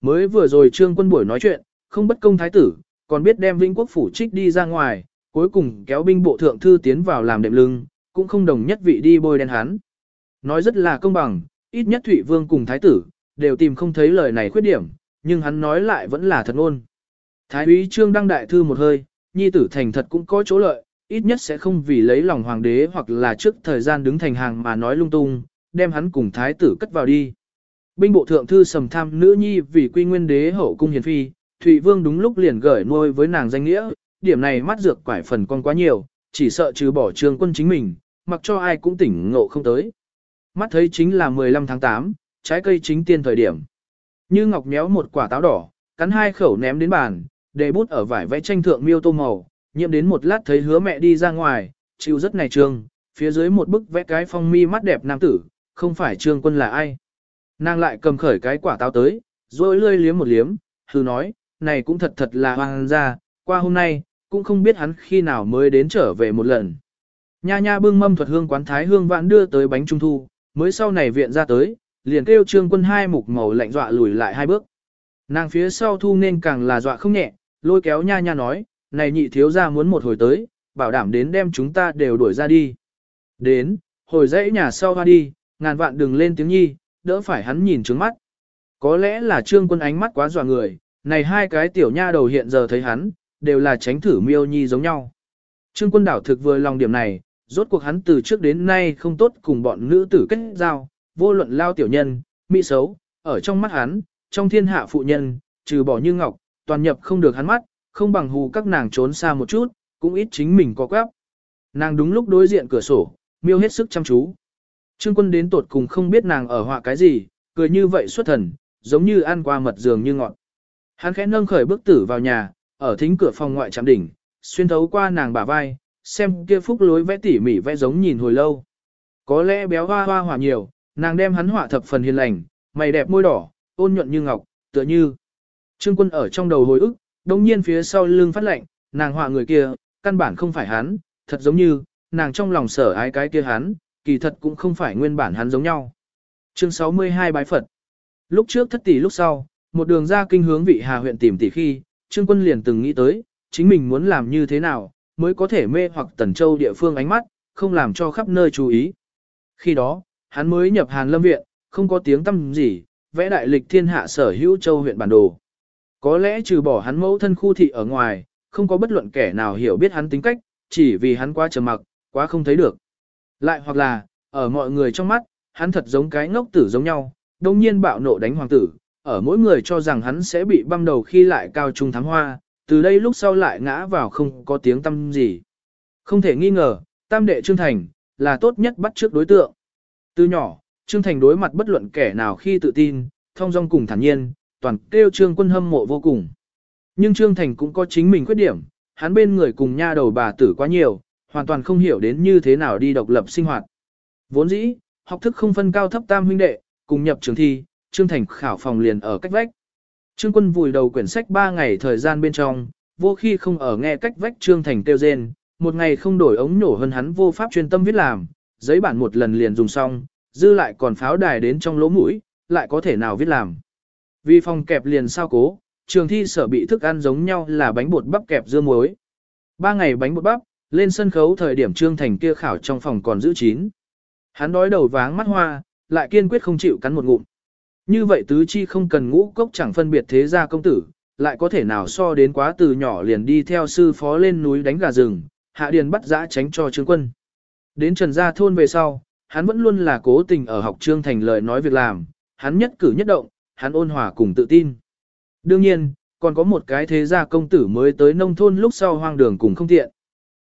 Mới vừa rồi trương quân buổi nói chuyện, không bất công thái tử, còn biết đem Vĩnh Quốc phủ trích đi ra ngoài, cuối cùng kéo binh bộ thượng thư tiến vào làm đệm lưng, cũng không đồng nhất vị đi bôi đen hắn. Nói rất là công bằng, ít nhất Thụy Vương cùng thái tử, đều tìm không thấy lời này khuyết điểm, nhưng hắn nói lại vẫn là thật ôn. Thái úy trương đăng đại thư một hơi, nhi tử thành thật cũng có chỗ lợi, ít nhất sẽ không vì lấy lòng hoàng đế hoặc là trước thời gian đứng thành hàng mà nói lung tung, đem hắn cùng thái tử cất vào đi. Binh bộ thượng thư sầm tham nữ nhi vì quy nguyên đế hậu cung hiền phi, Thụy Vương đúng lúc liền gởi nuôi với nàng danh nghĩa, điểm này mắt dược quải phần con quá nhiều, chỉ sợ trừ bỏ trương quân chính mình, mặc cho ai cũng tỉnh ngộ không tới. Mắt thấy chính là 15 tháng 8, trái cây chính tiên thời điểm. Như ngọc méo một quả táo đỏ, cắn hai khẩu ném đến bàn, để bút ở vải vẽ tranh thượng miêu tô màu, nhiệm đến một lát thấy hứa mẹ đi ra ngoài, chịu rất này trương, phía dưới một bức vẽ cái phong mi mắt đẹp nam tử, không phải trương quân là ai. Nàng lại cầm khởi cái quả táo tới, rồi lươi liếm một liếm, hư nói, này cũng thật thật là hoang gia, qua hôm nay, cũng không biết hắn khi nào mới đến trở về một lần. Nha nha bưng mâm thuật hương quán thái hương vạn đưa tới bánh trung thu, mới sau này viện ra tới, liền kêu trương quân hai mục màu lạnh dọa lùi lại hai bước. Nàng phía sau thu nên càng là dọa không nhẹ, lôi kéo nha nha nói, này nhị thiếu ra muốn một hồi tới, bảo đảm đến đem chúng ta đều đuổi ra đi. Đến, hồi dãy nhà sau hoa đi, ngàn vạn đừng lên tiếng nhi, đỡ phải hắn nhìn trướng mắt. Có lẽ là trương quân ánh mắt quá dọa người, này hai cái tiểu nha đầu hiện giờ thấy hắn, đều là tránh thử miêu nhi giống nhau. Trương quân đảo thực vừa lòng điểm này, rốt cuộc hắn từ trước đến nay không tốt cùng bọn nữ tử kết giao, vô luận lao tiểu nhân, mỹ xấu, ở trong mắt hắn, trong thiên hạ phụ nhân, trừ bỏ như ngọc, toàn nhập không được hắn mắt, không bằng hù các nàng trốn xa một chút, cũng ít chính mình có quép. Nàng đúng lúc đối diện cửa sổ, miêu hết sức chăm chú. Trương quân đến tột cùng không biết nàng ở họa cái gì, cười như vậy xuất thần, giống như ăn qua mật giường như ngọn. Hắn khẽ nâng khởi bước tử vào nhà, ở thính cửa phòng ngoại chạm đỉnh, xuyên thấu qua nàng bả vai, xem kia phúc lối vẽ tỉ mỉ vẽ giống nhìn hồi lâu. Có lẽ béo hoa hoa hỏa nhiều, nàng đem hắn họa thập phần hiền lành, mày đẹp môi đỏ, ôn nhuận như ngọc, tựa như. Trương quân ở trong đầu hồi ức, đồng nhiên phía sau lưng phát lạnh, nàng họa người kia, căn bản không phải hắn, thật giống như, nàng trong lòng sở ái cái kia hắn, kỳ thật cũng không phải nguyên bản hắn giống nhau. Chương 62 Bái Phật Lúc trước thất tỷ lúc sau, một đường ra kinh hướng vị Hà huyện tìm tỷ khi, Trương Quân liền từng nghĩ tới, chính mình muốn làm như thế nào, mới có thể mê hoặc Tần Châu địa phương ánh mắt, không làm cho khắp nơi chú ý. Khi đó, hắn mới nhập Hàn Lâm Viện, không có tiếng tăm gì, vẽ đại lịch thiên hạ sở hữu châu huyện bản đồ. Có lẽ trừ bỏ hắn mẫu thân khu thị ở ngoài, không có bất luận kẻ nào hiểu biết hắn tính cách, chỉ vì hắn quá trầm mặc, quá không thấy được. Lại hoặc là, ở mọi người trong mắt, hắn thật giống cái ngốc tử giống nhau, đồng nhiên bạo nộ đánh hoàng tử, ở mỗi người cho rằng hắn sẽ bị băm đầu khi lại cao trung thám hoa, từ đây lúc sau lại ngã vào không có tiếng tâm gì. Không thể nghi ngờ, tam đệ Trương Thành, là tốt nhất bắt trước đối tượng. Từ nhỏ, Trương Thành đối mặt bất luận kẻ nào khi tự tin, thông dong cùng thản nhiên, toàn kêu Trương quân hâm mộ vô cùng. Nhưng Trương Thành cũng có chính mình khuyết điểm, hắn bên người cùng nha đầu bà tử quá nhiều, hoàn toàn không hiểu đến như thế nào đi độc lập sinh hoạt. Vốn dĩ, học thức không phân cao thấp tam huynh đệ, cùng nhập trường thi, Trương Thành khảo phòng liền ở cách vách. Trương Quân vùi đầu quyển sách 3 ngày thời gian bên trong, vô khi không ở nghe cách vách Trương Thành kêu rên, một ngày không đổi ống nổ hơn hắn vô pháp chuyên tâm viết làm, giấy bản một lần liền dùng xong, dư lại còn pháo đài đến trong lỗ mũi, lại có thể nào viết làm. Vì phòng kẹp liền sao cố, trường thi sở bị thức ăn giống nhau là bánh bột bắp kẹp dưa muối. Ba ngày bánh bột bắp, lên sân khấu thời điểm Trương Thành kia khảo trong phòng còn giữ chín. Hắn đói đầu váng mắt hoa, lại kiên quyết không chịu cắn một ngụm. Như vậy tứ chi không cần ngũ cốc chẳng phân biệt thế gia công tử, lại có thể nào so đến quá từ nhỏ liền đi theo sư phó lên núi đánh gà rừng, hạ điền bắt giã tránh cho trương quân. Đến trần gia thôn về sau, hắn vẫn luôn là cố tình ở học trương thành lời nói việc làm, hắn nhất cử nhất động, hắn ôn hòa cùng tự tin. Đương nhiên, còn có một cái thế gia công tử mới tới nông thôn lúc sau hoang đường cùng không tiện.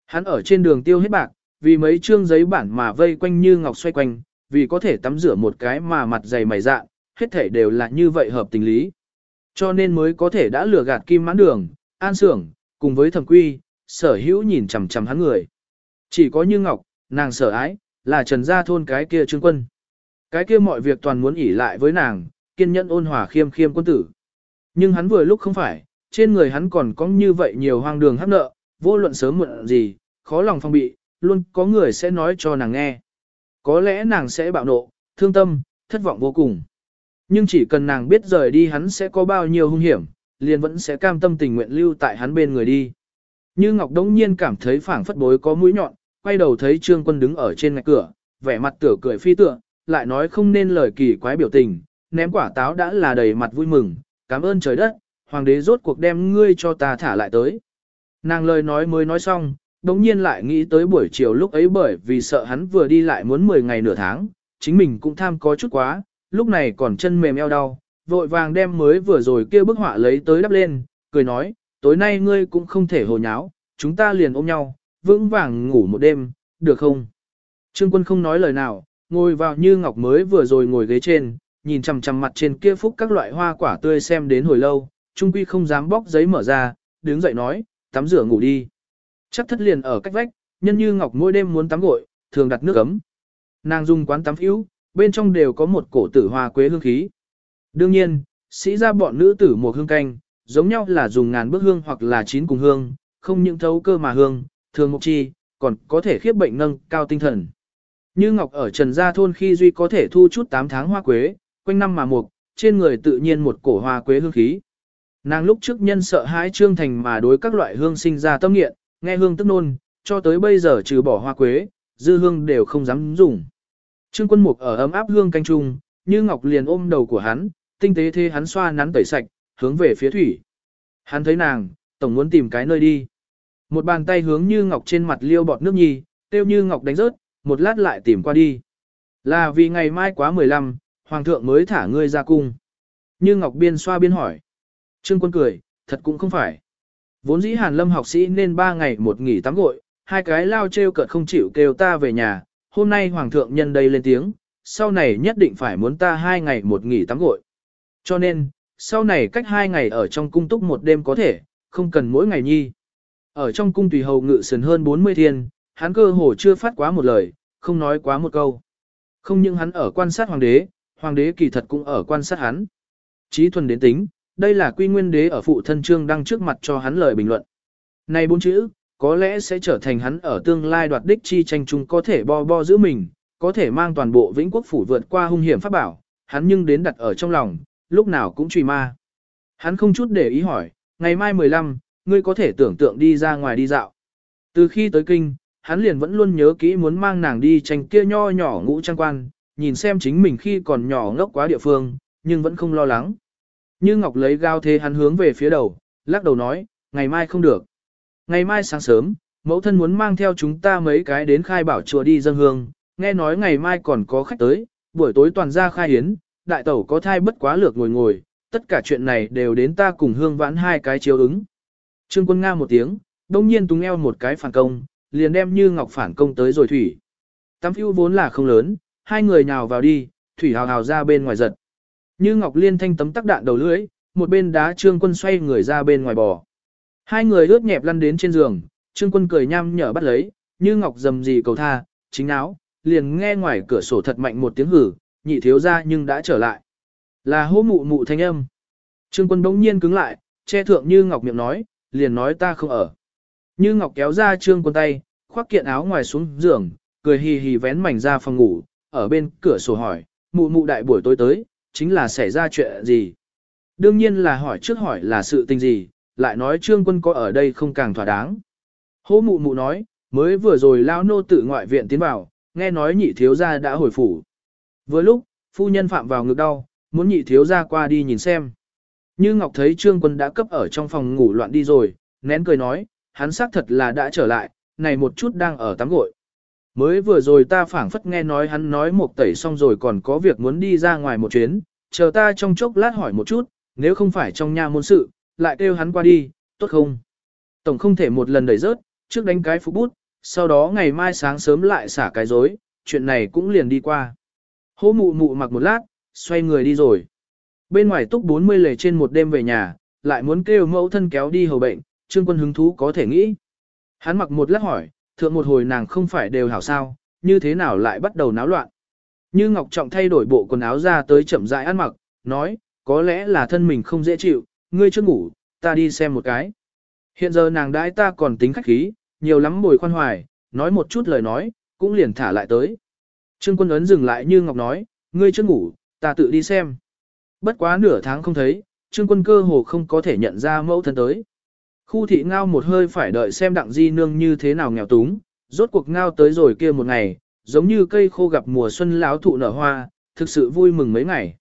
Hắn ở trên đường tiêu hết bạc, vì mấy trương giấy bản mà vây quanh như ngọc xoay quanh, vì có thể tắm rửa một cái mà mặt dày mày dạ, hết thể đều là như vậy hợp tình lý. Cho nên mới có thể đã lừa gạt kim mãn đường, an sưởng, cùng với thẩm quy, sở hữu nhìn chằm chằm hắn người. Chỉ có như ngọc, nàng sở ái, là trần gia thôn cái kia trương quân. Cái kia mọi việc toàn muốn ỉ lại với nàng, kiên nhẫn ôn hòa khiêm khiêm quân tử. Nhưng hắn vừa lúc không phải, trên người hắn còn có như vậy nhiều hoang đường hấp nợ, vô luận sớm muộn gì, khó lòng phong bị, luôn có người sẽ nói cho nàng nghe. Có lẽ nàng sẽ bạo nộ, thương tâm, thất vọng vô cùng. Nhưng chỉ cần nàng biết rời đi hắn sẽ có bao nhiêu hung hiểm, liền vẫn sẽ cam tâm tình nguyện lưu tại hắn bên người đi. Như Ngọc đống nhiên cảm thấy phảng phất bối có mũi nhọn, quay đầu thấy Trương Quân đứng ở trên ngạch cửa, vẻ mặt tựa cười phi tựa, lại nói không nên lời kỳ quái biểu tình, ném quả táo đã là đầy mặt vui mừng, cảm ơn trời đất, hoàng đế rốt cuộc đem ngươi cho ta thả lại tới. Nàng lời nói mới nói xong, đống nhiên lại nghĩ tới buổi chiều lúc ấy bởi vì sợ hắn vừa đi lại muốn 10 ngày nửa tháng, chính mình cũng tham có chút quá, lúc này còn chân mềm eo đau, vội vàng đem mới vừa rồi kia bức họa lấy tới đắp lên, cười nói, tối nay ngươi cũng không thể hồ nháo, chúng ta liền ôm nhau, vững vàng ngủ một đêm, được không? Trương quân không nói lời nào, ngồi vào như ngọc mới vừa rồi ngồi ghế trên, nhìn chằm chằm mặt trên kia phúc các loại hoa quả tươi xem đến hồi lâu, trung quy không dám bóc giấy mở ra, đứng dậy nói, tắm rửa ngủ đi. Chắc thất liền ở cách vách, nhân như ngọc mỗi đêm muốn tắm gội, thường đặt nước ấm. Nàng dùng quán tắm phiếu, bên trong đều có một cổ tử hoa quế hương khí. Đương nhiên, sĩ ra bọn nữ tử một hương canh, giống nhau là dùng ngàn bước hương hoặc là chín cùng hương, không những thấu cơ mà hương, thường mục chi, còn có thể khiếp bệnh nâng cao tinh thần. Như Ngọc ở Trần Gia Thôn khi duy có thể thu chút 8 tháng hoa quế, quanh năm mà mục, trên người tự nhiên một cổ hoa quế hương khí. Nàng lúc trước nhân sợ hãi trương thành mà đối các loại hương sinh ra tâm nghiện, nghe hương tức nôn, cho tới bây giờ trừ bỏ hoa quế, dư hương đều không dám dùng. Trương quân mục ở ấm áp hương canh trung, như ngọc liền ôm đầu của hắn, tinh tế thế hắn xoa nắn tẩy sạch, hướng về phía thủy. Hắn thấy nàng, tổng muốn tìm cái nơi đi. Một bàn tay hướng như ngọc trên mặt liêu bọt nước nhì, tiêu như ngọc đánh rớt, một lát lại tìm qua đi. Là vì ngày mai quá 15, hoàng thượng mới thả ngươi ra cung. Như ngọc biên xoa biên hỏi. Trương quân cười, thật cũng không phải. Vốn dĩ hàn lâm học sĩ nên ba ngày một nghỉ tắm gội, hai cái lao treo cợt không chịu kêu ta về nhà, hôm nay hoàng thượng nhân đây lên tiếng, sau này nhất định phải muốn ta hai ngày một nghỉ tắm gội. Cho nên, sau này cách hai ngày ở trong cung túc một đêm có thể, không cần mỗi ngày nhi. Ở trong cung tùy hầu ngự sườn hơn 40 thiên, hắn cơ hồ chưa phát quá một lời, không nói quá một câu. Không những hắn ở quan sát hoàng đế, hoàng đế kỳ thật cũng ở quan sát hắn. Chí thuần đến tính, đây là quy nguyên đế ở phụ thân trương đăng trước mặt cho hắn lời bình luận. Này bốn chữ, có lẽ sẽ trở thành hắn ở tương lai đoạt đích chi tranh chung có thể bo bo giữ mình, có thể mang toàn bộ vĩnh quốc phủ vượt qua hung hiểm pháp bảo, hắn nhưng đến đặt ở trong lòng, lúc nào cũng truy ma. Hắn không chút để ý hỏi, ngày mai 15, ngươi có thể tưởng tượng đi ra ngoài đi dạo. Từ khi tới kinh, hắn liền vẫn luôn nhớ kỹ muốn mang nàng đi tranh kia nho nhỏ ngũ trang quan, nhìn xem chính mình khi còn nhỏ ngốc quá địa phương, nhưng vẫn không lo lắng. Như Ngọc lấy gao thế hắn hướng về phía đầu, lắc đầu nói, ngày mai không được. Ngày mai sáng sớm, mẫu thân muốn mang theo chúng ta mấy cái đến khai bảo chùa đi dân hương, nghe nói ngày mai còn có khách tới, buổi tối toàn ra khai hiến, đại tẩu có thai bất quá lược ngồi ngồi, tất cả chuyện này đều đến ta cùng hương vãn hai cái chiếu ứng. Trương quân Nga một tiếng, đông nhiên tung eo một cái phản công, liền đem như ngọc phản công tới rồi thủy. Tắm phiêu vốn là không lớn, hai người nhào vào đi, thủy hào hào ra bên ngoài giật. Như ngọc liên thanh tấm tắc đạn đầu lưỡi, một bên đá trương quân xoay người ra bên ngoài bò. Hai người ướt nhẹp lăn đến trên giường, trương quân cười nham nhở bắt lấy, như ngọc dầm gì cầu tha, chính áo, liền nghe ngoài cửa sổ thật mạnh một tiếng hử, nhị thiếu ra nhưng đã trở lại. Là hô mụ mụ thanh âm. Trương quân đống nhiên cứng lại, che thượng như ngọc miệng nói, liền nói ta không ở. Như ngọc kéo ra trương quân tay, khoác kiện áo ngoài xuống giường, cười hì hì vén mảnh ra phòng ngủ, ở bên cửa sổ hỏi, mụ mụ đại buổi tối tới, chính là xảy ra chuyện gì. Đương nhiên là hỏi trước hỏi là sự tình gì, lại nói trương quân có ở đây không càng thỏa đáng. Hô mụ mụ nói, mới vừa rồi lao nô tự ngoại viện tiến vào, nghe nói nhị thiếu gia đã hồi phủ. Vừa lúc, phu nhân phạm vào ngực đau, muốn nhị thiếu gia qua đi nhìn xem. Như Ngọc thấy trương quân đã cấp ở trong phòng ngủ loạn đi rồi, nén cười nói, hắn xác thật là đã trở lại, này một chút đang ở tắm gội. Mới vừa rồi ta phảng phất nghe nói hắn nói một tẩy xong rồi còn có việc muốn đi ra ngoài một chuyến, chờ ta trong chốc lát hỏi một chút, nếu không phải trong nhà môn sự, lại kêu hắn qua đi, tốt không? Tổng không thể một lần đẩy rớt, trước đánh cái phục bút, sau đó ngày mai sáng sớm lại xả cái dối, chuyện này cũng liền đi qua. Hố mụ mụ mặc một lát, xoay người đi rồi. Bên ngoài túc 40 lề trên một đêm về nhà, lại muốn kêu mẫu thân kéo đi hầu bệnh, trương quân hứng thú có thể nghĩ. Hắn mặc một lát hỏi, thượng một hồi nàng không phải đều hảo sao, như thế nào lại bắt đầu náo loạn. Như Ngọc Trọng thay đổi bộ quần áo ra tới chậm rãi ăn mặc, nói, có lẽ là thân mình không dễ chịu, ngươi chưa ngủ, ta đi xem một cái. Hiện giờ nàng đãi ta còn tính khách khí, nhiều lắm bồi khoan hoài, nói một chút lời nói, cũng liền thả lại tới. Trương quân ấn dừng lại như Ngọc nói, ngươi chưa ngủ, ta tự đi xem. Bất quá nửa tháng không thấy, trương quân cơ hồ không có thể nhận ra mẫu thân tới. Khu thị ngao một hơi phải đợi xem đặng di nương như thế nào nghèo túng, rốt cuộc ngao tới rồi kia một ngày, giống như cây khô gặp mùa xuân láo thụ nở hoa, thực sự vui mừng mấy ngày.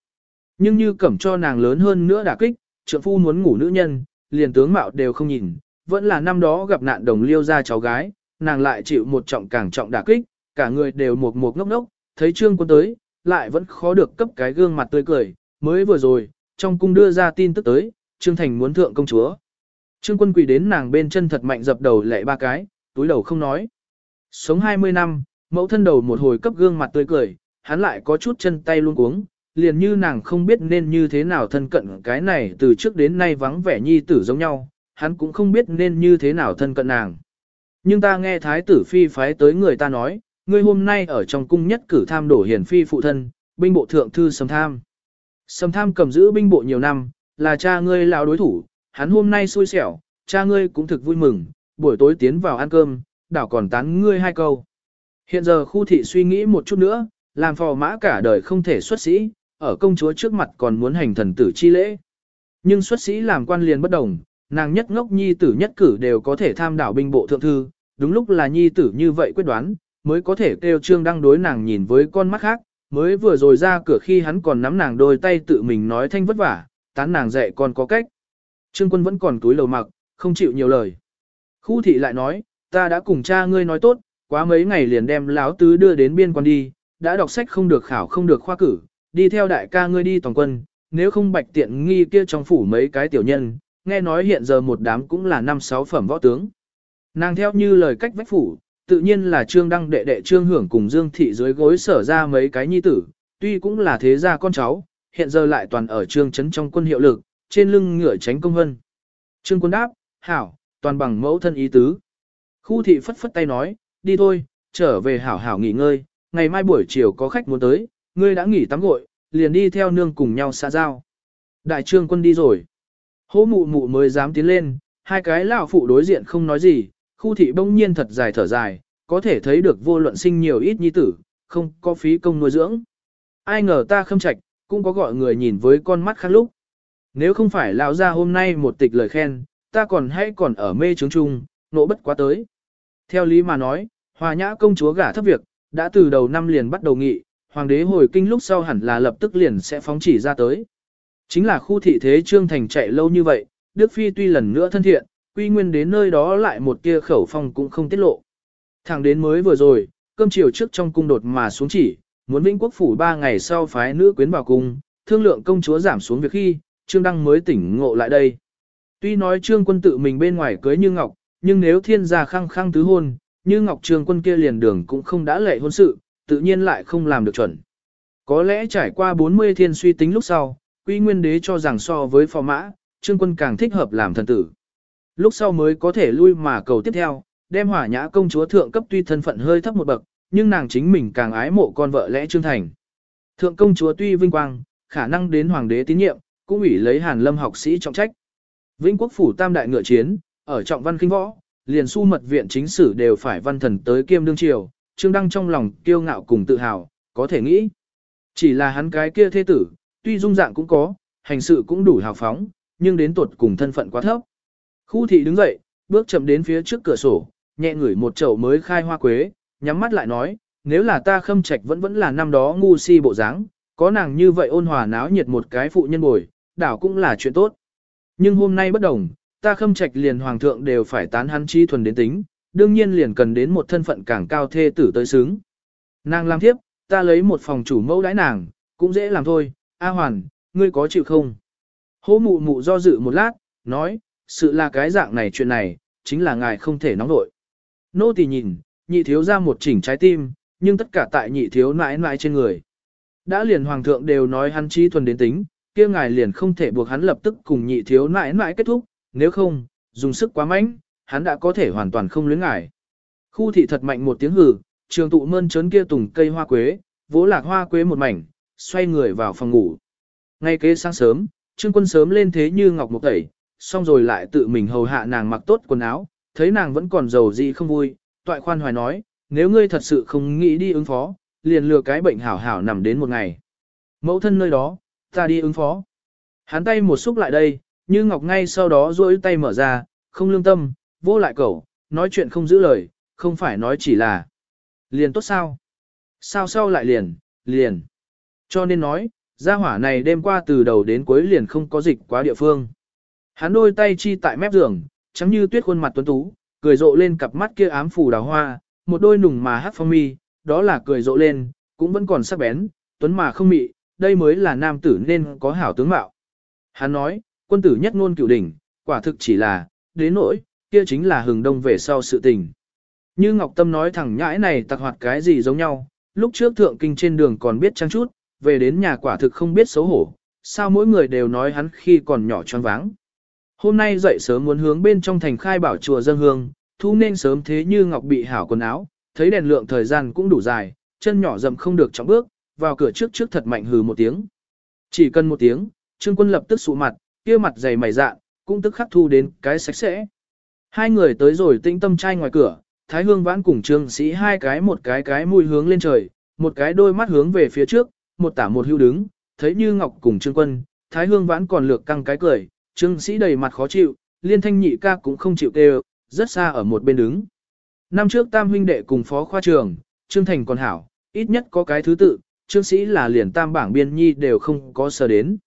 Nhưng như cẩm cho nàng lớn hơn nữa đả kích, trượng phu muốn ngủ nữ nhân, liền tướng mạo đều không nhìn, vẫn là năm đó gặp nạn đồng liêu ra cháu gái, nàng lại chịu một trọng càng trọng đả kích, cả người đều một một ngốc ngốc, thấy trương quân tới, lại vẫn khó được cấp cái gương mặt tươi cười, mới vừa rồi, trong cung đưa ra tin tức tới, trương thành muốn thượng công chúa. Trương quân quỳ đến nàng bên chân thật mạnh dập đầu lệ ba cái, túi đầu không nói. Sống 20 năm, mẫu thân đầu một hồi cấp gương mặt tươi cười, hắn lại có chút chân tay luôn cuống, liền như nàng không biết nên như thế nào thân cận cái này từ trước đến nay vắng vẻ nhi tử giống nhau, hắn cũng không biết nên như thế nào thân cận nàng. Nhưng ta nghe thái tử phi phái tới người ta nói, ngươi hôm nay ở trong cung nhất cử tham đổ hiển phi phụ thân, binh bộ thượng thư sầm tham. Sầm tham cầm giữ binh bộ nhiều năm, là cha ngươi lão đối thủ, hắn hôm nay xui xẻo, cha ngươi cũng thực vui mừng, buổi tối tiến vào ăn cơm, đảo còn tán ngươi hai câu. Hiện giờ khu thị suy nghĩ một chút nữa, làm phò mã cả đời không thể xuất sĩ, ở công chúa trước mặt còn muốn hành thần tử chi lễ. Nhưng xuất sĩ làm quan liền bất đồng, nàng nhất ngốc nhi tử nhất cử đều có thể tham đảo binh bộ thượng thư, đúng lúc là nhi tử như vậy quyết đoán, mới có thể kêu trương đăng đối nàng nhìn với con mắt khác, mới vừa rồi ra cửa khi hắn còn nắm nàng đôi tay tự mình nói thanh vất vả, tán nàng dạy còn có cách. Trương quân vẫn còn túi lầu mặc, không chịu nhiều lời. Khu thị lại nói, ta đã cùng cha ngươi nói tốt, quá mấy ngày liền đem láo tứ đưa đến biên quan đi, đã đọc sách không được khảo không được khoa cử, đi theo đại ca ngươi đi toàn quân, nếu không bạch tiện nghi kia trong phủ mấy cái tiểu nhân, nghe nói hiện giờ một đám cũng là năm sáu phẩm võ tướng. Nàng theo như lời cách vách phủ, tự nhiên là trương đăng đệ đệ trương hưởng cùng dương thị dưới gối sở ra mấy cái nhi tử, tuy cũng là thế gia con cháu, hiện giờ lại toàn ở trương Trấn trong quân hiệu lực, trên lưng ngựa tránh công vân. Trương quân đáp, hảo, toàn bằng mẫu thân ý tứ. Khu thị phất phất tay nói, đi thôi, trở về hảo hảo nghỉ ngơi, ngày mai buổi chiều có khách muốn tới, ngươi đã nghỉ tắm gội, liền đi theo nương cùng nhau xa giao. Đại trương quân đi rồi. Hố mụ mụ mới dám tiến lên, hai cái lão phụ đối diện không nói gì, khu thị bỗng nhiên thật dài thở dài, có thể thấy được vô luận sinh nhiều ít nhi tử, không có phí công nuôi dưỡng. Ai ngờ ta khâm trạch, cũng có gọi người nhìn với con mắt khác lúc. Nếu không phải lão ra hôm nay một tịch lời khen, ta còn hay còn ở mê trướng chung, nộ bất quá tới. Theo lý mà nói, hòa nhã công chúa gả thấp việc, đã từ đầu năm liền bắt đầu nghị, hoàng đế hồi kinh lúc sau hẳn là lập tức liền sẽ phóng chỉ ra tới. Chính là khu thị thế trương thành chạy lâu như vậy, Đức Phi tuy lần nữa thân thiện, quy nguyên đến nơi đó lại một kia khẩu phong cũng không tiết lộ. Thẳng đến mới vừa rồi, cơm chiều trước trong cung đột mà xuống chỉ, muốn Vĩnh Quốc phủ ba ngày sau phái nữ quyến vào cung, thương lượng công chúa giảm xuống việc khi, Trương Đăng mới tỉnh ngộ lại đây. Tuy nói Trương quân tự mình bên ngoài cưới Như Ngọc, nhưng nếu thiên gia khăng khăng tứ hôn, Như Ngọc Trương quân kia liền đường cũng không đã lệ hôn sự, tự nhiên lại không làm được chuẩn. Có lẽ trải qua 40 thiên suy tính lúc sau, Quy Nguyên Đế cho rằng so với phò mã, Trương quân càng thích hợp làm thần tử. Lúc sau mới có thể lui mà cầu tiếp theo, đem hỏa nhã công chúa thượng cấp tuy thân phận hơi thấp một bậc, nhưng nàng chính mình càng ái mộ con vợ lẽ Trương Thành. Thượng công chúa tuy vinh quang, khả năng đến hoàng đế tín nhiệm, cũng ủy lấy Hàn Lâm học sĩ trọng trách. Vĩnh quốc phủ tam đại ngựa chiến, ở trọng văn kinh võ, liền su mật viện chính sử đều phải văn thần tới kiêm đương triều, Trương Đăng trong lòng kiêu ngạo cùng tự hào, có thể nghĩ. Chỉ là hắn cái kia thế tử, tuy dung dạng cũng có, hành sự cũng đủ hào phóng, nhưng đến tuột cùng thân phận quá thấp. Khu thị đứng dậy, bước chậm đến phía trước cửa sổ, nhẹ ngửi một chậu mới khai hoa quế, nhắm mắt lại nói, nếu là ta khâm trạch vẫn vẫn là năm đó ngu si bộ dáng, có nàng như vậy ôn hòa náo nhiệt một cái phụ nhân bồi, đảo cũng là chuyện tốt. Nhưng hôm nay bất đồng, ta khâm trạch liền hoàng thượng đều phải tán hắn chi thuần đến tính, đương nhiên liền cần đến một thân phận càng cao thê tử tới xứng. Nàng làm tiếp, ta lấy một phòng chủ mẫu đãi nàng, cũng dễ làm thôi, A Hoàn, ngươi có chịu không? Hố mụ mụ do dự một lát, nói, sự là cái dạng này chuyện này, chính là ngài không thể nóng nội. Nô tỳ nhìn, nhị thiếu ra một chỉnh trái tim, nhưng tất cả tại nhị thiếu nãi nãi trên người. Đã liền hoàng thượng đều nói hắn trí thuần đến tính, kia ngài liền không thể buộc hắn lập tức cùng nhị thiếu nãi nãi kết thúc, nếu không, dùng sức quá mạnh, hắn đã có thể hoàn toàn không luyến ngài. Khu thị thật mạnh một tiếng hừ, trường tụ mơn trớn kia tùng cây hoa quế, vỗ lạc hoa quế một mảnh, xoay người vào phòng ngủ. Ngay kế sáng sớm, trương quân sớm lên thế như ngọc một tẩy, xong rồi lại tự mình hầu hạ nàng mặc tốt quần áo, thấy nàng vẫn còn giàu gì không vui, toại khoan hoài nói, nếu ngươi thật sự không nghĩ đi ứng phó, liền lừa cái bệnh hảo hảo nằm đến một ngày. Mẫu thân nơi đó, ta đi ứng phó. Hắn tay một xúc lại đây, như ngọc ngay sau đó duỗi tay mở ra, không lương tâm, vô lại cẩu, nói chuyện không giữ lời, không phải nói chỉ là liền tốt sao. Sao sao lại liền, liền. Cho nên nói, gia hỏa này đêm qua từ đầu đến cuối liền không có dịch quá địa phương. Hắn đôi tay chi tại mép giường, trắng như tuyết khuôn mặt tuấn tú, cười rộ lên cặp mắt kia ám phủ đào hoa, một đôi nùng mà hát phong mi, đó là cười rộ lên, cũng vẫn còn sắc bén, tuấn mà không mị, đây mới là nam tử nên có hảo tướng mạo. Hắn nói, quân tử nhất ngôn cửu đỉnh, quả thực chỉ là, đến nỗi, kia chính là hừng đông về sau sự tình. Như Ngọc Tâm nói thẳng nhãi này tặc hoạt cái gì giống nhau, lúc trước thượng kinh trên đường còn biết chăng chút, về đến nhà quả thực không biết xấu hổ, sao mỗi người đều nói hắn khi còn nhỏ choáng váng. Hôm nay dậy sớm muốn hướng bên trong thành khai bảo chùa dân hương, thu nên sớm thế như Ngọc bị hảo quần áo, thấy đèn lượng thời gian cũng đủ dài, chân nhỏ dầm không được trọng bước, vào cửa trước trước thật mạnh hừ một tiếng. Chỉ cần một tiếng, Trương Quân lập tức sụ mặt, kia mặt dày mày dạ, cũng tức khắc thu đến cái sạch sẽ. Hai người tới rồi tĩnh tâm trai ngoài cửa, Thái Hương Vãn cùng Trương Sĩ hai cái một cái cái mùi hướng lên trời, một cái đôi mắt hướng về phía trước, một tả một hưu đứng, thấy Như Ngọc cùng Trương Quân, Thái Hương Vãn còn lược căng cái cười, Trương Sĩ đầy mặt khó chịu, Liên Thanh nhị ca cũng không chịu kêu, rất xa ở một bên đứng. Năm trước Tam huynh đệ cùng phó khoa trường, Trương Thành còn hảo, ít nhất có cái thứ tự, Trương Sĩ là liền tam bảng biên nhi đều không có sờ đến.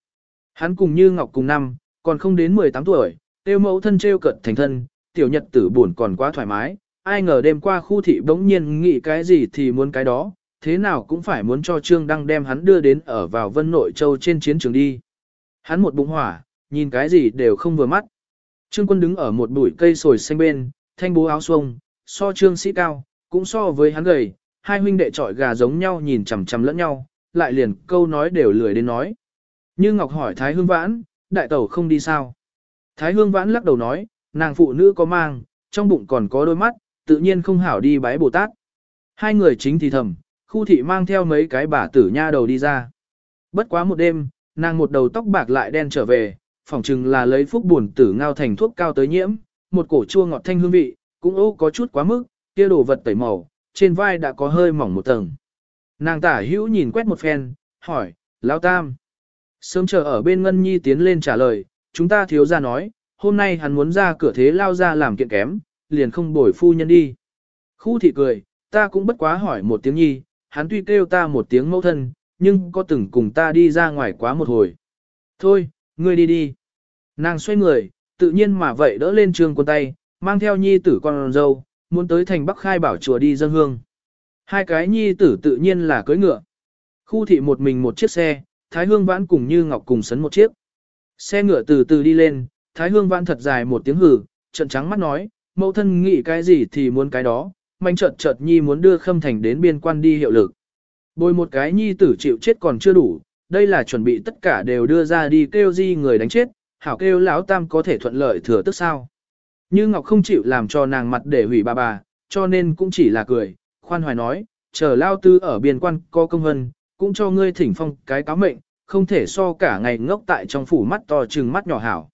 Hắn cùng Như Ngọc cùng năm, còn không đến 18 tuổi, tiêu mẫu thân treo cận thành thân, tiểu nhật tử buồn còn quá thoải mái, ai ngờ đêm qua khu thị bỗng nhiên nghĩ cái gì thì muốn cái đó, thế nào cũng phải muốn cho Trương Đăng đem hắn đưa đến ở vào Vân Nội Châu trên chiến trường đi. Hắn một bụng hỏa, nhìn cái gì đều không vừa mắt. Trương Quân đứng ở một bụi cây sồi xanh bên, thanh bố áo xuông, so Trương Sĩ cao, cũng so với hắn gầy, hai huynh đệ trọi gà giống nhau nhìn chằm chằm lẫn nhau, lại liền câu nói đều lười đến nói. Như Ngọc hỏi Thái Hương Vãn, đại tẩu không đi sao? Thái Hương Vãn lắc đầu nói, nàng phụ nữ có mang, trong bụng còn có đôi mắt, tự nhiên không hảo đi bái Bồ Tát. Hai người chính thì thầm, khu thị mang theo mấy cái bà tử nha đầu đi ra. Bất quá một đêm, nàng một đầu tóc bạc lại đen trở về, phỏng chừng là lấy phúc buồn tử ngao thành thuốc cao tới nhiễm, một cổ chua ngọt thanh hương vị, cũng ô có chút quá mức, kia đồ vật tẩy màu, trên vai đã có hơi mỏng một tầng. Nàng tả hữu nhìn quét một phen, hỏi, Lão Tam. Sớm chờ ở bên Ngân Nhi tiến lên trả lời, chúng ta thiếu ra nói, hôm nay hắn muốn ra cửa thế lao ra làm kiện kém, liền không bồi phu nhân đi. Khu thị cười, ta cũng bất quá hỏi một tiếng nhi, hắn tuy kêu ta một tiếng mẫu thân, nhưng có từng cùng ta đi ra ngoài quá một hồi. Thôi, ngươi đi đi. Nàng xoay người, tự nhiên mà vậy đỡ lên trường quân tay, mang theo nhi tử con dâu, muốn tới thành Bắc Khai bảo chùa đi dân hương. Hai cái nhi tử tự nhiên là cưới ngựa. Khu thị một mình một chiếc xe, Thái Hương Vãn cùng Như Ngọc cùng sấn một chiếc. Xe ngựa từ từ đi lên, Thái Hương Vãn thật dài một tiếng hử, trận trắng mắt nói, mẫu thân nghĩ cái gì thì muốn cái đó, manh chợt chợt nhi muốn đưa khâm thành đến biên quan đi hiệu lực. Bồi một cái nhi tử chịu chết còn chưa đủ, đây là chuẩn bị tất cả đều đưa ra đi kêu di người đánh chết, hảo kêu lão tam có thể thuận lợi thừa tức sao. Như Ngọc không chịu làm cho nàng mặt để hủy bà bà, cho nên cũng chỉ là cười, khoan hoài nói, chờ lao tư ở biên quan có công hân, cũng cho ngươi thỉnh phong cái cáo mệnh, không thể so cả ngày ngốc tại trong phủ mắt to trừng mắt nhỏ hảo.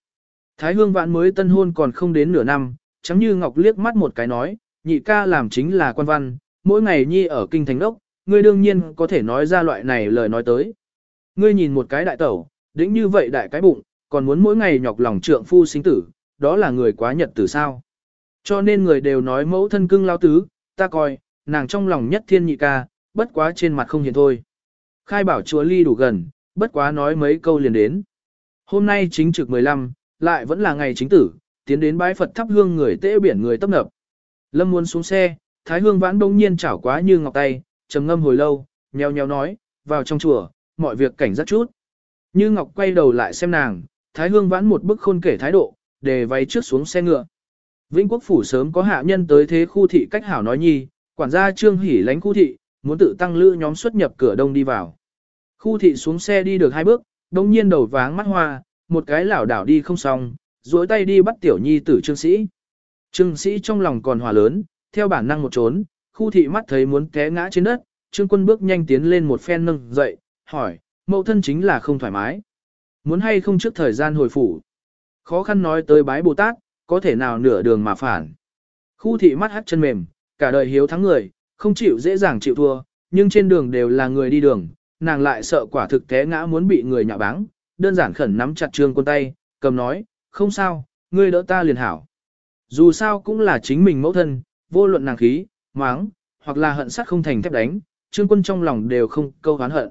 Thái hương vãn mới tân hôn còn không đến nửa năm, chấm như Ngọc liếc mắt một cái nói, nhị ca làm chính là quan văn, mỗi ngày nhi ở kinh thành đốc, ngươi đương nhiên có thể nói ra loại này lời nói tới. Ngươi nhìn một cái đại tẩu, đĩnh như vậy đại cái bụng, còn muốn mỗi ngày nhọc lòng trượng phu sinh tử, đó là người quá nhật tử sao. Cho nên người đều nói mẫu thân cưng lao tứ, ta coi, nàng trong lòng nhất thiên nhị ca, bất quá trên mặt không hiền thôi. Khai bảo chúa ly đủ gần, bất quá nói mấy câu liền đến. Hôm nay chính trực 15, lại vẫn là ngày chính tử, tiến đến bái Phật thắp hương người tễ biển người tấp nập. Lâm muốn xuống xe, Thái Hương vãn đông nhiên chảo quá như ngọc tay, trầm ngâm hồi lâu, nheo nheo nói, vào trong chùa, mọi việc cảnh giác chút. Như ngọc quay đầu lại xem nàng, Thái Hương vãn một bức khôn kể thái độ, để váy trước xuống xe ngựa. Vĩnh quốc phủ sớm có hạ nhân tới thế khu thị cách hảo nói nhi, quản gia trương hỉ lánh khu thị, muốn tự tăng lữ nhóm xuất nhập cửa đông đi vào. Khu thị xuống xe đi được hai bước, đông nhiên đầu váng mắt hoa, một cái lảo đảo đi không xong, duỗi tay đi bắt tiểu nhi tử trương sĩ. Trương sĩ trong lòng còn hòa lớn, theo bản năng một trốn, khu thị mắt thấy muốn té ngã trên đất, trương quân bước nhanh tiến lên một phen nâng dậy, hỏi, mẫu thân chính là không thoải mái. Muốn hay không trước thời gian hồi phủ. Khó khăn nói tới bái Bồ Tát, có thể nào nửa đường mà phản. Khu thị mắt hắt chân mềm, cả đời hiếu thắng người, không chịu dễ dàng chịu thua, nhưng trên đường đều là người đi đường, nàng lại sợ quả thực té ngã muốn bị người nhạ báng, đơn giản khẩn nắm chặt trương quân tay, cầm nói, không sao, ngươi đỡ ta liền hảo. Dù sao cũng là chính mình mẫu thân, vô luận nàng khí, máng, hoặc là hận sắt không thành thép đánh, trương quân trong lòng đều không câu hán hận.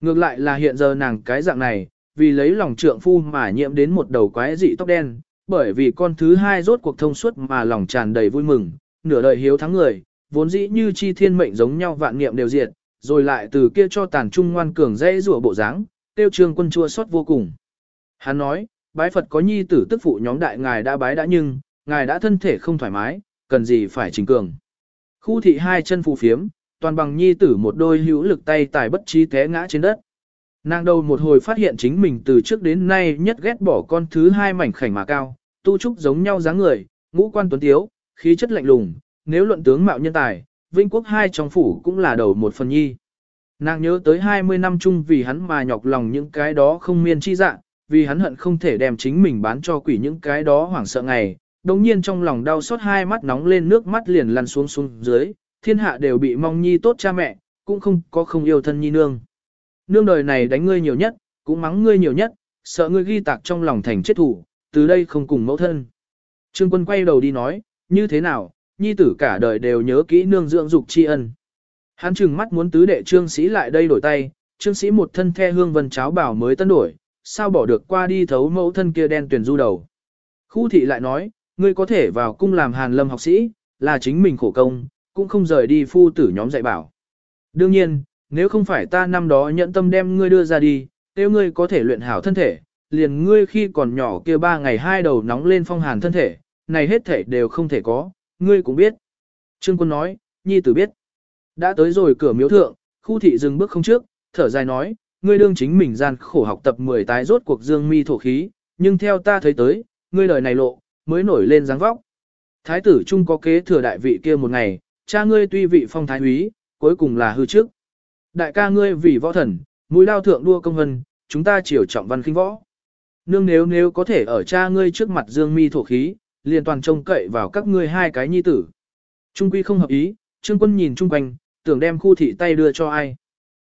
Ngược lại là hiện giờ nàng cái dạng này, vì lấy lòng trượng phu mà nhiễm đến một đầu quái dị tóc đen, bởi vì con thứ hai rốt cuộc thông suốt mà lòng tràn đầy vui mừng, nửa đời hiếu thắng người, vốn dĩ như chi thiên mệnh giống nhau vạn niệm đều diệt, rồi lại từ kia cho tàn trung ngoan cường dễ rủa bộ dáng, tiêu trương quân chua xót vô cùng. Hắn nói, bái Phật có nhi tử tức phụ nhóm đại ngài đã bái đã nhưng, ngài đã thân thể không thoải mái, cần gì phải trình cường. Khu thị hai chân phù phiếm, toàn bằng nhi tử một đôi hữu lực tay tài bất trí té ngã trên đất. Nàng đầu một hồi phát hiện chính mình từ trước đến nay nhất ghét bỏ con thứ hai mảnh khảnh mà cao, tu trúc giống nhau dáng người, ngũ quan tuấn tiếu, khí chất lạnh lùng, nếu luận tướng mạo nhân tài, Vinh Quốc hai trong phủ cũng là đầu một phần nhi. Nàng nhớ tới 20 năm chung vì hắn mà nhọc lòng những cái đó không miên chi dạng, vì hắn hận không thể đem chính mình bán cho quỷ những cái đó hoảng sợ ngày. Đồng nhiên trong lòng đau xót hai mắt nóng lên nước mắt liền lăn xuống xuống dưới, thiên hạ đều bị mong nhi tốt cha mẹ, cũng không có không yêu thân nhi nương. Nương đời này đánh ngươi nhiều nhất, cũng mắng ngươi nhiều nhất, sợ ngươi ghi tạc trong lòng thành chết thủ, từ đây không cùng mẫu thân. Trương quân quay đầu đi nói, như thế nào, nhi tử cả đời đều nhớ kỹ nương dưỡng dục tri ân. Hắn trừng mắt muốn tứ đệ trương sĩ lại đây đổi tay, trương sĩ một thân the hương vân cháo bảo mới tân đổi, sao bỏ được qua đi thấu mẫu thân kia đen tuyển du đầu. Khu thị lại nói, ngươi có thể vào cung làm hàn lâm học sĩ, là chính mình khổ công, cũng không rời đi phu tử nhóm dạy bảo. Đương nhiên, nếu không phải ta năm đó nhẫn tâm đem ngươi đưa ra đi, nếu ngươi có thể luyện hảo thân thể, liền ngươi khi còn nhỏ kia ba ngày hai đầu nóng lên phong hàn thân thể, này hết thể đều không thể có, ngươi cũng biết. Trương quân nói, nhi tử biết. Đã tới rồi cửa miếu thượng, khu thị dừng bước không trước, thở dài nói, ngươi đương chính mình gian khổ học tập 10 tái rốt cuộc dương mi thổ khí, nhưng theo ta thấy tới, ngươi đời này lộ, mới nổi lên dáng vóc. Thái tử trung có kế thừa đại vị kia một ngày, cha ngươi tuy vị phong thái úy, cuối cùng là hư trước. Đại ca ngươi vì võ thần, mũi lao thượng đua công hân, chúng ta chiều trọng văn khinh võ. Nương nếu nếu có thể ở cha ngươi trước mặt dương mi thổ khí, liền toàn trông cậy vào các ngươi hai cái nhi tử. Trung quy không hợp ý, trương quân nhìn chung quanh, tưởng đem khu thị tay đưa cho ai.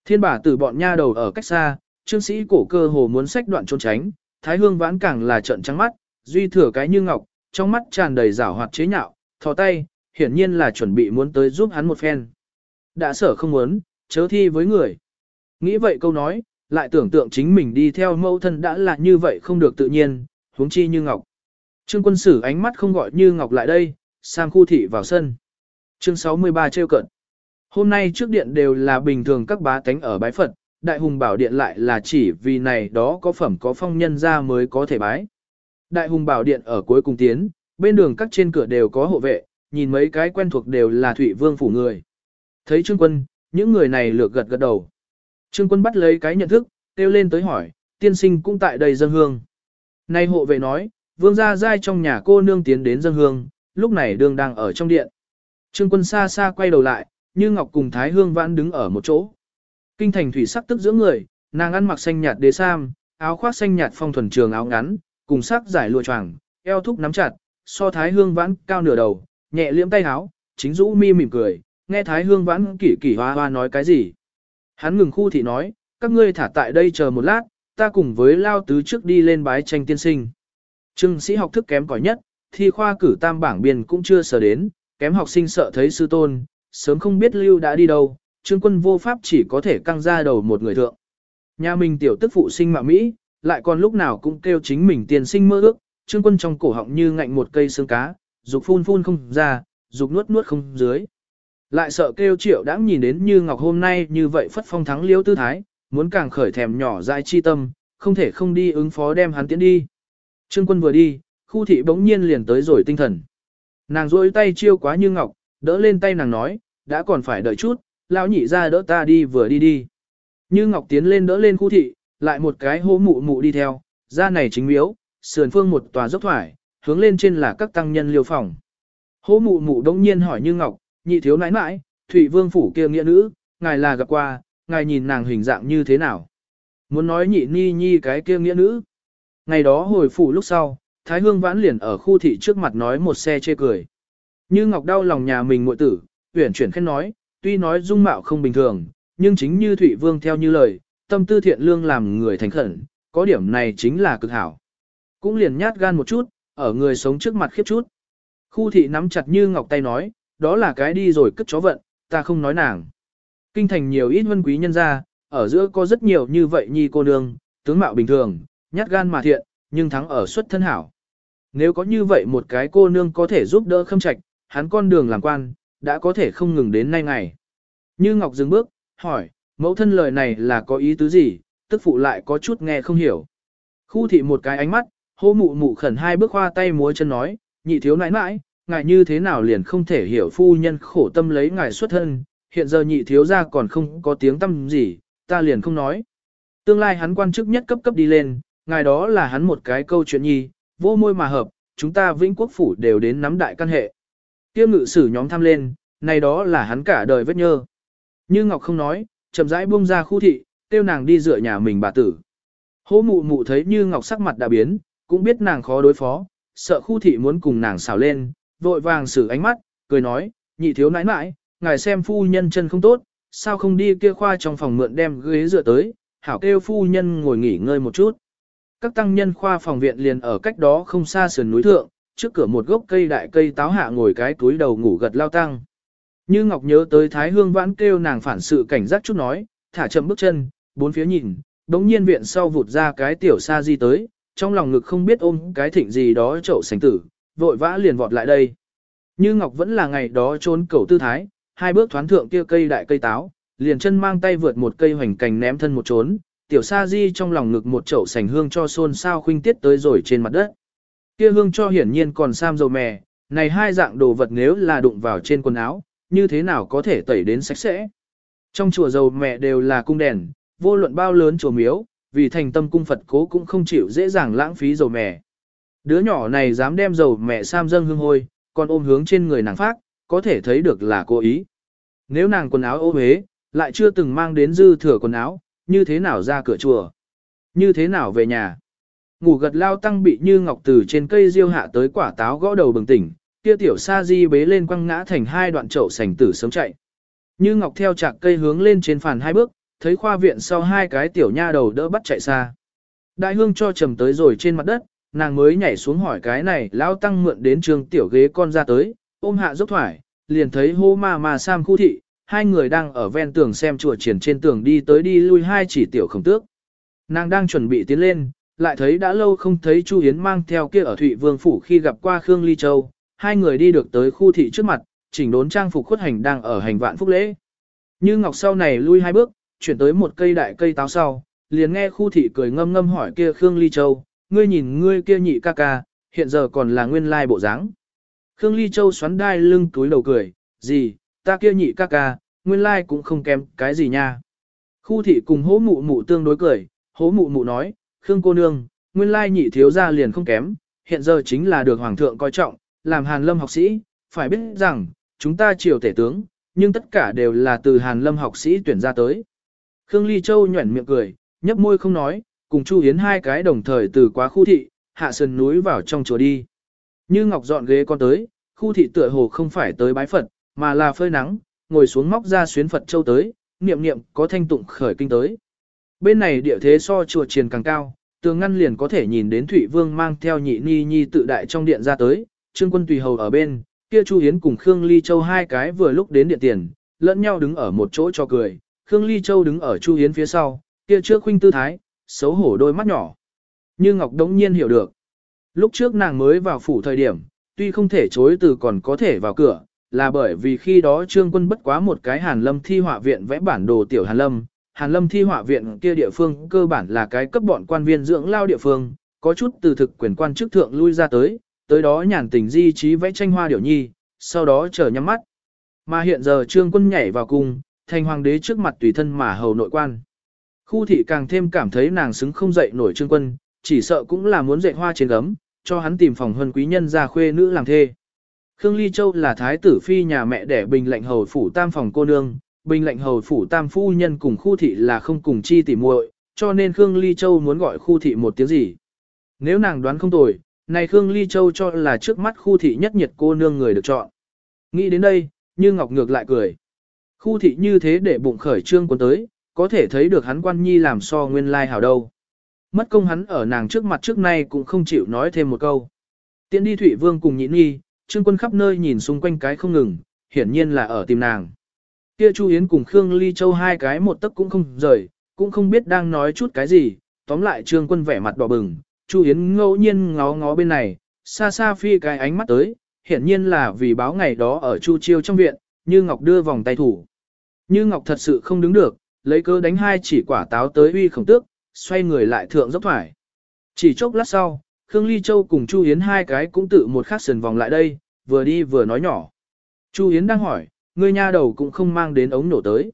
Thiên bả tử bọn nha đầu ở cách xa, trương sĩ cổ cơ hồ muốn sách đoạn trốn tránh, thái hương vãn càng là trận trắng mắt, duy thừa cái như ngọc, trong mắt tràn đầy rảo hoạt chế nhạo, thò tay, hiển nhiên là chuẩn bị muốn tới giúp hắn một phen. Đã sở không muốn, chớ thi với người. Nghĩ vậy câu nói, lại tưởng tượng chính mình đi theo mẫu thân đã là như vậy không được tự nhiên, huống chi như ngọc. Trương quân sử ánh mắt không gọi như ngọc lại đây, sang khu thị vào sân. Chương 63 trêu cận. Hôm nay trước điện đều là bình thường các bá tánh ở bái Phật, đại hùng bảo điện lại là chỉ vì này đó có phẩm có phong nhân ra mới có thể bái. Đại hùng bảo điện ở cuối cùng tiến, bên đường các trên cửa đều có hộ vệ, nhìn mấy cái quen thuộc đều là thủy vương phủ người. Thấy trương quân, những người này lược gật gật đầu. Trương quân bắt lấy cái nhận thức, kêu lên tới hỏi, tiên sinh cũng tại đây dân hương. Nay hộ vệ nói, vương gia giai trong nhà cô nương tiến đến dân hương, lúc này đường đang ở trong điện. Trương quân xa xa quay đầu lại, như Ngọc cùng Thái Hương vãn đứng ở một chỗ. Kinh thành thủy sắc tức giữa người, nàng ăn mặc xanh nhạt đế sam, áo khoác xanh nhạt phong thuần trường áo ngắn, cùng sắc giải lụa choàng, eo thúc nắm chặt, so Thái Hương vãn cao nửa đầu, nhẹ liễm tay áo, chính rũ mi mỉm cười, nghe Thái Hương vãn kỷ kỷ hoa hoa nói cái gì. Hắn ngừng khu thị nói, các ngươi thả tại đây chờ một lát, ta cùng với lao tứ trước đi lên bái tranh tiên sinh. Trương sĩ học thức kém cỏi nhất, thi khoa cử tam bảng biên cũng chưa sở đến, kém học sinh sợ thấy sư tôn, sớm không biết lưu đã đi đâu, trương quân vô pháp chỉ có thể căng ra đầu một người thượng. Nhà mình tiểu tức phụ sinh mạ Mỹ, lại còn lúc nào cũng kêu chính mình tiền sinh mơ ước, trương quân trong cổ họng như ngạnh một cây xương cá, dục phun phun không ra, dục nuốt nuốt không dưới. Lại sợ kêu triệu đã nhìn đến như ngọc hôm nay như vậy phất phong thắng liêu tư thái, muốn càng khởi thèm nhỏ dại chi tâm, không thể không đi ứng phó đem hắn tiến đi. Trương quân vừa đi, khu thị bỗng nhiên liền tới rồi tinh thần. Nàng rôi tay chiêu quá như ngọc, đỡ lên tay nàng nói, đã còn phải đợi chút, lão nhị ra đỡ ta đi vừa đi đi. Như ngọc tiến lên đỡ lên khu thị, lại một cái hố mụ mụ đi theo, ra này chính miếu, sườn phương một tòa dốc thoải, hướng lên trên là các tăng nhân liêu phòng. Hố mụ mụ đông nhiên hỏi như ngọc, nhị thiếu nãi nãi, thủy vương phủ kia nghĩa nữ, ngài là gặp qua, ngài nhìn nàng hình dạng như thế nào. Muốn nói nhị ni nhi cái kia nghĩa nữ. Ngày đó hồi phủ lúc sau, Thái Hương vãn liền ở khu thị trước mặt nói một xe chê cười. Như Ngọc đau lòng nhà mình muội tử, uyển chuyển khen nói, tuy nói dung mạo không bình thường, nhưng chính như Thụy Vương theo như lời, tâm tư thiện lương làm người thành khẩn, có điểm này chính là cực hảo. Cũng liền nhát gan một chút, ở người sống trước mặt khiếp chút. Khu thị nắm chặt như ngọc tay nói, đó là cái đi rồi cất chó vận, ta không nói nàng. Kinh thành nhiều ít vân quý nhân ra, ở giữa có rất nhiều như vậy nhi cô nương, tướng mạo bình thường, nhát gan mà thiện, nhưng thắng ở xuất thân hảo. Nếu có như vậy một cái cô nương có thể giúp đỡ khâm trạch, hắn con đường làm quan, đã có thể không ngừng đến nay ngày. Như Ngọc dừng bước, hỏi, mẫu thân lời này là có ý tứ gì, tức phụ lại có chút nghe không hiểu. Khu thị một cái ánh mắt, hô mụ mụ khẩn hai bước khoa tay múa chân nói, nhị thiếu nãi nãi, ngài như thế nào liền không thể hiểu phu nhân khổ tâm lấy ngài xuất thân, hiện giờ nhị thiếu gia còn không có tiếng tâm gì, ta liền không nói. Tương lai hắn quan chức nhất cấp cấp đi lên, ngài đó là hắn một cái câu chuyện nhi, vô môi mà hợp, chúng ta vĩnh quốc phủ đều đến nắm đại căn hệ. Tiêu ngự sử nhóm tham lên, này đó là hắn cả đời vết nhơ. Như Ngọc không nói, chậm rãi buông ra khu thị, tiêu nàng đi dựa nhà mình bà tử. Hố mụ mụ thấy Như Ngọc sắc mặt đã biến, cũng biết nàng khó đối phó, sợ khu thị muốn cùng nàng xào lên, vội vàng xử ánh mắt, cười nói, nhị thiếu nãi nãi, ngài xem phu nhân chân không tốt, sao không đi kia khoa trong phòng mượn đem ghế dựa tới, hảo kêu phu nhân ngồi nghỉ ngơi một chút. Các tăng nhân khoa phòng viện liền ở cách đó không xa sườn núi thượng, trước cửa một gốc cây đại cây táo hạ ngồi cái túi đầu ngủ gật lao tăng. Như Ngọc nhớ tới Thái Hương vãn kêu nàng phản sự cảnh giác chút nói, thả chậm bước chân, bốn phía nhìn, đống nhiên viện sau vụt ra cái tiểu sa di tới, trong lòng ngực không biết ôm cái thịnh gì đó chậu sành tử, vội vã liền vọt lại đây. Như Ngọc vẫn là ngày đó trốn cầu tư thái, hai bước thoán thượng kia cây đại cây táo, liền chân mang tay vượt một cây hoành cành ném thân một trốn, tiểu sa di trong lòng ngực một chậu sành hương cho xôn sao khuynh tiết tới rồi trên mặt đất. Kia hương cho hiển nhiên còn sam dầu mè, này hai dạng đồ vật nếu là đụng vào trên quần áo, như thế nào có thể tẩy đến sạch sẽ. Trong chùa dầu mẹ đều là cung đèn, vô luận bao lớn chùa miếu, vì thành tâm cung Phật cố cũng không chịu dễ dàng lãng phí dầu mè. Đứa nhỏ này dám đem dầu mẹ sam dâng hương hôi, còn ôm hướng trên người nàng phát, có thể thấy được là cố ý. Nếu nàng quần áo ô uế, lại chưa từng mang đến dư thừa quần áo, như thế nào ra cửa chùa? Như thế nào về nhà? Ngủ gật lao tăng bị như ngọc từ trên cây diêu hạ tới quả táo gõ đầu bừng tỉnh, kia tiểu sa di bế lên quăng ngã thành hai đoạn chậu sành tử sớm chạy. Như ngọc theo chạc cây hướng lên trên phàn hai bước, thấy khoa viện sau hai cái tiểu nha đầu đỡ bắt chạy xa. Đại hương cho trầm tới rồi trên mặt đất, nàng mới nhảy xuống hỏi cái này lao tăng mượn đến trường tiểu ghế con ra tới, ôm hạ dốc thoải, liền thấy hô ma ma sam khu thị, hai người đang ở ven tường xem chùa triển trên tường đi tới đi lui hai chỉ tiểu khổng tước. Nàng đang chuẩn bị tiến lên, lại thấy đã lâu không thấy Chu Hiến mang theo kia ở Thụy Vương Phủ khi gặp qua Khương Ly Châu, hai người đi được tới khu thị trước mặt, chỉnh đốn trang phục khuất hành đang ở hành vạn phúc lễ. Như Ngọc sau này lui hai bước, chuyển tới một cây đại cây táo sau, liền nghe khu thị cười ngâm ngâm hỏi kia Khương Ly Châu, ngươi nhìn ngươi kia nhị ca ca, hiện giờ còn là nguyên lai bộ dáng. Khương Ly Châu xoắn đai lưng túi đầu cười, gì, ta kia nhị ca ca, nguyên lai cũng không kém cái gì nha. Khu thị cùng hố mụ mụ tương đối cười, hố mụ mụ nói, Khương cô nương, nguyên lai nhị thiếu gia liền không kém, hiện giờ chính là được hoàng thượng coi trọng, làm hàn lâm học sĩ, phải biết rằng, chúng ta triều tể tướng, nhưng tất cả đều là từ hàn lâm học sĩ tuyển ra tới. Khương Ly Châu nhuẩn miệng cười, nhấp môi không nói, cùng Chu Hiến hai cái đồng thời từ quá khu thị, hạ sườn núi vào trong chùa đi. Như Ngọc dọn ghế con tới, khu thị tựa hồ không phải tới bái Phật, mà là phơi nắng, ngồi xuống móc ra xuyến Phật châu tới, niệm niệm có thanh tụng khởi kinh tới. Bên này địa thế so chùa triền càng cao, tường ngăn liền có thể nhìn đến Thụy Vương mang theo nhị ni nhi tự đại trong điện ra tới, trương quân tùy hầu ở bên, kia Chu Hiến cùng Khương Ly Châu hai cái vừa lúc đến điện tiền, lẫn nhau đứng ở một chỗ cho cười, Khương Ly Châu đứng ở Chu Hiến phía sau, kia trước khuynh tư thái, xấu hổ đôi mắt nhỏ. Như Ngọc đống nhiên hiểu được. Lúc trước nàng mới vào phủ thời điểm, tuy không thể chối từ còn có thể vào cửa, là bởi vì khi đó trương quân bất quá một cái hàn lâm thi họa viện vẽ bản đồ tiểu hàn lâm. Hàn lâm thi họa viện kia địa phương cơ bản là cái cấp bọn quan viên dưỡng lao địa phương, có chút từ thực quyền quan chức thượng lui ra tới, tới đó nhàn tình di trí vẽ tranh hoa điểu nhi, sau đó chờ nhắm mắt. Mà hiện giờ trương quân nhảy vào cung, thành hoàng đế trước mặt tùy thân mà hầu nội quan. Khu thị càng thêm cảm thấy nàng xứng không dậy nổi trương quân, chỉ sợ cũng là muốn dạy hoa trên gấm, cho hắn tìm phòng huân quý nhân ra khuê nữ làm thê. Khương Ly Châu là thái tử phi nhà mẹ đẻ bình lệnh hầu phủ tam phòng cô nương, bình lệnh hầu phủ tam phu nhân cùng khu thị là không cùng chi tỉ muội, cho nên Khương Ly Châu muốn gọi khu thị một tiếng gì. Nếu nàng đoán không tồi, này Khương Ly Châu cho là trước mắt khu thị nhất nhiệt cô nương người được chọn. Nghĩ đến đây, như Ngọc ngược lại cười. Khu thị như thế để bụng khởi trương quân tới, có thể thấy được hắn quan nhi làm so nguyên lai hảo đâu. Mất công hắn ở nàng trước mặt trước nay cũng không chịu nói thêm một câu. Tiễn đi Thụy Vương cùng nhịn nghi, Trương Quân khắp nơi nhìn xung quanh cái không ngừng, hiển nhiên là ở tìm nàng. Kia Chu Yến cùng Khương Ly Châu hai cái một tấc cũng không rời, cũng không biết đang nói chút cái gì, tóm lại Trương Quân vẻ mặt đỏ bừng, Chu Yến ngẫu nhiên ngó ngó bên này, xa xa phi cái ánh mắt tới, hiển nhiên là vì báo ngày đó ở Chu Chiêu trong viện, Như Ngọc đưa vòng tay thủ. Như Ngọc thật sự không đứng được, lấy cơ đánh hai chỉ quả táo tới uy khổng tước, xoay người lại thượng dốc thoải. Chỉ chốc lát sau, Khương Ly Châu cùng Chu Yến hai cái cũng tự một khắc sườn vòng lại đây, vừa đi vừa nói nhỏ. Chu Yến đang hỏi, người nha đầu cũng không mang đến ống nổ tới.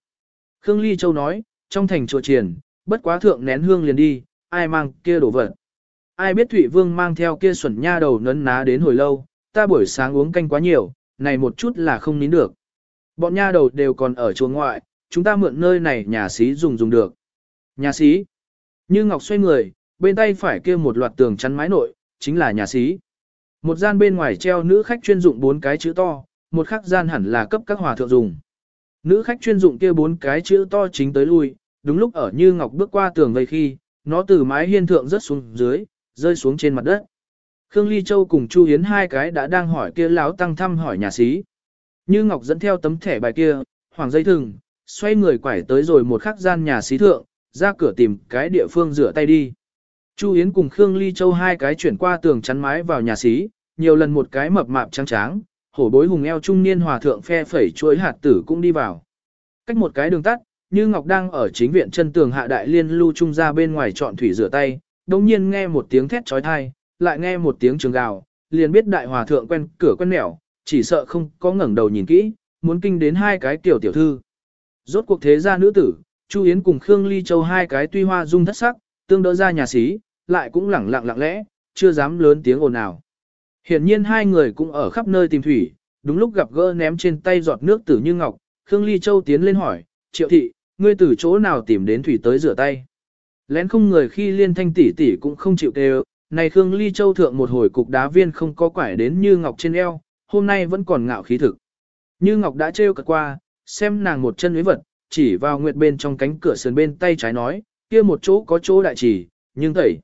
Khương Ly Châu nói, trong thành chùa triển, bất quá thượng nén hương liền đi, ai mang kia đổ vật. Ai biết Thụy Vương mang theo kia xuẩn nha đầu nấn ná đến hồi lâu, ta buổi sáng uống canh quá nhiều, này một chút là không nín được. Bọn nha đầu đều còn ở chùa ngoại, chúng ta mượn nơi này nhà xí dùng dùng được. Nhà xí. Như Ngọc xoay người, bên tay phải kia một loạt tường chắn mái nội, chính là nhà xí. Một gian bên ngoài treo nữ khách chuyên dụng bốn cái chữ to, một khắc gian hẳn là cấp các hòa thượng dùng. Nữ khách chuyên dụng kia bốn cái chữ to chính tới lui, đúng lúc ở Như Ngọc bước qua tường vây khi, nó từ mái hiên thượng rớt xuống dưới, rơi xuống trên mặt đất. Khương Ly Châu cùng Chu Hiến hai cái đã đang hỏi kia lão tăng thăm hỏi nhà xí. Như Ngọc dẫn theo tấm thẻ bài kia, hoàng dây thừng, xoay người quải tới rồi một khắc gian nhà xí thượng, ra cửa tìm cái địa phương rửa tay đi. Chu Yến cùng Khương Ly Châu hai cái chuyển qua tường chắn mái vào nhà xí, nhiều lần một cái mập mạp trắng tráng, hổ bối hùng eo trung niên hòa thượng phe phẩy chuối hạt tử cũng đi vào. Cách một cái đường tắt, như Ngọc đang ở chính viện chân tường hạ đại liên lưu trung ra bên ngoài chọn thủy rửa tay, đồng nhiên nghe một tiếng thét trói thai, lại nghe một tiếng trường gào, liền biết đại hòa thượng quen cửa quen mẻo, chỉ sợ không có ngẩng đầu nhìn kỹ, muốn kinh đến hai cái tiểu tiểu thư. Rốt cuộc thế gia nữ tử, Chu Yến cùng Khương Ly Châu hai cái tuy hoa dung thất sắc, tương đỡ ra nhà xí, lại cũng lẳng lặng lặng lẽ, chưa dám lớn tiếng ồn nào. Hiển nhiên hai người cũng ở khắp nơi tìm thủy, đúng lúc gặp gỡ ném trên tay giọt nước tử như ngọc, Khương Ly Châu tiến lên hỏi, triệu thị, ngươi từ chỗ nào tìm đến thủy tới rửa tay. Lén không người khi liên thanh tỷ tỷ cũng không chịu kêu, này Khương Ly Châu thượng một hồi cục đá viên không có quải đến như ngọc trên eo, hôm nay vẫn còn ngạo khí thực. Như ngọc đã trêu cật qua, xem nàng một chân lưới vật, chỉ vào nguyệt bên trong cánh cửa sườn bên tay trái nói, kia một chỗ có chỗ đại chỉ, nhưng thầy.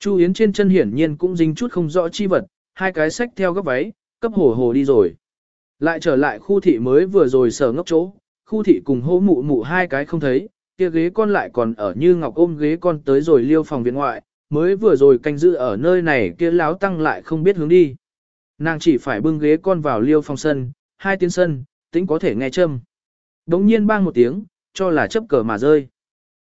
Chu Yến trên chân hiển nhiên cũng dính chút không rõ chi vật, hai cái sách theo gấp váy, cấp hồ hồ đi rồi. Lại trở lại khu thị mới vừa rồi sở ngốc chỗ, khu thị cùng hô mụ mụ hai cái không thấy, kia ghế con lại còn ở như ngọc ôm ghế con tới rồi liêu phòng viện ngoại, mới vừa rồi canh giữ ở nơi này kia láo tăng lại không biết hướng đi. Nàng chỉ phải bưng ghế con vào liêu phòng sân, hai tiếng sân, tính có thể nghe châm. Đống nhiên bang một tiếng, cho là chấp cờ mà rơi.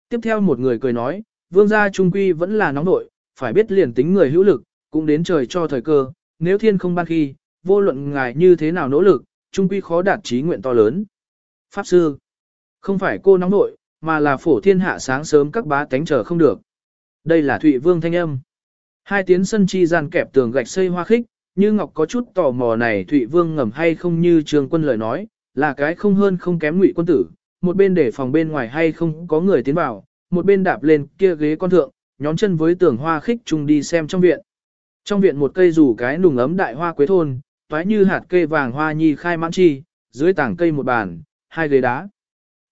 Tiếp theo một người cười nói, vương gia trung quy vẫn là nóng nội, phải biết liền tính người hữu lực, cũng đến trời cho thời cơ, nếu thiên không ban khi, vô luận ngài như thế nào nỗ lực, trung quy khó đạt trí nguyện to lớn. Pháp sư, không phải cô nóng nội, mà là phổ thiên hạ sáng sớm các bá tánh chờ không được. Đây là Thụy Vương thanh âm. Hai tiến sân chi gian kẹp tường gạch xây hoa khích, như Ngọc có chút tò mò này Thụy Vương ngầm hay không như trường quân lời nói, là cái không hơn không kém ngụy quân tử, một bên để phòng bên ngoài hay không có người tiến vào, một bên đạp lên kia ghế con thượng, nhón chân với tường hoa khích chung đi xem trong viện. Trong viện một cây rủ cái nùng ấm đại hoa quế thôn, toái như hạt cây vàng hoa nhi khai mãn chi, dưới tảng cây một bàn, hai ghế đá.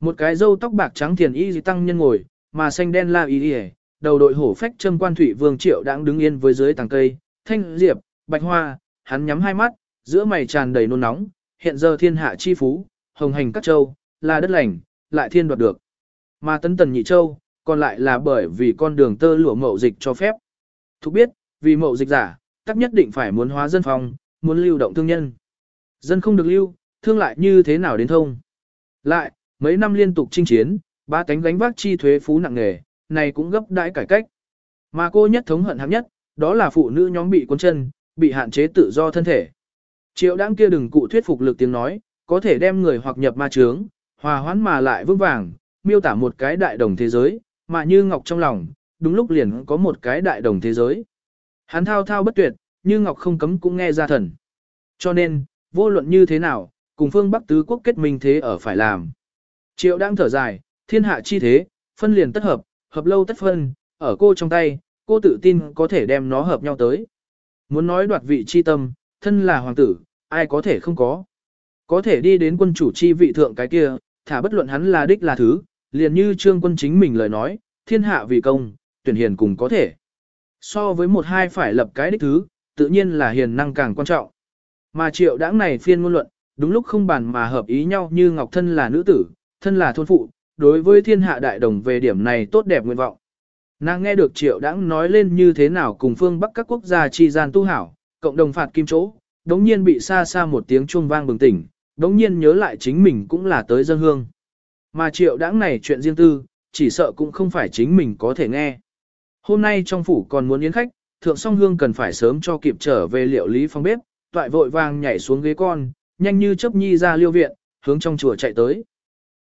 Một cái râu tóc bạc trắng thiền y tăng nhân ngồi, mà xanh đen la y y, đầu đội hổ phách châm quan thủy vương triệu đang đứng yên với dưới tàng cây, thanh diệp, bạch hoa, hắn nhắm hai mắt, giữa mày tràn đầy nôn nóng, hiện giờ thiên hạ chi phú, hồng hành các châu, là đất lành, lại thiên đoạt được. Mà tấn tần nhị châu, còn lại là bởi vì con đường tơ lụa mậu dịch cho phép. Thúc biết, vì mậu dịch giả, tắc nhất định phải muốn hóa dân phòng, muốn lưu động thương nhân. Dân không được lưu, thương lại như thế nào đến thông. Lại, mấy năm liên tục chinh chiến, ba cánh gánh vác chi thuế phú nặng nghề, này cũng gấp đãi cải cách. Mà cô nhất thống hận hạng nhất, đó là phụ nữ nhóm bị cuốn chân, bị hạn chế tự do thân thể. Triệu đáng kia đừng cụ thuyết phục lực tiếng nói, có thể đem người hoặc nhập ma trướng, hòa hoãn mà lại vững vàng, miêu tả một cái đại đồng thế giới, mà như ngọc trong lòng, đúng lúc liền có một cái đại đồng thế giới. Hắn thao thao bất tuyệt, như ngọc không cấm cũng nghe ra thần. Cho nên, vô luận như thế nào, cùng phương Bắc tứ quốc kết minh thế ở phải làm. Triệu đang thở dài, thiên hạ chi thế, phân liền tất hợp, hợp lâu tất phân, ở cô trong tay, cô tự tin có thể đem nó hợp nhau tới. Muốn nói đoạt vị chi tâm, thân là hoàng tử, ai có thể không có. Có thể đi đến quân chủ chi vị thượng cái kia, thả bất luận hắn là đích là thứ, liền như trương quân chính mình lời nói, thiên hạ vì công, tuyển hiền cùng có thể. So với một hai phải lập cái đích thứ, tự nhiên là hiền năng càng quan trọng. Mà triệu đãng này phiên ngôn luận, đúng lúc không bàn mà hợp ý nhau như Ngọc Thân là nữ tử, thân là thôn phụ, đối với thiên hạ đại đồng về điểm này tốt đẹp nguyện vọng. Nàng nghe được triệu đãng nói lên như thế nào cùng phương Bắc các quốc gia chi gian tu hảo, cộng đồng phạt kim chỗ, đống nhiên bị xa xa một tiếng chuông vang bừng tỉnh, đống nhiên nhớ lại chính mình cũng là tới dân hương. Mà triệu đãng này chuyện riêng tư, chỉ sợ cũng không phải chính mình có thể nghe. Hôm nay trong phủ còn muốn yến khách, thượng song hương cần phải sớm cho kịp trở về liệu lý phong bếp, toại vội vàng nhảy xuống ghế con, nhanh như chớp nhi ra liêu viện, hướng trong chùa chạy tới.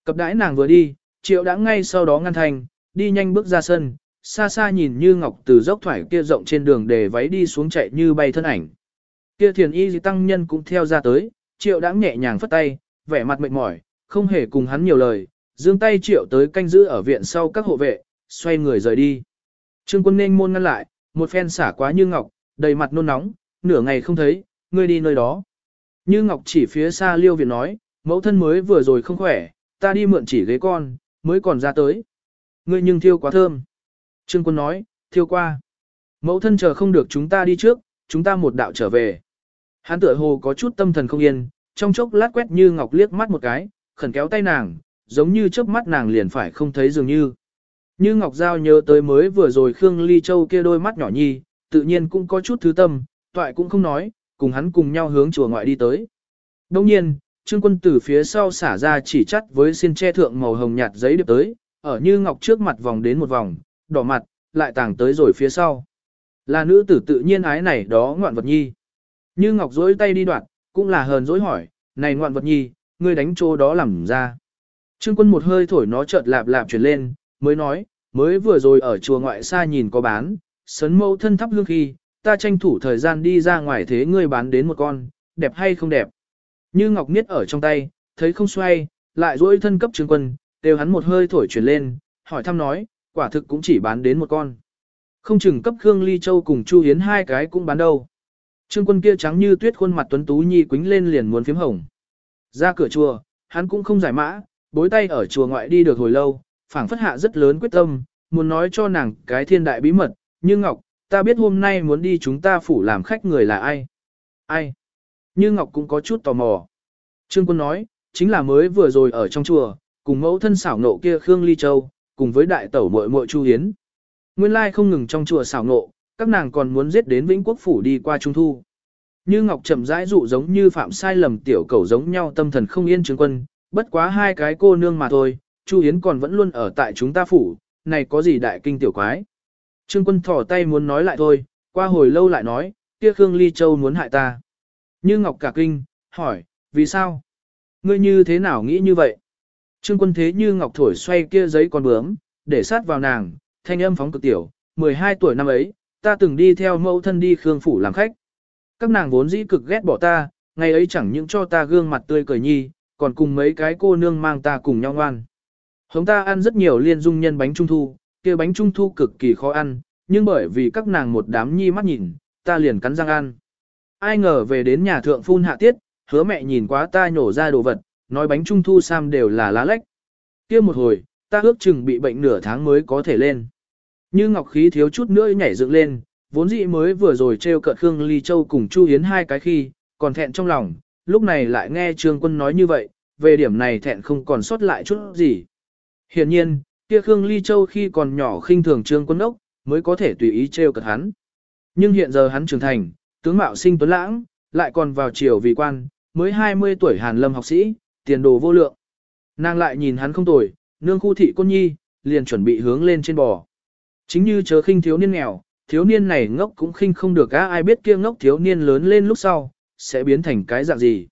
Cập đãi nàng vừa đi, triệu đã ngay sau đó ngăn thành, đi nhanh bước ra sân, xa xa nhìn như ngọc từ dốc thoải kia rộng trên đường để váy đi xuống chạy như bay thân ảnh. Kia thiền y tăng nhân cũng theo ra tới, triệu đã nhẹ nhàng phất tay, vẻ mặt mệt mỏi, không hề cùng hắn nhiều lời, dương tay triệu tới canh giữ ở viện sau các hộ vệ, xoay người rời đi. Trương quân nên môn ngăn lại, một phen xả quá như ngọc, đầy mặt nôn nóng, nửa ngày không thấy, ngươi đi nơi đó. Như ngọc chỉ phía xa liêu viện nói, mẫu thân mới vừa rồi không khỏe, ta đi mượn chỉ ghế con, mới còn ra tới. Ngươi nhưng thiêu quá thơm. Trương quân nói, thiêu qua. Mẫu thân chờ không được chúng ta đi trước, chúng ta một đạo trở về. Hắn tựa hồ có chút tâm thần không yên, trong chốc lát quét như ngọc liếc mắt một cái, khẩn kéo tay nàng, giống như chớp mắt nàng liền phải không thấy dường như. Như Ngọc Giao nhớ tới mới vừa rồi Khương Ly Châu kia đôi mắt nhỏ nhi, tự nhiên cũng có chút thứ tâm, toại cũng không nói, cùng hắn cùng nhau hướng chùa ngoại đi tới. Đồng nhiên, Trương Quân từ phía sau xả ra chỉ chắt với xin che thượng màu hồng nhạt giấy điệp tới, ở Như Ngọc trước mặt vòng đến một vòng, đỏ mặt, lại tàng tới rồi phía sau. Là nữ tử tự nhiên ái này đó ngoạn vật nhi. Như Ngọc dối tay đi đoạn, cũng là hờn dối hỏi, này ngoạn vật nhi, ngươi đánh chỗ đó làm ra. Trương quân một hơi thổi nó chợt lạp lạp chuyển lên, mới nói, mới vừa rồi ở chùa ngoại xa nhìn có bán, sấn mâu thân thắp hương khi, ta tranh thủ thời gian đi ra ngoài thế ngươi bán đến một con, đẹp hay không đẹp. Như Ngọc Niết ở trong tay, thấy không xoay, lại duỗi thân cấp trương quân, đều hắn một hơi thổi chuyển lên, hỏi thăm nói, quả thực cũng chỉ bán đến một con. Không chừng cấp Khương Ly Châu cùng Chu Hiến hai cái cũng bán đâu. Trương quân kia trắng như tuyết khuôn mặt tuấn tú nhi quính lên liền muốn phím hồng. Ra cửa chùa, hắn cũng không giải mã, bối tay ở chùa ngoại đi được hồi lâu, phảng phất hạ rất lớn quyết tâm, muốn nói cho nàng cái thiên đại bí mật, như Ngọc, ta biết hôm nay muốn đi chúng ta phủ làm khách người là ai. Ai? Như Ngọc cũng có chút tò mò. Trương quân nói, chính là mới vừa rồi ở trong chùa, cùng mẫu thân xảo nộ kia Khương Ly Châu, cùng với đại tẩu muội muội Chu Hiến. Nguyên lai không ngừng trong chùa xảo nộ, các nàng còn muốn giết đến Vĩnh Quốc phủ đi qua trung thu. Như Ngọc chậm rãi dụ giống như phạm sai lầm tiểu cầu giống nhau tâm thần không yên chứng quân, bất quá hai cái cô nương mà thôi, Chu Hiến còn vẫn luôn ở tại chúng ta phủ, này có gì đại kinh tiểu quái. Trương quân thỏ tay muốn nói lại thôi, qua hồi lâu lại nói, kia Khương Ly Châu muốn hại ta. Như Ngọc cả kinh, hỏi, vì sao? Ngươi như thế nào nghĩ như vậy? Trương quân thế như Ngọc thổi xoay kia giấy con bướm, để sát vào nàng, thanh âm phóng cực tiểu, 12 tuổi năm ấy, ta từng đi theo mẫu thân đi Khương Phủ làm khách. Các nàng vốn dĩ cực ghét bỏ ta, ngày ấy chẳng những cho ta gương mặt tươi cười nhi, còn cùng mấy cái cô nương mang ta cùng nhau ngoan. Hống ta ăn rất nhiều liên dung nhân bánh trung thu, kia bánh trung thu cực kỳ khó ăn, nhưng bởi vì các nàng một đám nhi mắt nhìn, ta liền cắn răng ăn. Ai ngờ về đến nhà thượng phun hạ tiết, hứa mẹ nhìn quá ta nhổ ra đồ vật, nói bánh trung thu sam đều là lá lách. Kia một hồi, ta ước chừng bị bệnh nửa tháng mới có thể lên. Như ngọc khí thiếu chút nữa nhảy dựng lên, vốn dĩ mới vừa rồi treo cợt Khương Ly Châu cùng Chu Hiến hai cái khi, còn thẹn trong lòng, lúc này lại nghe Trương Quân nói như vậy, về điểm này thẹn không còn sót lại chút gì. Hiển nhiên, kia Khương Ly Châu khi còn nhỏ khinh thường Trương Quân ốc, mới có thể tùy ý treo cợt hắn. Nhưng hiện giờ hắn trưởng thành, tướng mạo sinh tuấn lãng, lại còn vào triều vì quan, mới 20 tuổi Hàn Lâm học sĩ, tiền đồ vô lượng. Nàng lại nhìn hắn không tồi, nương khu thị côn nhi, liền chuẩn bị hướng lên trên bò. Chính như chớ khinh thiếu niên nghèo, thiếu niên này ngốc cũng khinh không được á ai biết kia ngốc thiếu niên lớn lên lúc sau, sẽ biến thành cái dạng gì.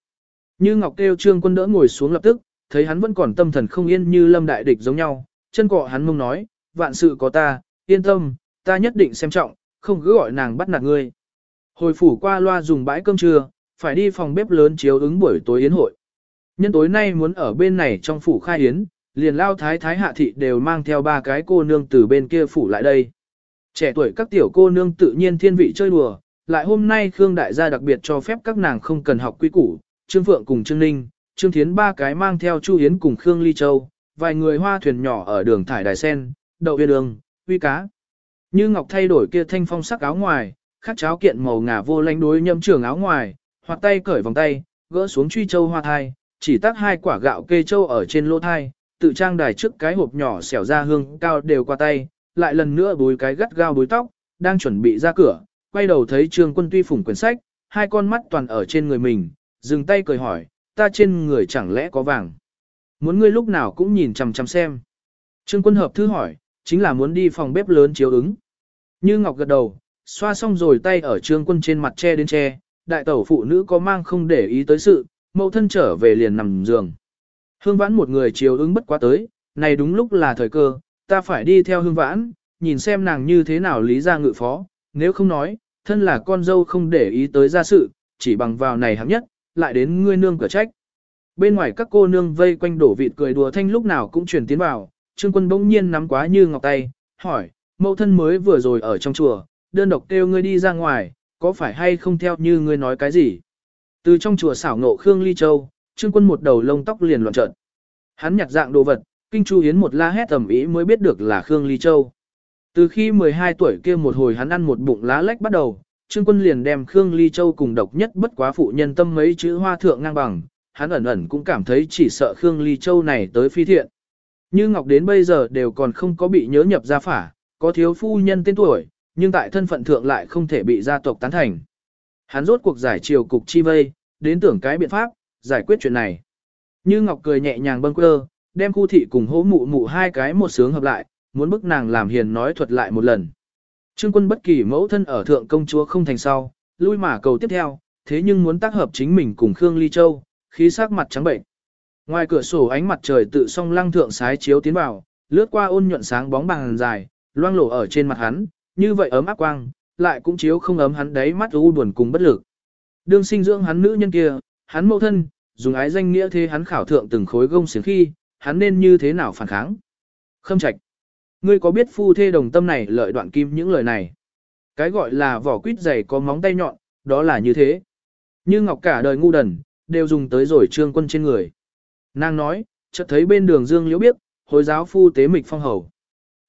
Như Ngọc kêu trương quân đỡ ngồi xuống lập tức, thấy hắn vẫn còn tâm thần không yên như lâm đại địch giống nhau, chân cọ hắn mông nói, vạn sự có ta, yên tâm, ta nhất định xem trọng, không cứ gọi nàng bắt nạt ngươi. Hồi phủ qua loa dùng bãi cơm trưa, phải đi phòng bếp lớn chiếu ứng buổi tối yến hội. Nhân tối nay muốn ở bên này trong phủ khai yến, liền lao thái thái hạ thị đều mang theo ba cái cô nương từ bên kia phủ lại đây. Trẻ tuổi các tiểu cô nương tự nhiên thiên vị chơi đùa, lại hôm nay Khương Đại gia đặc biệt cho phép các nàng không cần học quy củ, Trương Phượng cùng Trương Ninh, Trương Thiến ba cái mang theo Chu Hiến cùng Khương Ly Châu, vài người hoa thuyền nhỏ ở đường thải đài sen, đậu viên đường, uy cá. Như Ngọc thay đổi kia thanh phong sắc áo ngoài, khắc cháo kiện màu ngà vô lanh đối nhâm trưởng áo ngoài, hoặc tay cởi vòng tay, gỡ xuống truy châu hoa thai, chỉ tác hai quả gạo kê châu ở trên lỗ thai, tự trang đài trước cái hộp nhỏ xẻo ra hương cao đều qua tay, lại lần nữa bối cái gắt gao bối tóc, đang chuẩn bị ra cửa, quay đầu thấy trương quân tuy phủng quyển sách, hai con mắt toàn ở trên người mình, dừng tay cười hỏi, ta trên người chẳng lẽ có vàng. Muốn ngươi lúc nào cũng nhìn chằm chằm xem. Trương quân hợp thư hỏi, chính là muốn đi phòng bếp lớn chiếu ứng. Như Ngọc gật đầu, xoa xong rồi tay ở trương quân trên mặt che đến che, đại tẩu phụ nữ có mang không để ý tới sự, mẫu thân trở về liền nằm giường. Hương vãn một người chiều ứng bất quá tới, này đúng lúc là thời cơ, ta phải đi theo hương vãn, nhìn xem nàng như thế nào lý ra ngự phó, nếu không nói, thân là con dâu không để ý tới ra sự, chỉ bằng vào này hạng nhất, lại đến ngươi nương cửa trách. Bên ngoài các cô nương vây quanh đổ vịt cười đùa thanh lúc nào cũng truyền tiến vào, Trương Quân bỗng nhiên nắm quá như ngọc tay, hỏi, mẫu thân mới vừa rồi ở trong chùa, đơn độc kêu ngươi đi ra ngoài, có phải hay không theo như ngươi nói cái gì? Từ trong chùa xảo ngộ Khương Ly Châu, Trương Quân một đầu lông tóc liền loạn trợn. Hắn nhặt dạng đồ vật, Kinh Chu Hiến một la hét tầm ý mới biết được là Khương Ly Châu. Từ khi 12 tuổi kia một hồi hắn ăn một bụng lá lách bắt đầu, Trương Quân liền đem Khương Ly Châu cùng độc nhất bất quá phụ nhân tâm mấy chữ hoa thượng ngang bằng, hắn ẩn ẩn cũng cảm thấy chỉ sợ Khương Ly Châu này tới phi thiện. Như Ngọc đến bây giờ đều còn không có bị nhớ nhập gia phả, có thiếu phu nhân tên tuổi, nhưng tại thân phận thượng lại không thể bị gia tộc tán thành. Hắn rốt cuộc giải triều cục chi vây, đến tưởng cái biện pháp, giải quyết chuyện này. Như Ngọc cười nhẹ nhàng bâng quơ, đem khu thị cùng hố mụ mụ hai cái một sướng hợp lại, muốn bức nàng làm hiền nói thuật lại một lần. Trương quân bất kỳ mẫu thân ở thượng công chúa không thành sau, lui mà cầu tiếp theo, thế nhưng muốn tác hợp chính mình cùng Khương Ly Châu, khí sắc mặt trắng bệnh. Ngoài cửa sổ ánh mặt trời tự song lăng thượng sái chiếu tiến vào, lướt qua ôn nhuận sáng bóng bằng dài, loang lổ ở trên mặt hắn, như vậy ấm áp quang, lại cũng chiếu không ấm hắn đấy mắt u buồn cùng bất lực. Đương sinh dưỡng hắn nữ nhân kia, hắn mẫu thân, dùng ái danh nghĩa thế hắn khảo thượng từng khối gông xiềng khi, hắn nên như thế nào phản kháng. Khâm trạch. Ngươi có biết phu thê đồng tâm này lợi đoạn kim những lời này? Cái gọi là vỏ quýt dày có móng tay nhọn, đó là như thế. Như ngọc cả đời ngu đần, đều dùng tới rồi trương quân trên người. Nàng nói, chợt thấy bên đường dương liễu biết, hồi giáo phu tế mịch phong hầu.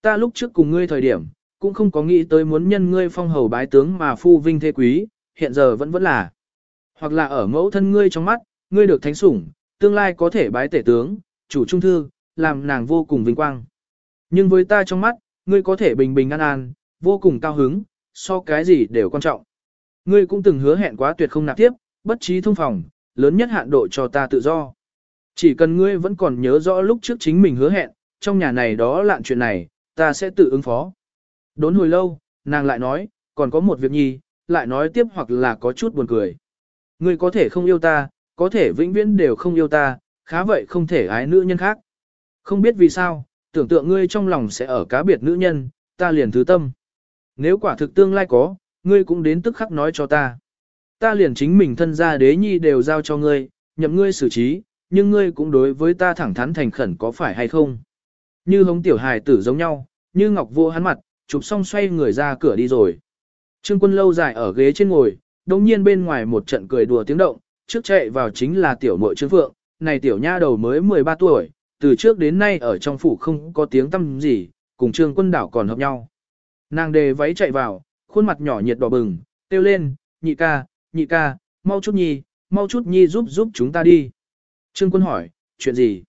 Ta lúc trước cùng ngươi thời điểm, cũng không có nghĩ tới muốn nhân ngươi phong hầu bái tướng mà phu vinh thế quý, hiện giờ vẫn vẫn là. Hoặc là ở mẫu thân ngươi trong mắt, ngươi được thánh sủng, tương lai có thể bái tể tướng, chủ trung thư, làm nàng vô cùng vinh quang. Nhưng với ta trong mắt, ngươi có thể bình bình an an, vô cùng cao hứng, so cái gì đều quan trọng. Ngươi cũng từng hứa hẹn quá tuyệt không nạp tiếp, bất trí thông phòng, lớn nhất hạn độ cho ta tự do. Chỉ cần ngươi vẫn còn nhớ rõ lúc trước chính mình hứa hẹn, trong nhà này đó lạn chuyện này, ta sẽ tự ứng phó. Đốn hồi lâu, nàng lại nói, còn có một việc nhi, lại nói tiếp hoặc là có chút buồn cười. Ngươi có thể không yêu ta, có thể vĩnh viễn đều không yêu ta, khá vậy không thể ái nữ nhân khác. Không biết vì sao, tưởng tượng ngươi trong lòng sẽ ở cá biệt nữ nhân, ta liền thứ tâm. Nếu quả thực tương lai có, ngươi cũng đến tức khắc nói cho ta. Ta liền chính mình thân gia đế nhi đều giao cho ngươi, nhậm ngươi xử trí, nhưng ngươi cũng đối với ta thẳng thắn thành khẩn có phải hay không. Như hống tiểu hài tử giống nhau, như ngọc vô hắn mặt, chụp xong xoay người ra cửa đi rồi. Trương quân lâu dài ở ghế trên ngồi, đồng nhiên bên ngoài một trận cười đùa tiếng động, trước chạy vào chính là tiểu muội Trương Phượng, này tiểu nha đầu mới 13 tuổi, từ trước đến nay ở trong phủ không có tiếng tâm gì, cùng trương quân đảo còn hợp nhau. Nàng đề váy chạy vào, khuôn mặt nhỏ nhiệt đỏ bừng, kêu lên, nhị ca, nhị ca, mau chút nhi, mau chút nhi giúp giúp chúng ta đi. Trương quân hỏi, chuyện gì?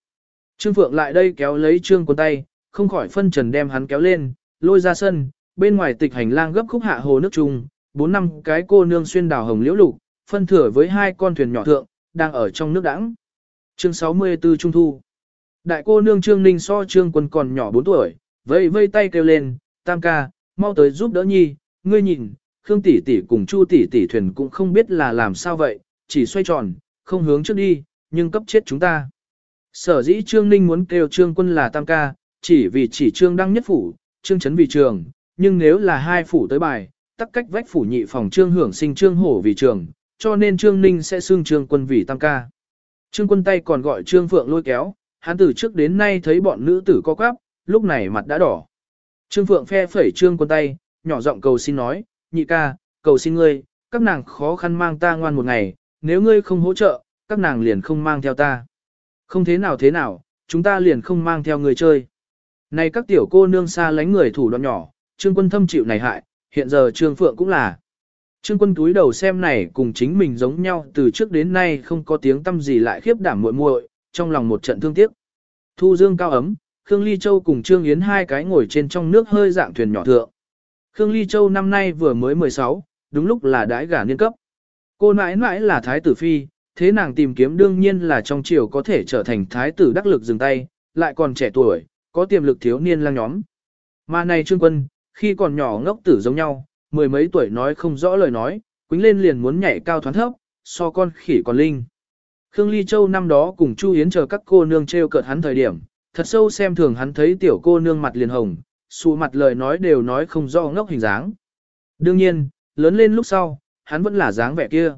Trương Phượng lại đây kéo lấy trương quân tay, không khỏi phân trần đem hắn kéo lên, lôi ra sân, bên ngoài tịch hành lang gấp khúc hạ hồ nước trung, bốn năm cái cô nương xuyên đào hồng liễu lục, phân thừa với hai con thuyền nhỏ thượng, đang ở trong nước đãng. Chương 64 Trung Thu Đại cô nương Trương Ninh so Trương Quân còn nhỏ 4 tuổi, vây vây tay kêu lên, tam ca, mau tới giúp đỡ nhi, ngươi nhìn, Khương tỷ tỷ cùng Chu tỷ tỷ thuyền cũng không biết là làm sao vậy, chỉ xoay tròn, không hướng trước đi, nhưng cấp chết chúng ta. Sở dĩ Trương Ninh muốn kêu Trương Quân là tam ca, chỉ vì chỉ Trương Đăng nhất phủ, Trương Trấn vì trường, nhưng nếu là hai phủ tới bài, tắc cách vách phủ nhị phòng Trương Hưởng sinh Trương Hổ vì trường, cho nên Trương Ninh sẽ xưng Trương Quân vì tam ca. Trương Quân tay còn gọi Trương Phượng lôi kéo, hắn từ trước đến nay thấy bọn nữ tử co quắp, lúc này mặt đã đỏ. Trương Phượng phe phẩy Trương Quân tay, nhỏ giọng cầu xin nói, nhị ca, cầu xin ngươi, các nàng khó khăn mang ta ngoan một ngày, nếu ngươi không hỗ trợ, các nàng liền không mang theo ta. Không thế nào thế nào, chúng ta liền không mang theo người chơi. Này các tiểu cô nương xa lánh người thủ đoạn nhỏ, Trương quân thâm chịu này hại, hiện giờ Trương Phượng cũng là. Trương quân túi đầu xem này cùng chính mình giống nhau từ trước đến nay không có tiếng tâm gì lại khiếp đảm muội muội, trong lòng một trận thương tiếc. Thu dương cao ấm, Khương Ly Châu cùng Trương Yến hai cái ngồi trên trong nước hơi dạng thuyền nhỏ thượng. Khương Ly Châu năm nay vừa mới 16, đúng lúc là đãi gả niên cấp. Cô nãi nãi là thái tử phi, thế nàng tìm kiếm đương nhiên là trong triều có thể trở thành thái tử đắc lực dừng tay, lại còn trẻ tuổi, có tiềm lực thiếu niên lang nhóm. Mà này Trương Quân, khi còn nhỏ ngốc tử giống nhau, mười mấy tuổi nói không rõ lời nói, quính lên liền muốn nhảy cao thoáng thấp, so con khỉ còn linh. Khương Ly Châu năm đó cùng Chu Yến chờ các cô nương treo cợt hắn thời điểm, thật sâu xem thường hắn thấy tiểu cô nương mặt liền hồng, xù mặt lời nói đều nói không rõ ngốc hình dáng. Đương nhiên, lớn lên lúc sau, hắn vẫn là dáng vẻ kia.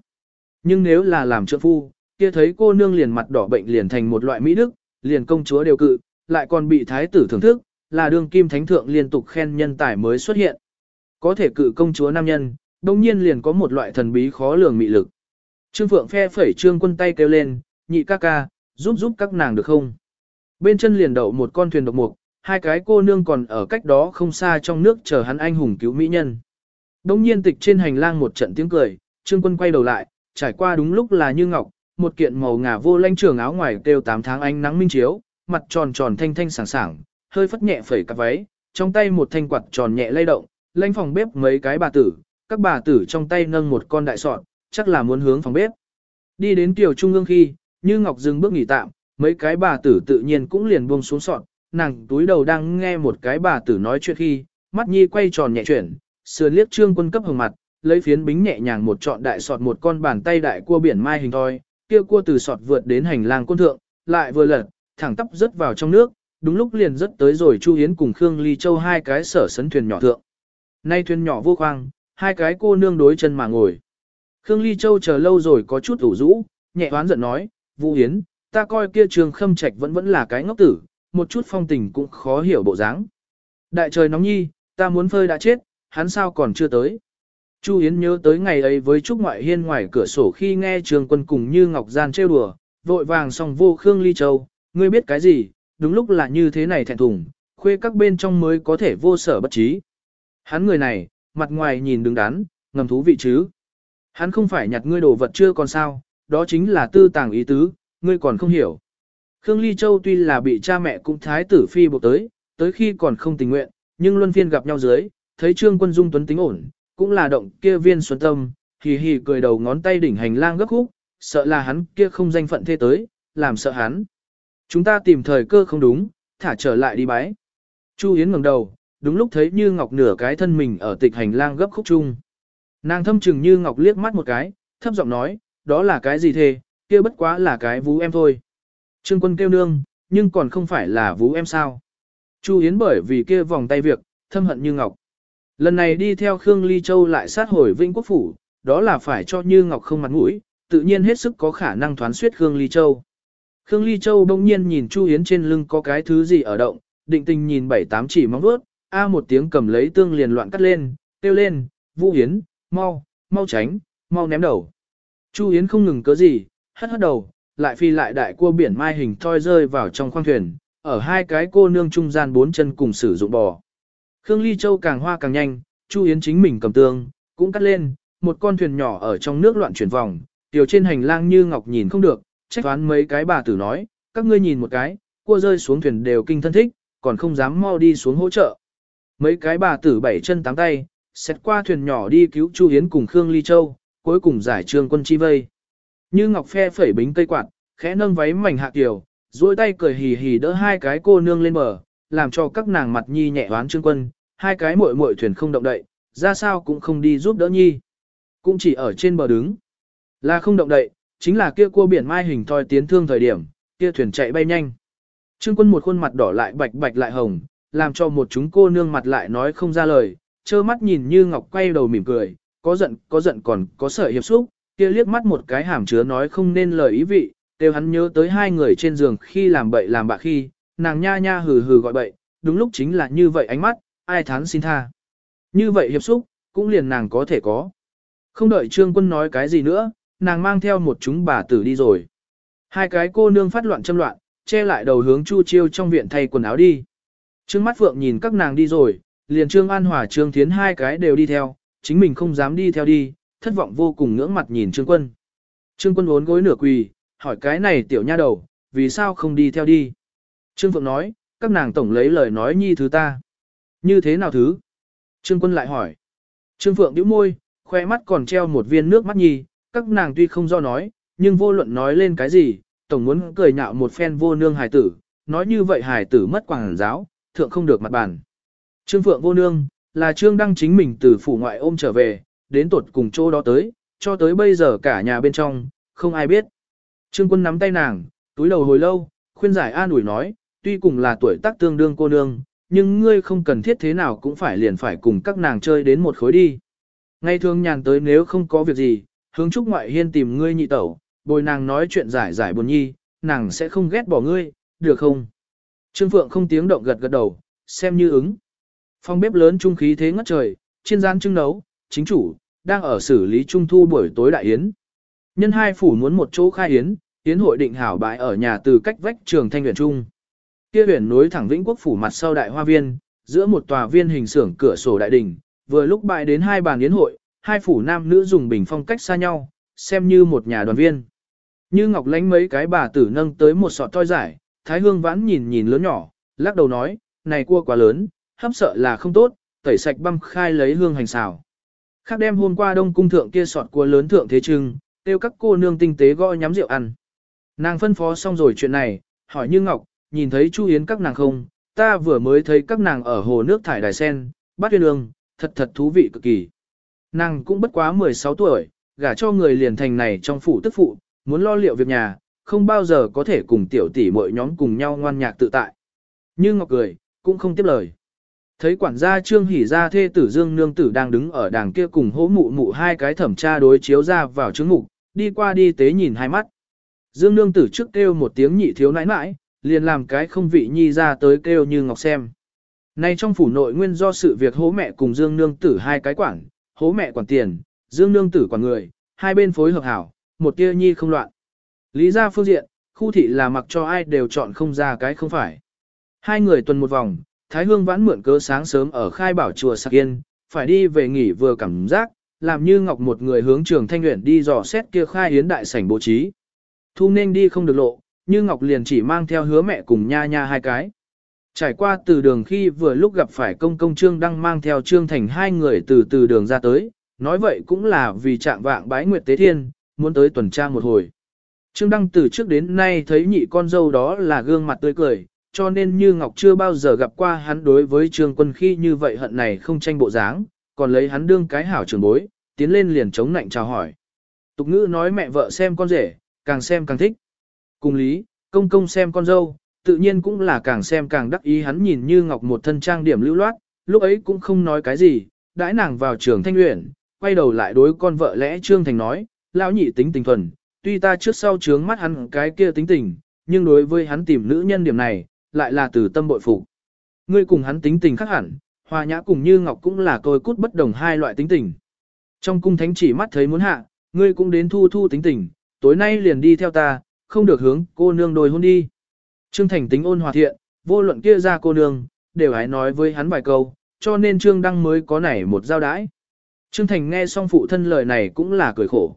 Nhưng nếu là làm trượng phu, kia thấy cô nương liền mặt đỏ bệnh liền thành một loại mỹ đức, liền công chúa đều cự, lại còn bị thái tử thưởng thức, là đường kim thánh thượng liên tục khen nhân tài mới xuất hiện. Có thể cự công chúa nam nhân, đồng nhiên liền có một loại thần bí khó lường mị lực. Trương Phượng phe phẩy trương quân tay kêu lên, nhị ca ca, giúp giúp các nàng được không? Bên chân liền đậu một con thuyền độc mục, hai cái cô nương còn ở cách đó không xa trong nước chờ hắn anh hùng cứu mỹ nhân. Đồng nhiên tịch trên hành lang một trận tiếng cười, trương quân quay đầu lại, trải qua đúng lúc là như ngọc, một kiện màu ngà vô lanh trường áo ngoài kêu 8 tháng ánh nắng minh chiếu, mặt tròn tròn thanh thanh sảng sảng, hơi phất nhẹ phẩy cặp váy, trong tay một thanh quạt tròn nhẹ lay động, lanh phòng bếp mấy cái bà tử, các bà tử trong tay nâng một con đại sọt, chắc là muốn hướng phòng bếp. Đi đến tiểu trung ương khi, như ngọc dừng bước nghỉ tạm, mấy cái bà tử tự nhiên cũng liền buông xuống sọt, nàng túi đầu đang nghe một cái bà tử nói chuyện khi, mắt nhi quay tròn nhẹ chuyển, sườn liếc trương quân cấp hồng mặt, lấy phiến bính nhẹ nhàng một trọn đại sọt một con bàn tay đại cua biển mai hình thoi, kia cua từ sọt vượt đến hành lang quân thượng, lại vừa lật, thẳng tắp rớt vào trong nước, đúng lúc liền rất tới rồi Chu Hiến cùng Khương Ly Châu hai cái sở sấn thuyền nhỏ thượng. Nay thuyền nhỏ vô khoang, hai cái cô nương đối chân mà ngồi. Khương Ly Châu chờ lâu rồi có chút ủ rũ, nhẹ oán giận nói, Vũ Hiến, ta coi kia trường khâm trạch vẫn vẫn là cái ngốc tử, một chút phong tình cũng khó hiểu bộ dáng. Đại trời nóng nhi, ta muốn phơi đã chết, hắn sao còn chưa tới. Chu Yến nhớ tới ngày ấy với Trúc Ngoại Hiên ngoài cửa sổ khi nghe trường quân cùng như Ngọc Gian trêu đùa, vội vàng xong vô Khương Ly Châu, ngươi biết cái gì, đúng lúc là như thế này thẹn thùng, khuê các bên trong mới có thể vô sở bất trí. Hắn người này, mặt ngoài nhìn đứng đắn, ngầm thú vị chứ. Hắn không phải nhặt ngươi đồ vật chưa còn sao, đó chính là tư tàng ý tứ, ngươi còn không hiểu. Khương Ly Châu tuy là bị cha mẹ cũng thái tử phi buộc tới, tới khi còn không tình nguyện, nhưng luân phiên gặp nhau dưới, thấy Trương Quân Dung tuấn tính ổn, cũng là động kia viên xuân tâm, hì hì cười đầu ngón tay đỉnh hành lang gấp khúc, sợ là hắn kia không danh phận thế tới, làm sợ hắn. Chúng ta tìm thời cơ không đúng, thả trở lại đi bái. Chu Yến ngẩng đầu, đúng lúc thấy Như Ngọc nửa cái thân mình ở tịch hành lang gấp khúc chung. Nàng thâm chừng Như Ngọc liếc mắt một cái, thấp giọng nói, đó là cái gì thế? kia bất quá là cái vú em thôi. Trương quân kêu nương, nhưng còn không phải là vú em sao. Chu Yến bởi vì kia vòng tay việc, thâm hận Như Ngọc. Lần này đi theo Khương Ly Châu lại sát hồi Vĩnh Quốc Phủ, đó là phải cho Như Ngọc không mặt mũi, tự nhiên hết sức có khả năng thoán suyết Khương Ly Châu. Khương Ly Châu bỗng nhiên nhìn Chu Yến trên lưng có cái thứ gì ở động, định tình nhìn bảy tám chỉ móng vuốt, a một tiếng cầm lấy tương liền loạn cắt lên, kêu lên, Vũ Yến, mau, mau tránh, mau ném đầu. Chu Yến không ngừng cớ gì, hất hất đầu, lại phi lại đại cua biển mai hình thoi rơi vào trong khoang thuyền, ở hai cái cô nương trung gian bốn chân cùng sử dụng bò. Khương Ly Châu càng hoa càng nhanh, Chu Yến chính mình cầm tương, cũng cắt lên, một con thuyền nhỏ ở trong nước loạn chuyển vòng, tiểu trên hành lang như ngọc nhìn không được, trách toán mấy cái bà tử nói, các ngươi nhìn một cái, cua rơi xuống thuyền đều kinh thân thích, còn không dám mau đi xuống hỗ trợ. Mấy cái bà tử bảy chân tám tay, xét qua thuyền nhỏ đi cứu Chu hiến cùng Khương Ly Châu, cuối cùng giải trương quân chi vây. Như Ngọc phe phẩy bính cây quạt, khẽ nâng váy mảnh hạ kiều, duỗi tay cười hì hì đỡ hai cái cô nương lên bờ, làm cho các nàng mặt nhi nhẹ hoán trương quân, hai cái muội muội thuyền không động đậy, ra sao cũng không đi giúp đỡ nhi. Cũng chỉ ở trên bờ đứng. Là không động đậy, chính là kia cua biển mai hình thoi tiến thương thời điểm, kia thuyền chạy bay nhanh. Trương quân một khuôn mặt đỏ lại bạch bạch lại hồng, làm cho một chúng cô nương mặt lại nói không ra lời, trơ mắt nhìn như ngọc quay đầu mỉm cười, có giận có giận còn có sợ hiệp xúc, kia liếc mắt một cái hàm chứa nói không nên lời ý vị, đều hắn nhớ tới hai người trên giường khi làm bậy làm bạ khi, nàng nha nha hừ hừ gọi bậy, đúng lúc chính là như vậy ánh mắt, ai thán xin tha. Như vậy hiệp xúc, cũng liền nàng có thể có. Không đợi trương quân nói cái gì nữa, nàng mang theo một chúng bà tử đi rồi. Hai cái cô nương phát loạn châm loạn, che lại đầu hướng Chu Chiêu trong viện thay quần áo đi. Trương mắt phượng nhìn các nàng đi rồi, liền Trương An Hòa Trương Thiến hai cái đều đi theo, chính mình không dám đi theo đi, thất vọng vô cùng ngưỡng mặt nhìn Trương Quân. Trương Quân uốn gối nửa quỳ, hỏi cái này tiểu nha đầu, vì sao không đi theo đi? Trương Phượng nói, các nàng tổng lấy lời nói nhi thứ ta. Như thế nào thứ? Trương Quân lại hỏi. Trương Phượng bĩu môi, khoe mắt còn treo một viên nước mắt nhi, các nàng tuy không do nói, nhưng vô luận nói lên cái gì, tổng muốn cười nhạo một phen vô nương hài tử, nói như vậy hài tử mất quảng giáo, thượng không được mặt bàn. Trương Phượng vô nương, là Trương Đăng chính mình từ phủ ngoại ôm trở về, đến tuột cùng chỗ đó tới, cho tới bây giờ cả nhà bên trong, không ai biết. Trương Quân nắm tay nàng, túi đầu hồi lâu, khuyên giải an ủi nói, tuy cùng là tuổi tác tương đương cô nương, nhưng ngươi không cần thiết thế nào cũng phải liền phải cùng các nàng chơi đến một khối đi. Ngay thường nhàn tới nếu không có việc gì, hướng trúc ngoại hiên tìm ngươi nhị tẩu, bồi nàng nói chuyện giải giải buồn nhi, nàng sẽ không ghét bỏ ngươi, được không? Trương Phượng không tiếng động gật gật đầu, xem như ứng. Phòng bếp lớn trung khí thế ngất trời, chiên gian trưng nấu, chính chủ, đang ở xử lý trung thu buổi tối đại yến. Nhân hai phủ muốn một chỗ khai yến, yến hội định hảo bãi ở nhà từ cách vách trường thanh huyện trung. Kia huyện nối thẳng Vĩnh Quốc phủ mặt sau đại hoa viên, giữa một tòa viên hình xưởng cửa sổ đại đình, vừa lúc bãi đến hai bàn yến hội, hai phủ nam nữ dùng bình phong cách xa nhau, xem như một nhà đoàn viên. Như Ngọc lánh mấy cái bà tử nâng tới một sọt toi giải, Thái Hương vãn nhìn nhìn lớn nhỏ, lắc đầu nói, này cua quá lớn, hấp sợ là không tốt, tẩy sạch băm khai lấy hương hành xào. Khác đem hôm qua đông cung thượng kia sọt cua lớn thượng thế trưng, tiêu các cô nương tinh tế gõ nhắm rượu ăn. Nàng phân phó xong rồi chuyện này, hỏi Như Ngọc, nhìn thấy Chu Yến các nàng không, ta vừa mới thấy các nàng ở hồ nước thải đài sen, bắt tuyên ương, thật thật thú vị cực kỳ. Nàng cũng bất quá 16 tuổi, gả cho người liền thành này trong phủ tức phụ, muốn lo liệu việc nhà, không bao giờ có thể cùng tiểu tỷ mọi nhóm cùng nhau ngoan nhạc tự tại. Như Ngọc cười, cũng không tiếp lời. Thấy quản gia Trương Hỷ gia thê tử Dương Nương Tử đang đứng ở đàng kia cùng hố mụ mụ hai cái thẩm tra đối chiếu ra vào chứng mục, đi qua đi tế nhìn hai mắt. Dương Nương Tử trước kêu một tiếng nhị thiếu nãi nãi, liền làm cái không vị nhi ra tới kêu như Ngọc xem. Nay trong phủ nội nguyên do sự việc hố mẹ cùng Dương Nương Tử hai cái quản, hố mẹ quản tiền, Dương Nương Tử quản người, hai bên phối hợp hảo, một tia nhi không loạn. Lý ra phương diện, khu thị là mặc cho ai đều chọn không ra cái không phải. Hai người tuần một vòng, Thái Hương vãn mượn cớ sáng sớm ở khai bảo chùa Sạc Yên, phải đi về nghỉ vừa cảm giác, làm như Ngọc một người hướng trường Thanh Nguyện đi dò xét kia khai hiến đại sảnh bố trí. Thu nên đi không được lộ, như Ngọc liền chỉ mang theo hứa mẹ cùng nha nha hai cái. Trải qua từ đường khi vừa lúc gặp phải công công Trương Đăng mang theo Trương Thành hai người từ từ đường ra tới, nói vậy cũng là vì trạng vạng bái nguyệt tế thiên, muốn tới tuần tra một hồi. Trương Đăng từ trước đến nay thấy nhị con dâu đó là gương mặt tươi cười, cho nên như Ngọc chưa bao giờ gặp qua hắn đối với Trương Quân khi như vậy hận này không tranh bộ dáng, còn lấy hắn đương cái hảo trường bối, tiến lên liền chống nạnh chào hỏi. Tục ngữ nói mẹ vợ xem con rể, càng xem càng thích. Cùng lý, công công xem con dâu, tự nhiên cũng là càng xem càng đắc ý hắn nhìn như Ngọc một thân trang điểm lưu loát, lúc ấy cũng không nói cái gì, đãi nàng vào trường thanh luyện, quay đầu lại đối con vợ lẽ Trương Thành nói, lão nhị tính tình thuần, tuy ta trước sau trướng mắt hắn cái kia tính tình, nhưng đối với hắn tìm nữ nhân điểm này, lại là từ tâm bội phục. Ngươi cùng hắn tính tình khác hẳn, hòa nhã cùng như ngọc cũng là tôi cút bất đồng hai loại tính tình. Trong cung thánh chỉ mắt thấy muốn hạ, ngươi cũng đến thu thu tính tình, tối nay liền đi theo ta, không được hướng cô nương đồi hôn đi. Trương Thành tính ôn hòa thiện, vô luận kia ra cô nương, đều hãy nói với hắn vài câu, cho nên Trương Đăng mới có nảy một giao đãi. Trương Thành nghe xong phụ thân lời này cũng là cười khổ.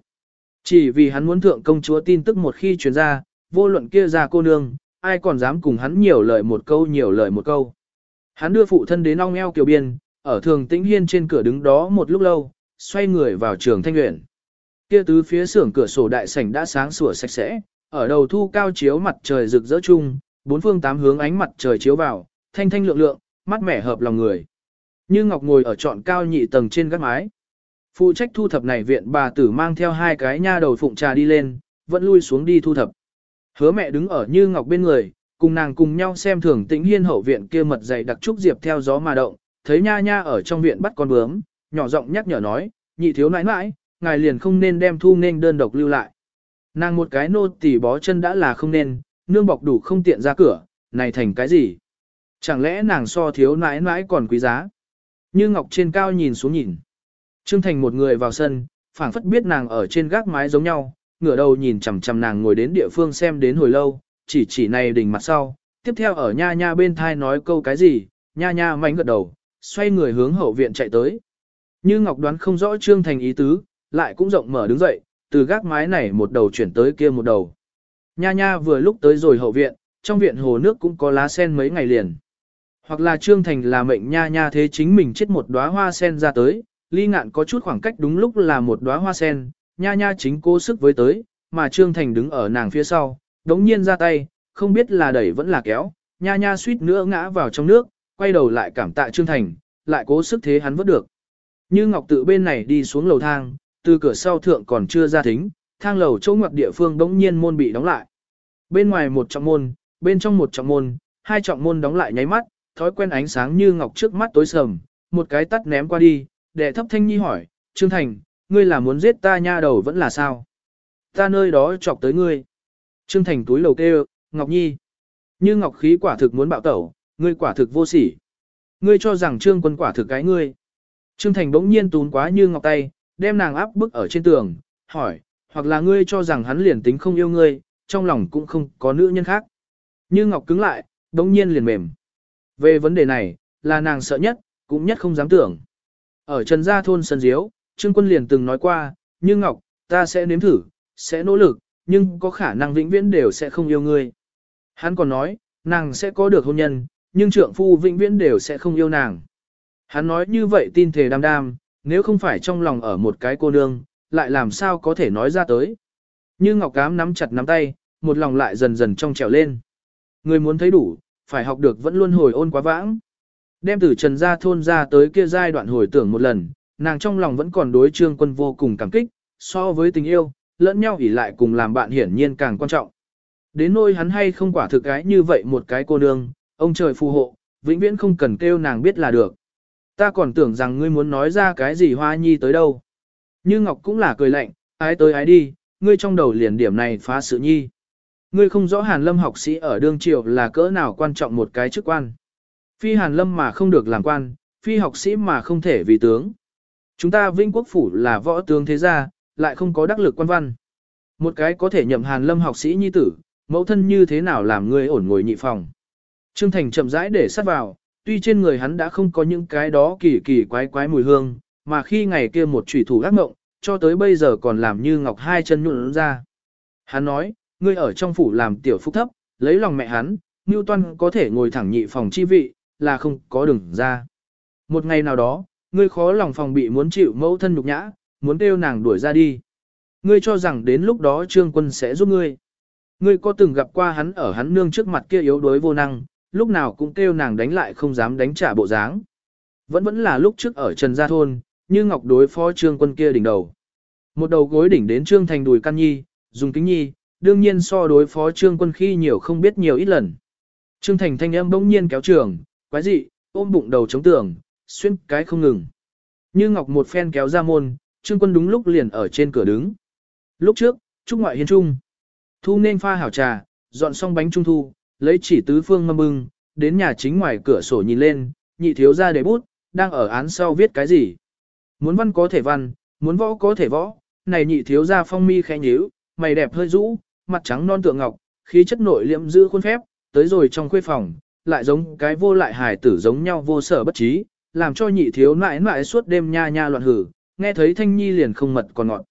Chỉ vì hắn muốn thượng công chúa tin tức một khi truyền ra, vô luận kia ra cô nương, ai còn dám cùng hắn nhiều lời một câu nhiều lời một câu. Hắn đưa phụ thân đến ong eo kiều biên, ở thường tĩnh hiên trên cửa đứng đó một lúc lâu, xoay người vào trường thanh nguyện. Kia tứ phía xưởng cửa sổ đại sảnh đã sáng sủa sạch sẽ, ở đầu thu cao chiếu mặt trời rực rỡ chung, bốn phương tám hướng ánh mặt trời chiếu vào, thanh thanh lượng lượng, mắt mẻ hợp lòng người. Như Ngọc ngồi ở trọn cao nhị tầng trên gác mái. Phụ trách thu thập này viện bà tử mang theo hai cái nha đầu phụng trà đi lên, vẫn lui xuống đi thu thập. Hứa mẹ đứng ở Như Ngọc bên người, cùng nàng cùng nhau xem thường tĩnh hiên hậu viện kia mật dày đặc trúc diệp theo gió mà động, thấy nha nha ở trong viện bắt con bướm, nhỏ giọng nhắc nhở nói, nhị thiếu nãi nãi, ngài liền không nên đem thu nên đơn độc lưu lại. Nàng một cái nô tỳ bó chân đã là không nên, nương bọc đủ không tiện ra cửa, này thành cái gì? Chẳng lẽ nàng so thiếu nãi nãi còn quý giá? Như Ngọc trên cao nhìn xuống nhìn. Trương Thành một người vào sân, phảng phất biết nàng ở trên gác mái giống nhau, ngửa đầu nhìn chằm chằm nàng ngồi đến địa phương xem đến hồi lâu, chỉ chỉ này đỉnh mặt sau, tiếp theo ở nha nha bên thai nói câu cái gì, nha nha mánh gật đầu, xoay người hướng hậu viện chạy tới. Như Ngọc đoán không rõ Trương Thành ý tứ, lại cũng rộng mở đứng dậy, từ gác mái này một đầu chuyển tới kia một đầu. Nha nha vừa lúc tới rồi hậu viện, trong viện hồ nước cũng có lá sen mấy ngày liền. Hoặc là Trương Thành là mệnh nha nha thế chính mình chết một đóa hoa sen ra tới, ly ngạn có chút khoảng cách đúng lúc là một đóa hoa sen, nha nha chính cố sức với tới, mà Trương Thành đứng ở nàng phía sau, đống nhiên ra tay, không biết là đẩy vẫn là kéo, nha nha suýt nữa ngã vào trong nước, quay đầu lại cảm tạ Trương Thành, lại cố sức thế hắn vớt được. Như Ngọc tự bên này đi xuống lầu thang, từ cửa sau thượng còn chưa ra thính, thang lầu chỗ ngoặc địa phương đống nhiên môn bị đóng lại. Bên ngoài một trọng môn, bên trong một trọng môn, hai trọng môn đóng lại nháy mắt, thói quen ánh sáng như ngọc trước mắt tối sầm, một cái tắt ném qua đi, đệ thấp thanh nhi hỏi, Trương Thành, ngươi là muốn giết ta nha đầu vẫn là sao? Ta nơi đó chọc tới ngươi. Trương Thành túi lầu kêu, Ngọc Nhi. Như Ngọc khí quả thực muốn bạo tẩu, ngươi quả thực vô sỉ. Ngươi cho rằng Trương quân quả thực cái ngươi. Trương Thành bỗng nhiên tún quá như Ngọc tay, đem nàng áp bức ở trên tường, hỏi, hoặc là ngươi cho rằng hắn liền tính không yêu ngươi, trong lòng cũng không có nữ nhân khác. Như Ngọc cứng lại, đống nhiên liền mềm. Về vấn đề này, là nàng sợ nhất, cũng nhất không dám tưởng. Ở Trần Gia thôn Sơn Diếu, Trương Quân liền từng nói qua, như Ngọc, ta sẽ nếm thử, sẽ nỗ lực, nhưng có khả năng vĩnh viễn đều sẽ không yêu ngươi. Hắn còn nói, nàng sẽ có được hôn nhân, nhưng trượng phu vĩnh viễn đều sẽ không yêu nàng. Hắn nói như vậy tin thề đam đam, nếu không phải trong lòng ở một cái cô nương, lại làm sao có thể nói ra tới. Như Ngọc Cám nắm chặt nắm tay, một lòng lại dần dần trong trèo lên. Người muốn thấy đủ, phải học được vẫn luôn hồi ôn quá vãng. Đem từ trần gia thôn ra tới kia giai đoạn hồi tưởng một lần, nàng trong lòng vẫn còn đối trương quân vô cùng cảm kích, so với tình yêu, lẫn nhau ỉ lại cùng làm bạn hiển nhiên càng quan trọng. Đến nôi hắn hay không quả thực cái như vậy một cái cô nương, ông trời phù hộ, vĩnh viễn không cần kêu nàng biết là được. Ta còn tưởng rằng ngươi muốn nói ra cái gì hoa nhi tới đâu. Như Ngọc cũng là cười lạnh, ái tới ái đi, ngươi trong đầu liền điểm này phá sự nhi. Ngươi không rõ Hàn Lâm học sĩ ở đương triều là cỡ nào quan trọng một cái chức quan. Phi Hàn Lâm mà không được làm quan, phi học sĩ mà không thể vì tướng. Chúng ta Vinh Quốc Phủ là võ tướng thế gia, lại không có đắc lực quan văn. Một cái có thể nhậm Hàn Lâm học sĩ nhi tử, mẫu thân như thế nào làm ngươi ổn ngồi nhị phòng. Trương Thành chậm rãi để sát vào, tuy trên người hắn đã không có những cái đó kỳ kỳ quái quái mùi hương, mà khi ngày kia một chủy thủ ác mộng, cho tới bây giờ còn làm như ngọc hai chân nhuộn ra. Hắn nói, ngươi ở trong phủ làm tiểu phúc thấp, lấy lòng mẹ hắn, Newton có thể ngồi thẳng nhị phòng chi vị, là không có đường ra. Một ngày nào đó, ngươi khó lòng phòng bị muốn chịu mẫu thân nhục nhã, muốn kêu nàng đuổi ra đi. Ngươi cho rằng đến lúc đó trương quân sẽ giúp ngươi. Ngươi có từng gặp qua hắn ở hắn nương trước mặt kia yếu đuối vô năng, lúc nào cũng kêu nàng đánh lại không dám đánh trả bộ dáng. Vẫn vẫn là lúc trước ở Trần Gia Thôn, như Ngọc đối phó trương quân kia đỉnh đầu. Một đầu gối đỉnh đến trương thành đùi căn nhi, dùng kính nhi, đương nhiên so đối phó trương quân khi nhiều không biết nhiều ít lần. Trương thành thanh âm bỗng nhiên kéo trường, quái dị, ôm bụng đầu chống tường, xuyên cái không ngừng. Như Ngọc một phen kéo ra môn, trương quân đúng lúc liền ở trên cửa đứng. Lúc trước, Trúc ngoại hiên trung. Thu nên pha hảo trà, dọn xong bánh trung thu, lấy chỉ tứ phương mâm bưng, đến nhà chính ngoài cửa sổ nhìn lên, nhị thiếu ra để bút, đang ở án sau viết cái gì. Muốn văn có thể văn, muốn võ có thể võ, này nhị thiếu gia phong mi khẽ nhíu, mày đẹp hơi rũ, mặt trắng non tượng ngọc, khí chất nội liệm giữ khuôn phép, tới rồi trong khuê phòng, lại giống cái vô lại hài tử giống nhau vô sở bất trí, làm cho nhị thiếu nãi nãi suốt đêm nha nha loạn hử, nghe thấy thanh nhi liền không mật còn ngọt.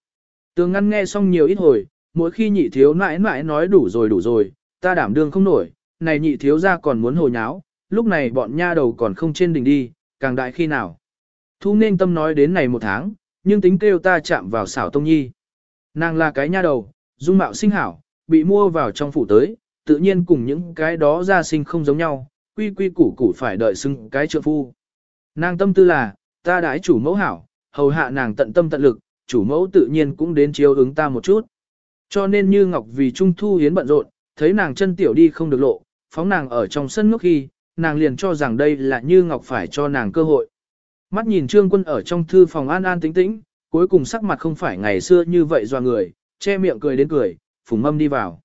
Tường ngăn nghe xong nhiều ít hồi, mỗi khi nhị thiếu nãi nãi nói đủ rồi đủ rồi, ta đảm đương không nổi, này nhị thiếu gia còn muốn hồi nháo, lúc này bọn nha đầu còn không trên đỉnh đi, càng đại khi nào. Thu nên tâm nói đến này một tháng, nhưng tính kêu ta chạm vào xảo tông nhi. Nàng là cái nha đầu, dung mạo sinh hảo, bị mua vào trong phủ tới, tự nhiên cùng những cái đó ra sinh không giống nhau, quy quy củ củ phải đợi xưng cái trượng phu. Nàng tâm tư là, ta đãi chủ mẫu hảo, hầu hạ nàng tận tâm tận lực, chủ mẫu tự nhiên cũng đến chiếu ứng ta một chút. Cho nên như Ngọc vì Trung Thu Hiến bận rộn, thấy nàng chân tiểu đi không được lộ, phóng nàng ở trong sân ngốc khi, nàng liền cho rằng đây là như Ngọc phải cho nàng cơ hội. Mắt nhìn Trương Quân ở trong thư phòng an an tĩnh tĩnh, cuối cùng sắc mặt không phải ngày xưa như vậy doa người, che miệng cười đến cười, phùng mâm đi vào.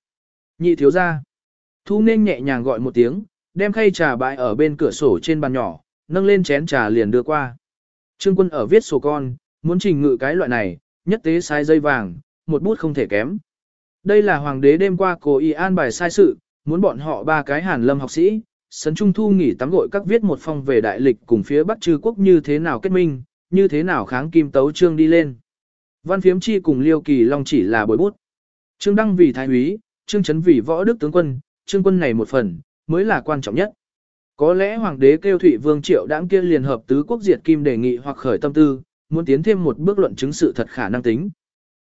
Nhị thiếu ra. Thu nên nhẹ nhàng gọi một tiếng, đem khay trà bãi ở bên cửa sổ trên bàn nhỏ, nâng lên chén trà liền đưa qua. Trương quân ở viết sổ con, muốn trình ngự cái loại này, nhất tế sai dây vàng, một bút không thể kém. Đây là hoàng đế đêm qua cố ý an bài sai sự, muốn bọn họ ba cái hàn lâm học sĩ, Sấn Trung Thu nghỉ tắm gội các viết một phong về đại lịch cùng phía Bắc Trư Quốc như thế nào kết minh, như thế nào kháng kim tấu trương đi lên. Văn phiếm chi cùng Liêu Kỳ Long chỉ là bồi bút. Trương Đăng vì thái úy, Trương Trấn vì võ đức tướng quân, Trương quân này một phần, mới là quan trọng nhất. Có lẽ hoàng đế kêu Thụy Vương Triệu đãng kia liên hợp tứ quốc diệt kim đề nghị hoặc khởi tâm tư, muốn tiến thêm một bước luận chứng sự thật khả năng tính.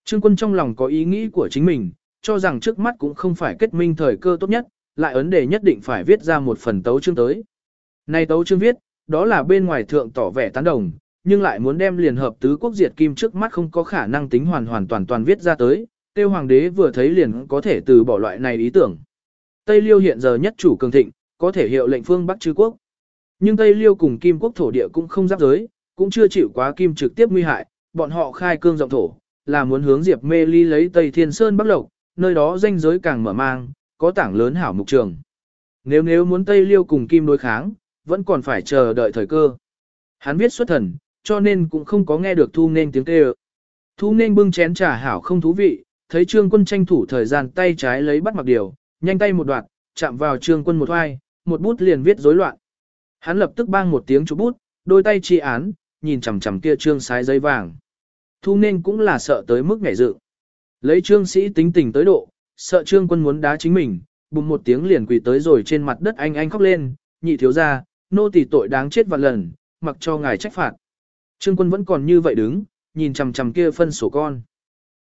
Trương quân trong lòng có ý nghĩ của chính mình, cho rằng trước mắt cũng không phải kết minh thời cơ tốt nhất, lại ấn đề nhất định phải viết ra một phần tấu chương tới. Này tấu chương viết, đó là bên ngoài thượng tỏ vẻ tán đồng, nhưng lại muốn đem liền hợp tứ quốc diệt kim trước mắt không có khả năng tính hoàn hoàn toàn toàn viết ra tới, tiêu hoàng đế vừa thấy liền có thể từ bỏ loại này ý tưởng. Tây Liêu hiện giờ nhất chủ cường thịnh, có thể hiệu lệnh phương Bắc chư quốc. Nhưng Tây Liêu cùng Kim quốc thổ địa cũng không giáp giới, cũng chưa chịu quá Kim trực tiếp nguy hại, bọn họ khai cương rộng thổ, là muốn hướng Diệp Mê Ly lấy Tây Thiên Sơn Bắc Lộc, nơi đó danh giới càng mở mang, có tảng lớn hảo mục trường. Nếu nếu muốn Tây Liêu cùng Kim đối kháng, vẫn còn phải chờ đợi thời cơ. Hắn viết xuất thần, cho nên cũng không có nghe được thu nên tiếng kêu. Thu nên bưng chén trà hảo không thú vị, thấy trương quân tranh thủ thời gian tay trái lấy bắt mặc điều, nhanh tay một đoạn, chạm vào trương quân một hoai, một bút liền viết rối loạn. Hắn lập tức bang một tiếng chú bút, đôi tay chi án, nhìn chằm chằm kia trương sái giấy vàng. Thu nên cũng là sợ tới mức nhảy dự. Lấy trương sĩ tính tình tới độ, sợ trương quân muốn đá chính mình, bùng một tiếng liền quỳ tới rồi trên mặt đất anh anh khóc lên, nhị thiếu ra, nô tỳ tội đáng chết vạn lần, mặc cho ngài trách phạt. Trương quân vẫn còn như vậy đứng, nhìn chằm chằm kia phân sổ con.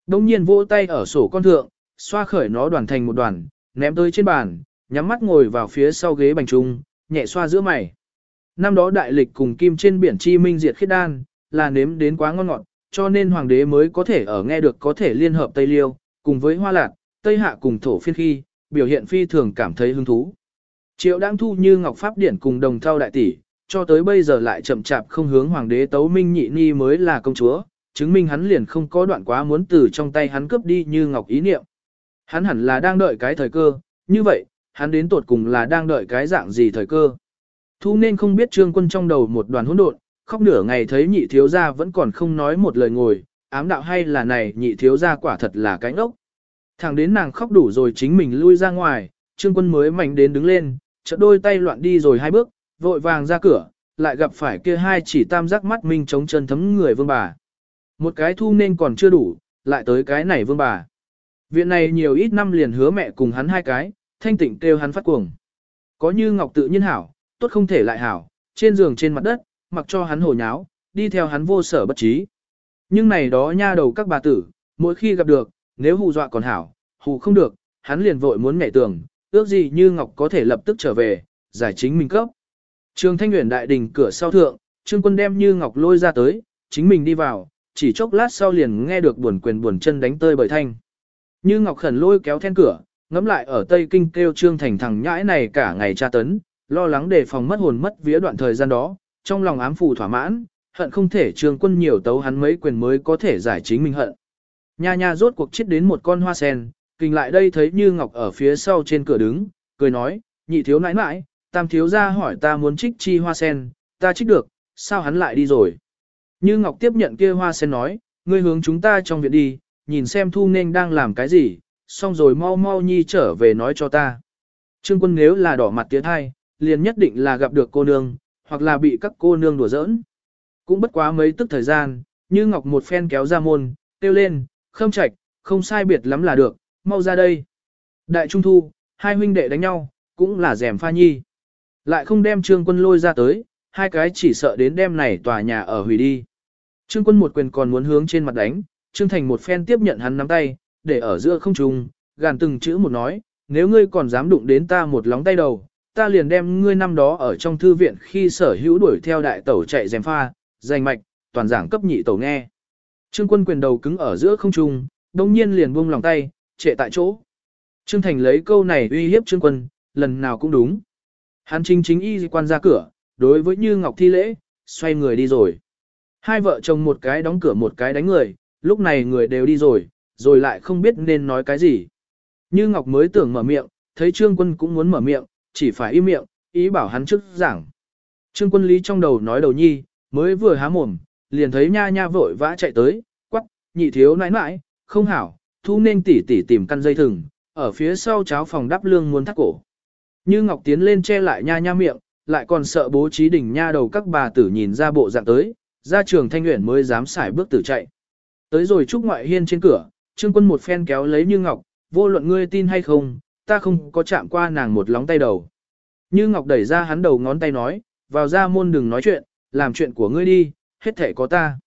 Đông nhiên vỗ tay ở sổ con thượng, xoa khởi nó đoàn thành một đoàn, ném tới trên bàn, nhắm mắt ngồi vào phía sau ghế bành trung, nhẹ xoa giữa mày. Năm đó đại lịch cùng kim trên biển chi minh diệt khiết đan, là nếm đến quá ngon ngọt, cho nên hoàng đế mới có thể ở nghe được có thể liên hợp Tây Liêu, cùng với hoa lạc, Tây Hạ cùng thổ phiên khi, biểu hiện phi thường cảm thấy hứng thú. Triệu đang thu như Ngọc Pháp Điển cùng đồng thao đại tỷ, cho tới bây giờ lại chậm chạp không hướng hoàng đế tấu minh nhị ni mới là công chúa, chứng minh hắn liền không có đoạn quá muốn từ trong tay hắn cướp đi như Ngọc ý niệm. Hắn hẳn là đang đợi cái thời cơ, như vậy, hắn đến tột cùng là đang đợi cái dạng gì thời cơ. Thu nên không biết trương quân trong đầu một đoàn hỗn độn, khóc nửa ngày thấy nhị thiếu gia vẫn còn không nói một lời ngồi, ám đạo hay là này nhị thiếu gia quả thật là cánh ốc. Thẳng đến nàng khóc đủ rồi chính mình lui ra ngoài, trương quân mới mạnh đến đứng lên, chợt đôi tay loạn đi rồi hai bước, vội vàng ra cửa, lại gặp phải kia hai chỉ tam giác mắt minh chống chân thấm người vương bà. Một cái thu nên còn chưa đủ, lại tới cái này vương bà. Viện này nhiều ít năm liền hứa mẹ cùng hắn hai cái, thanh tịnh kêu hắn phát cuồng. Có như ngọc tự nhiên hảo, tốt không thể lại hảo, trên giường trên mặt đất, mặc cho hắn hồ nháo, đi theo hắn vô sở bất trí. Nhưng này đó nha đầu các bà tử, mỗi khi gặp được, nếu hù dọa còn hảo, hù không được, hắn liền vội muốn nhảy tường, ước gì như ngọc có thể lập tức trở về, giải chính mình cấp. Trường Thanh Nguyễn đại đình cửa sau thượng, Trương Quân đem Như Ngọc lôi ra tới, chính mình đi vào, chỉ chốc lát sau liền nghe được buồn quyền buồn chân đánh tơi bởi thanh. Như Ngọc khẩn lôi kéo then cửa, ngẫm lại ở Tây Kinh kêu Trương Thành thằng nhãi này cả ngày tra tấn, lo lắng đề phòng mất hồn mất vía đoạn thời gian đó, trong lòng ám phù thỏa mãn, hận không thể Trương Quân nhiều tấu hắn mấy quyền mới có thể giải chính mình hận. Nha nha rốt cuộc chết đến một con hoa sen, kinh lại đây thấy Như Ngọc ở phía sau trên cửa đứng, cười nói, nhị thiếu nãi nãi, tam thiếu ra hỏi ta muốn trích chi hoa sen, ta trích được, sao hắn lại đi rồi. Như Ngọc tiếp nhận kia hoa sen nói, ngươi hướng chúng ta trong viện đi, nhìn xem thu nên đang làm cái gì, xong rồi mau mau nhi trở về nói cho ta. Trương quân nếu là đỏ mặt tiến thai, liền nhất định là gặp được cô nương, hoặc là bị các cô nương đùa giỡn. Cũng bất quá mấy tức thời gian, như Ngọc một phen kéo ra môn, tiêu lên, khâm trạch, không sai biệt lắm là được, mau ra đây. Đại Trung Thu, hai huynh đệ đánh nhau, cũng là rèm pha nhi. Lại không đem trương quân lôi ra tới, hai cái chỉ sợ đến đem này tòa nhà ở hủy đi. Trương quân một quyền còn muốn hướng trên mặt đánh, Trương Thành một phen tiếp nhận hắn nắm tay, để ở giữa không trung, gàn từng chữ một nói, nếu ngươi còn dám đụng đến ta một lóng tay đầu, ta liền đem ngươi năm đó ở trong thư viện khi sở hữu đuổi theo đại tẩu chạy dèm pha, giành mạch, toàn giảng cấp nhị tẩu nghe. Trương quân quyền đầu cứng ở giữa không trung, đông nhiên liền buông lòng tay, trệ tại chỗ. Trương Thành lấy câu này uy hiếp Trương quân, lần nào cũng đúng. Hắn chính chính y quan ra cửa, đối với Như Ngọc thi lễ, xoay người đi rồi. Hai vợ chồng một cái đóng cửa một cái đánh người, lúc này người đều đi rồi, rồi lại không biết nên nói cái gì. Như Ngọc mới tưởng mở miệng, thấy Trương Quân cũng muốn mở miệng, chỉ phải im miệng, ý bảo hắn trước giảng. Trương Quân Lý trong đầu nói đầu nhi, mới vừa há mồm, liền thấy nha nha vội vã chạy tới, quắc, nhị thiếu nãi nãi, không hảo, thu nên tỉ tỉ tìm căn dây thừng, ở phía sau cháo phòng đắp lương muốn thắt cổ. Như Ngọc tiến lên che lại nha nha miệng, lại còn sợ bố trí đỉnh nha đầu các bà tử nhìn ra bộ dạng tới, ra trường thanh nguyện mới dám xài bước tử chạy. Tới rồi trúc ngoại hiên trên cửa, trương quân một phen kéo lấy Như Ngọc, vô luận ngươi tin hay không, ta không có chạm qua nàng một lóng tay đầu. Như Ngọc đẩy ra hắn đầu ngón tay nói, vào ra môn đừng nói chuyện, làm chuyện của ngươi đi, hết thể có ta.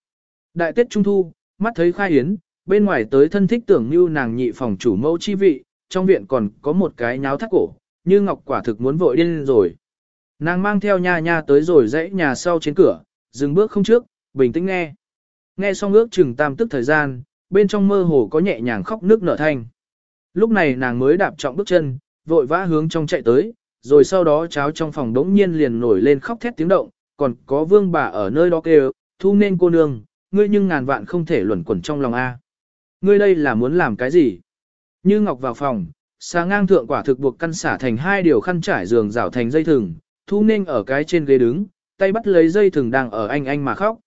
Đại Tết Trung Thu, mắt thấy khai hiến, bên ngoài tới thân thích tưởng như nàng nhị phòng chủ mẫu chi vị, trong viện còn có một cái nháo thắt cổ, như Ngọc quả thực muốn vội điên rồi. Nàng mang theo nha nha tới rồi dãy nhà sau trên cửa, dừng bước không trước, bình tĩnh nghe. Nghe xong ước chừng tam tức thời gian, bên trong mơ hồ có nhẹ nhàng khóc nước nở thanh. Lúc này nàng mới đạp trọng bước chân, vội vã hướng trong chạy tới, rồi sau đó cháo trong phòng đống nhiên liền nổi lên khóc thét tiếng động, còn có vương bà ở nơi đó kêu, thu nên cô nương, ngươi nhưng ngàn vạn không thể luẩn quẩn trong lòng A. Ngươi đây là muốn làm cái gì? Như Ngọc vào phòng, xà ngang thượng quả thực buộc căn xả thành hai điều khăn trải giường rảo thành dây thừng, thu nên ở cái trên ghế đứng, tay bắt lấy dây thừng đang ở anh anh mà khóc.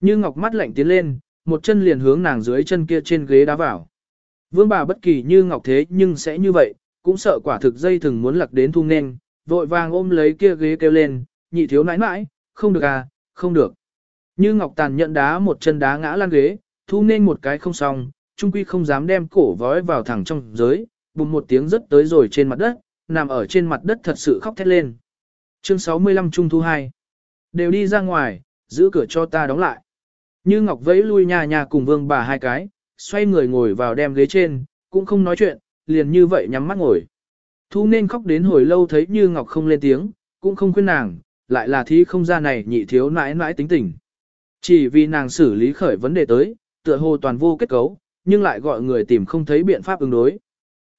Như Ngọc mắt lạnh tiến lên, một chân liền hướng nàng dưới chân kia trên ghế đá vào. Vương bà bất kỳ như Ngọc thế nhưng sẽ như vậy, cũng sợ quả thực dây thừng muốn lặc đến thu nên, vội vàng ôm lấy kia ghế kêu lên, nhị thiếu nãi nãi, không được à, không được. Như Ngọc Tàn nhận đá một chân đá ngã lan ghế, thu nên một cái không xong, trung quy không dám đem cổ vói vào thẳng trong giới, bùng một tiếng rất tới rồi trên mặt đất, nằm ở trên mặt đất thật sự khóc thét lên. Chương 65 Trung Thu 2 Đều đi ra ngoài, giữ cửa cho ta đóng lại. Như Ngọc vẫy lui nhà nhà cùng vương bà hai cái, xoay người ngồi vào đem ghế trên, cũng không nói chuyện, liền như vậy nhắm mắt ngồi. Thu nên khóc đến hồi lâu thấy Như Ngọc không lên tiếng, cũng không khuyên nàng, lại là thí không ra này nhị thiếu nãi nãi tính tình. Chỉ vì nàng xử lý khởi vấn đề tới, tựa hồ toàn vô kết cấu, nhưng lại gọi người tìm không thấy biện pháp ứng đối.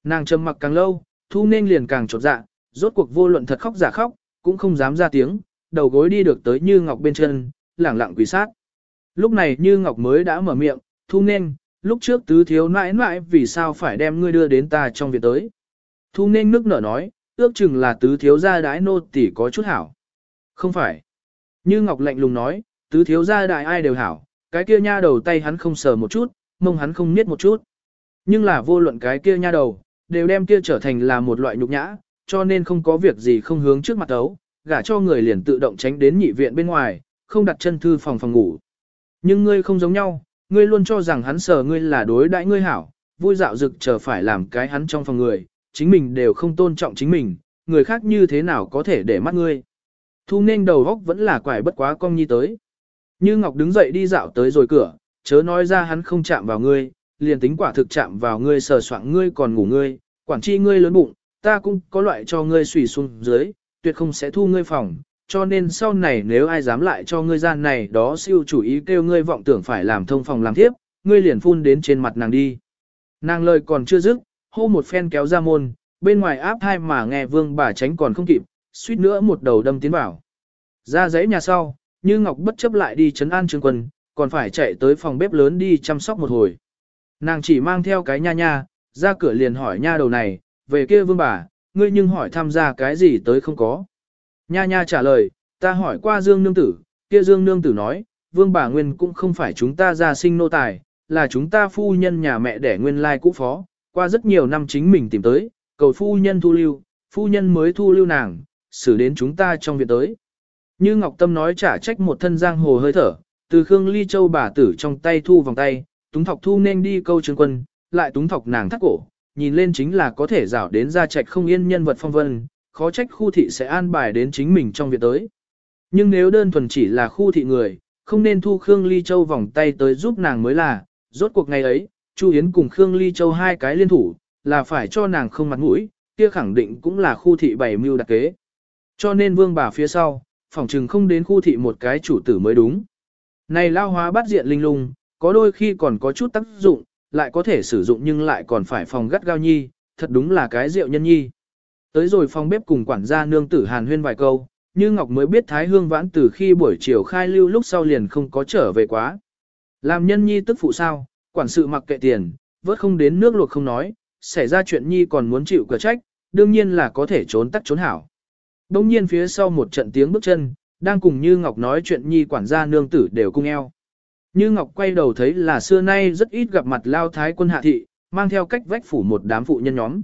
Nàng trầm mặc càng lâu, thu nên liền càng trột dạ, rốt cuộc vô luận thật khóc giả khóc, cũng không dám ra tiếng, đầu gối đi được tới Như Ngọc bên chân, lẳng lặng quỳ sát. Lúc này Như Ngọc mới đã mở miệng, thu nên, lúc trước tứ thiếu nãi nãi vì sao phải đem ngươi đưa đến ta trong việc tới. Thu nên nước nở nói, ước chừng là tứ thiếu gia đái nô tỷ có chút hảo. Không phải. Như Ngọc lạnh lùng nói, tứ thiếu gia đại ai đều hảo, cái kia nha đầu tay hắn không sờ một chút, mông hắn không niết một chút. Nhưng là vô luận cái kia nha đầu, đều đem kia trở thành là một loại nhục nhã, cho nên không có việc gì không hướng trước mặt tấu, gả cho người liền tự động tránh đến nhị viện bên ngoài, không đặt chân thư phòng phòng ngủ. Nhưng ngươi không giống nhau, ngươi luôn cho rằng hắn sờ ngươi là đối đãi ngươi hảo, vui dạo dực chờ phải làm cái hắn trong phòng người, chính mình đều không tôn trọng chính mình, người khác như thế nào có thể để mắt ngươi. Thu nên đầu góc vẫn là quải bất quá cong nhi tới. Như Ngọc đứng dậy đi dạo tới rồi cửa, chớ nói ra hắn không chạm vào ngươi, liền tính quả thực chạm vào ngươi sờ soạng ngươi còn ngủ ngươi, quản chi ngươi lớn bụng, ta cũng có loại cho ngươi xùy xuống dưới, tuyệt không sẽ thu ngươi phòng, cho nên sau này nếu ai dám lại cho ngươi gian này đó siêu chủ ý kêu ngươi vọng tưởng phải làm thông phòng làm tiếp, ngươi liền phun đến trên mặt nàng đi. Nàng lời còn chưa dứt, hô một phen kéo ra môn, bên ngoài áp hai mà nghe vương bà tránh còn không kịp, suýt nữa một đầu đâm tiến vào. Ra giấy nhà sau, như Ngọc bất chấp lại đi chấn an trương quân, còn phải chạy tới phòng bếp lớn đi chăm sóc một hồi. Nàng chỉ mang theo cái nha nha, ra cửa liền hỏi nha đầu này, về kia vương bà, ngươi nhưng hỏi tham gia cái gì tới không có. Nha nha trả lời, ta hỏi qua Dương Nương Tử, kia Dương Nương Tử nói, vương bà nguyên cũng không phải chúng ta ra sinh nô tài, là chúng ta phu nhân nhà mẹ đẻ nguyên lai cũ phó, qua rất nhiều năm chính mình tìm tới, cầu phu nhân thu lưu, phu nhân mới thu lưu nàng, xử đến chúng ta trong việc tới. Như Ngọc Tâm nói trả trách một thân giang hồ hơi thở, từ Khương Ly Châu bà tử trong tay thu vòng tay, túng thọc thu nên đi câu trường quân, lại túng thọc nàng thắt cổ, nhìn lên chính là có thể rảo đến ra trạch không yên nhân vật phong vân, khó trách khu thị sẽ an bài đến chính mình trong việc tới. Nhưng nếu đơn thuần chỉ là khu thị người, không nên thu Khương Ly Châu vòng tay tới giúp nàng mới là, rốt cuộc ngày ấy, Chu Yến cùng Khương Ly Châu hai cái liên thủ, là phải cho nàng không mặt mũi, kia khẳng định cũng là khu thị bảy mưu đặc kế. Cho nên vương bà phía sau, phỏng chừng không đến khu thị một cái chủ tử mới đúng. Này lao hóa bắt diện linh lung, có đôi khi còn có chút tác dụng, lại có thể sử dụng nhưng lại còn phải phòng gắt gao nhi, thật đúng là cái rượu nhân nhi. Tới rồi phòng bếp cùng quản gia nương tử hàn huyên vài câu, như Ngọc mới biết Thái Hương vãn từ khi buổi chiều khai lưu lúc sau liền không có trở về quá. Làm nhân nhi tức phụ sao, quản sự mặc kệ tiền, vớt không đến nước luộc không nói, xảy ra chuyện nhi còn muốn chịu cửa trách, đương nhiên là có thể trốn tắt trốn hảo. Đông nhiên phía sau một trận tiếng bước chân, đang cùng Như Ngọc nói chuyện nhi quản gia nương tử đều cung eo. Như Ngọc quay đầu thấy là xưa nay rất ít gặp mặt lao thái quân hạ thị, mang theo cách vách phủ một đám phụ nhân nhóm.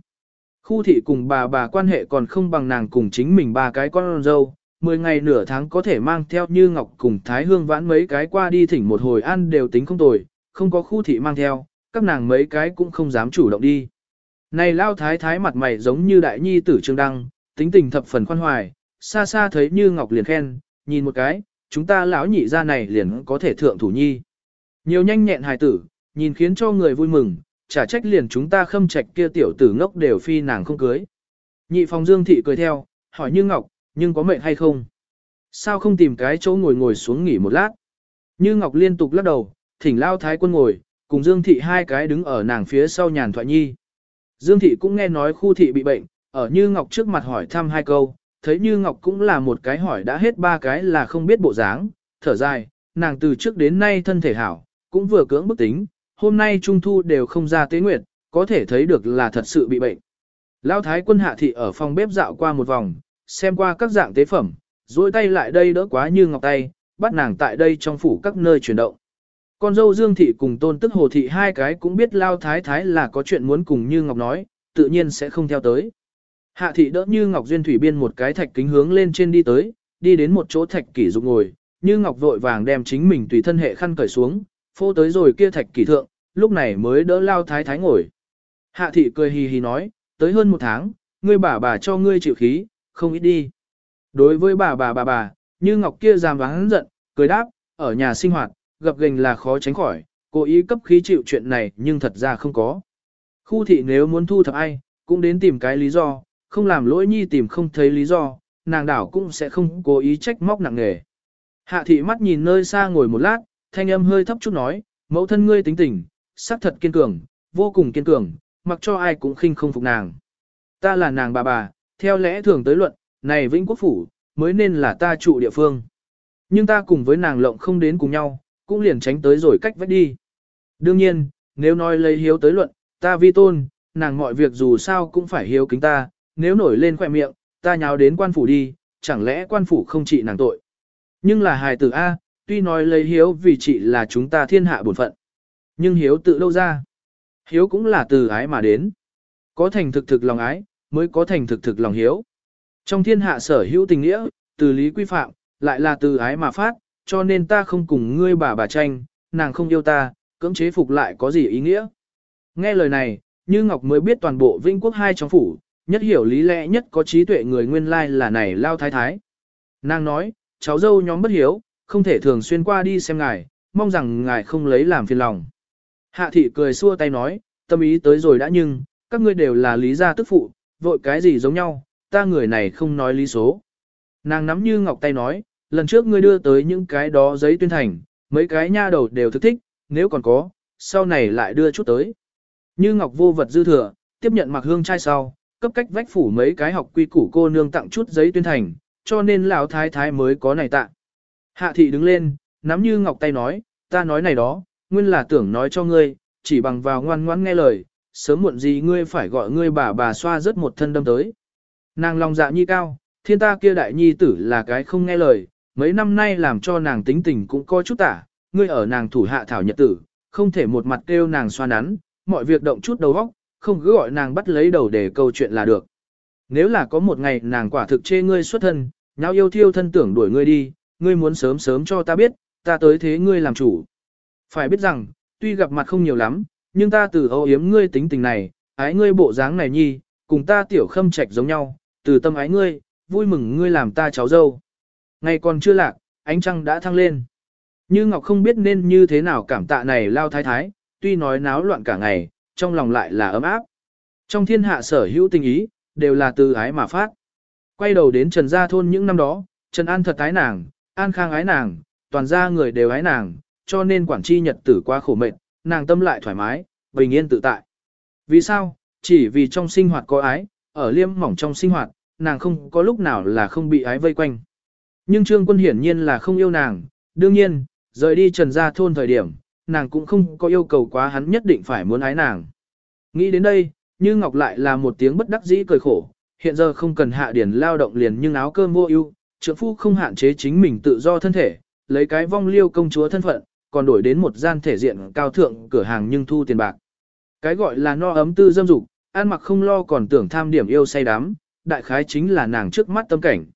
Khu thị cùng bà bà quan hệ còn không bằng nàng cùng chính mình ba cái con dâu, 10 ngày nửa tháng có thể mang theo như ngọc cùng Thái Hương vãn mấy cái qua đi thỉnh một hồi ăn đều tính không tồi, không có khu thị mang theo, các nàng mấy cái cũng không dám chủ động đi. Này lao thái thái mặt mày giống như đại nhi tử trương đăng, tính tình thập phần khoan hoài, xa xa thấy như ngọc liền khen, nhìn một cái, chúng ta lão nhị ra này liền có thể thượng thủ nhi. Nhiều nhanh nhẹn hài tử, nhìn khiến cho người vui mừng, trả trách liền chúng ta khâm trạch kia tiểu tử ngốc đều phi nàng không cưới. Nhị phòng dương thị cười theo, hỏi như ngọc, nhưng có mệt hay không? Sao không tìm cái chỗ ngồi ngồi xuống nghỉ một lát? Như ngọc liên tục lắc đầu, thỉnh lao thái quân ngồi, cùng dương thị hai cái đứng ở nàng phía sau nhàn thoại nhi. Dương thị cũng nghe nói khu thị bị bệnh, ở Như Ngọc trước mặt hỏi thăm hai câu, thấy Như Ngọc cũng là một cái hỏi đã hết ba cái là không biết bộ dáng, thở dài, nàng từ trước đến nay thân thể hảo, cũng vừa cưỡng bức tính, hôm nay trung thu đều không ra tế nguyệt, có thể thấy được là thật sự bị bệnh. Lão thái quân hạ thị ở phòng bếp dạo qua một vòng, xem qua các dạng tế phẩm, duỗi tay lại đây đỡ quá Như Ngọc tay, bắt nàng tại đây trong phủ các nơi chuyển động. Con dâu Dương Thị cùng tôn tức Hồ Thị hai cái cũng biết Lao Thái Thái là có chuyện muốn cùng Như Ngọc nói, tự nhiên sẽ không theo tới. Hạ Thị đỡ Như Ngọc Duyên Thủy biên một cái thạch kính hướng lên trên đi tới, đi đến một chỗ thạch kỷ dục ngồi, Như Ngọc vội vàng đem chính mình tùy thân hệ khăn cởi xuống, phô tới rồi kia thạch kỷ thượng, lúc này mới đỡ Lao Thái Thái ngồi. Hạ Thị cười hì hì nói, tới hơn một tháng, ngươi bà bà cho ngươi chịu khí, không ít đi. Đối với bà bà bà bà, Như Ngọc kia giam vắng giận, cười đáp, ở nhà sinh hoạt, gặp gành là khó tránh khỏi, cố ý cấp khí chịu chuyện này nhưng thật ra không có. Khu thị nếu muốn thu thập ai, cũng đến tìm cái lý do, không làm lỗi nhi tìm không thấy lý do, nàng đảo cũng sẽ không cố ý trách móc nặng nề. Hạ thị mắt nhìn nơi xa ngồi một lát, thanh âm hơi thấp chút nói, mẫu thân ngươi tính tình, sắc thật kiên cường, vô cùng kiên cường, mặc cho ai cũng khinh không phục nàng. Ta là nàng bà bà, theo lẽ thường tới luận, này Vĩnh Quốc Phủ, mới nên là ta trụ địa phương. Nhưng ta cùng với nàng lộng không đến cùng nhau, cũng liền tránh tới rồi cách vách đi. Đương nhiên, nếu nói lấy hiếu tới luận, ta vi tôn, nàng mọi việc dù sao cũng phải hiếu kính ta, nếu nổi lên khỏe miệng, ta nhào đến quan phủ đi, chẳng lẽ quan phủ không trị nàng tội. Nhưng là hài tử A, tuy nói lấy hiếu vì trị là chúng ta thiên hạ bổn phận. Nhưng hiếu tự đâu ra. Hiếu cũng là từ ái mà đến. Có thành thực thực lòng ái, mới có thành thực thực lòng hiếu. Trong thiên hạ sở hữu tình nghĩa, từ lý quy phạm, lại là từ ái mà phát, cho nên ta không cùng ngươi bà bà tranh, nàng không yêu ta, cưỡng chế phục lại có gì ý nghĩa. Nghe lời này, Như Ngọc mới biết toàn bộ Vinh Quốc hai trong phủ, nhất hiểu lý lẽ nhất có trí tuệ người nguyên lai là này lao thái thái. Nàng nói, cháu dâu nhóm bất hiếu, không thể thường xuyên qua đi xem ngài, mong rằng ngài không lấy làm phiền lòng. Hạ thị cười xua tay nói, tâm ý tới rồi đã nhưng, các ngươi đều là lý gia tức phụ, vội cái gì giống nhau, ta người này không nói lý số. Nàng nắm như ngọc tay nói, lần trước ngươi đưa tới những cái đó giấy tuyên thành, mấy cái nha đầu đều thức thích, nếu còn có, sau này lại đưa chút tới. Như Ngọc vô vật dư thừa, tiếp nhận mặc hương trai sau, cấp cách vách phủ mấy cái học quy củ cô nương tặng chút giấy tuyên thành, cho nên lão thái thái mới có này tạ Hạ thị đứng lên, nắm Như Ngọc tay nói, ta nói này đó, nguyên là tưởng nói cho ngươi, chỉ bằng vào ngoan ngoãn nghe lời, sớm muộn gì ngươi phải gọi ngươi bà bà xoa rất một thân đâm tới. Nàng lòng dạ nhi cao, thiên ta kia đại nhi tử là cái không nghe lời, mấy năm nay làm cho nàng tính tình cũng coi chút tả, ngươi ở nàng thủ hạ thảo nhật tử, không thể một mặt kêu nàng xoa nắn, mọi việc động chút đầu óc, không cứ gọi nàng bắt lấy đầu để câu chuyện là được. Nếu là có một ngày nàng quả thực chê ngươi xuất thân, nhau yêu thiêu thân tưởng đuổi ngươi đi, ngươi muốn sớm sớm cho ta biết, ta tới thế ngươi làm chủ. Phải biết rằng, tuy gặp mặt không nhiều lắm, nhưng ta từ âu yếm ngươi tính tình này, ái ngươi bộ dáng này nhi, cùng ta tiểu khâm trạch giống nhau, từ tâm ái ngươi, vui mừng ngươi làm ta cháu dâu. Ngày còn chưa lạc, ánh trăng đã thăng lên. Như Ngọc không biết nên như thế nào cảm tạ này lao thái thái, tuy nói náo loạn cả ngày, trong lòng lại là ấm áp. Trong thiên hạ sở hữu tình ý, đều là từ ái mà phát. Quay đầu đến Trần Gia Thôn những năm đó, Trần An thật ái nàng, An Khang ái nàng, toàn gia người đều ái nàng, cho nên quản chi nhật tử quá khổ mệt, nàng tâm lại thoải mái, bình yên tự tại. Vì sao? Chỉ vì trong sinh hoạt có ái, ở liêm mỏng trong sinh hoạt, nàng không có lúc nào là không bị ái vây quanh. Nhưng Trương Quân hiển nhiên là không yêu nàng, đương nhiên, rời đi Trần Gia thôn thời điểm, nàng cũng không có yêu cầu quá hắn nhất định phải muốn ái nàng. Nghĩ đến đây, Như Ngọc lại là một tiếng bất đắc dĩ cười khổ, hiện giờ không cần hạ điển lao động liền nhưng áo cơm vô ưu, trưởng phu không hạn chế chính mình tự do thân thể, lấy cái vong liêu công chúa thân phận, còn đổi đến một gian thể diện cao thượng cửa hàng nhưng thu tiền bạc. Cái gọi là no ấm tư dâm dục, ăn mặc không lo còn tưởng tham điểm yêu say đắm, đại khái chính là nàng trước mắt tâm cảnh.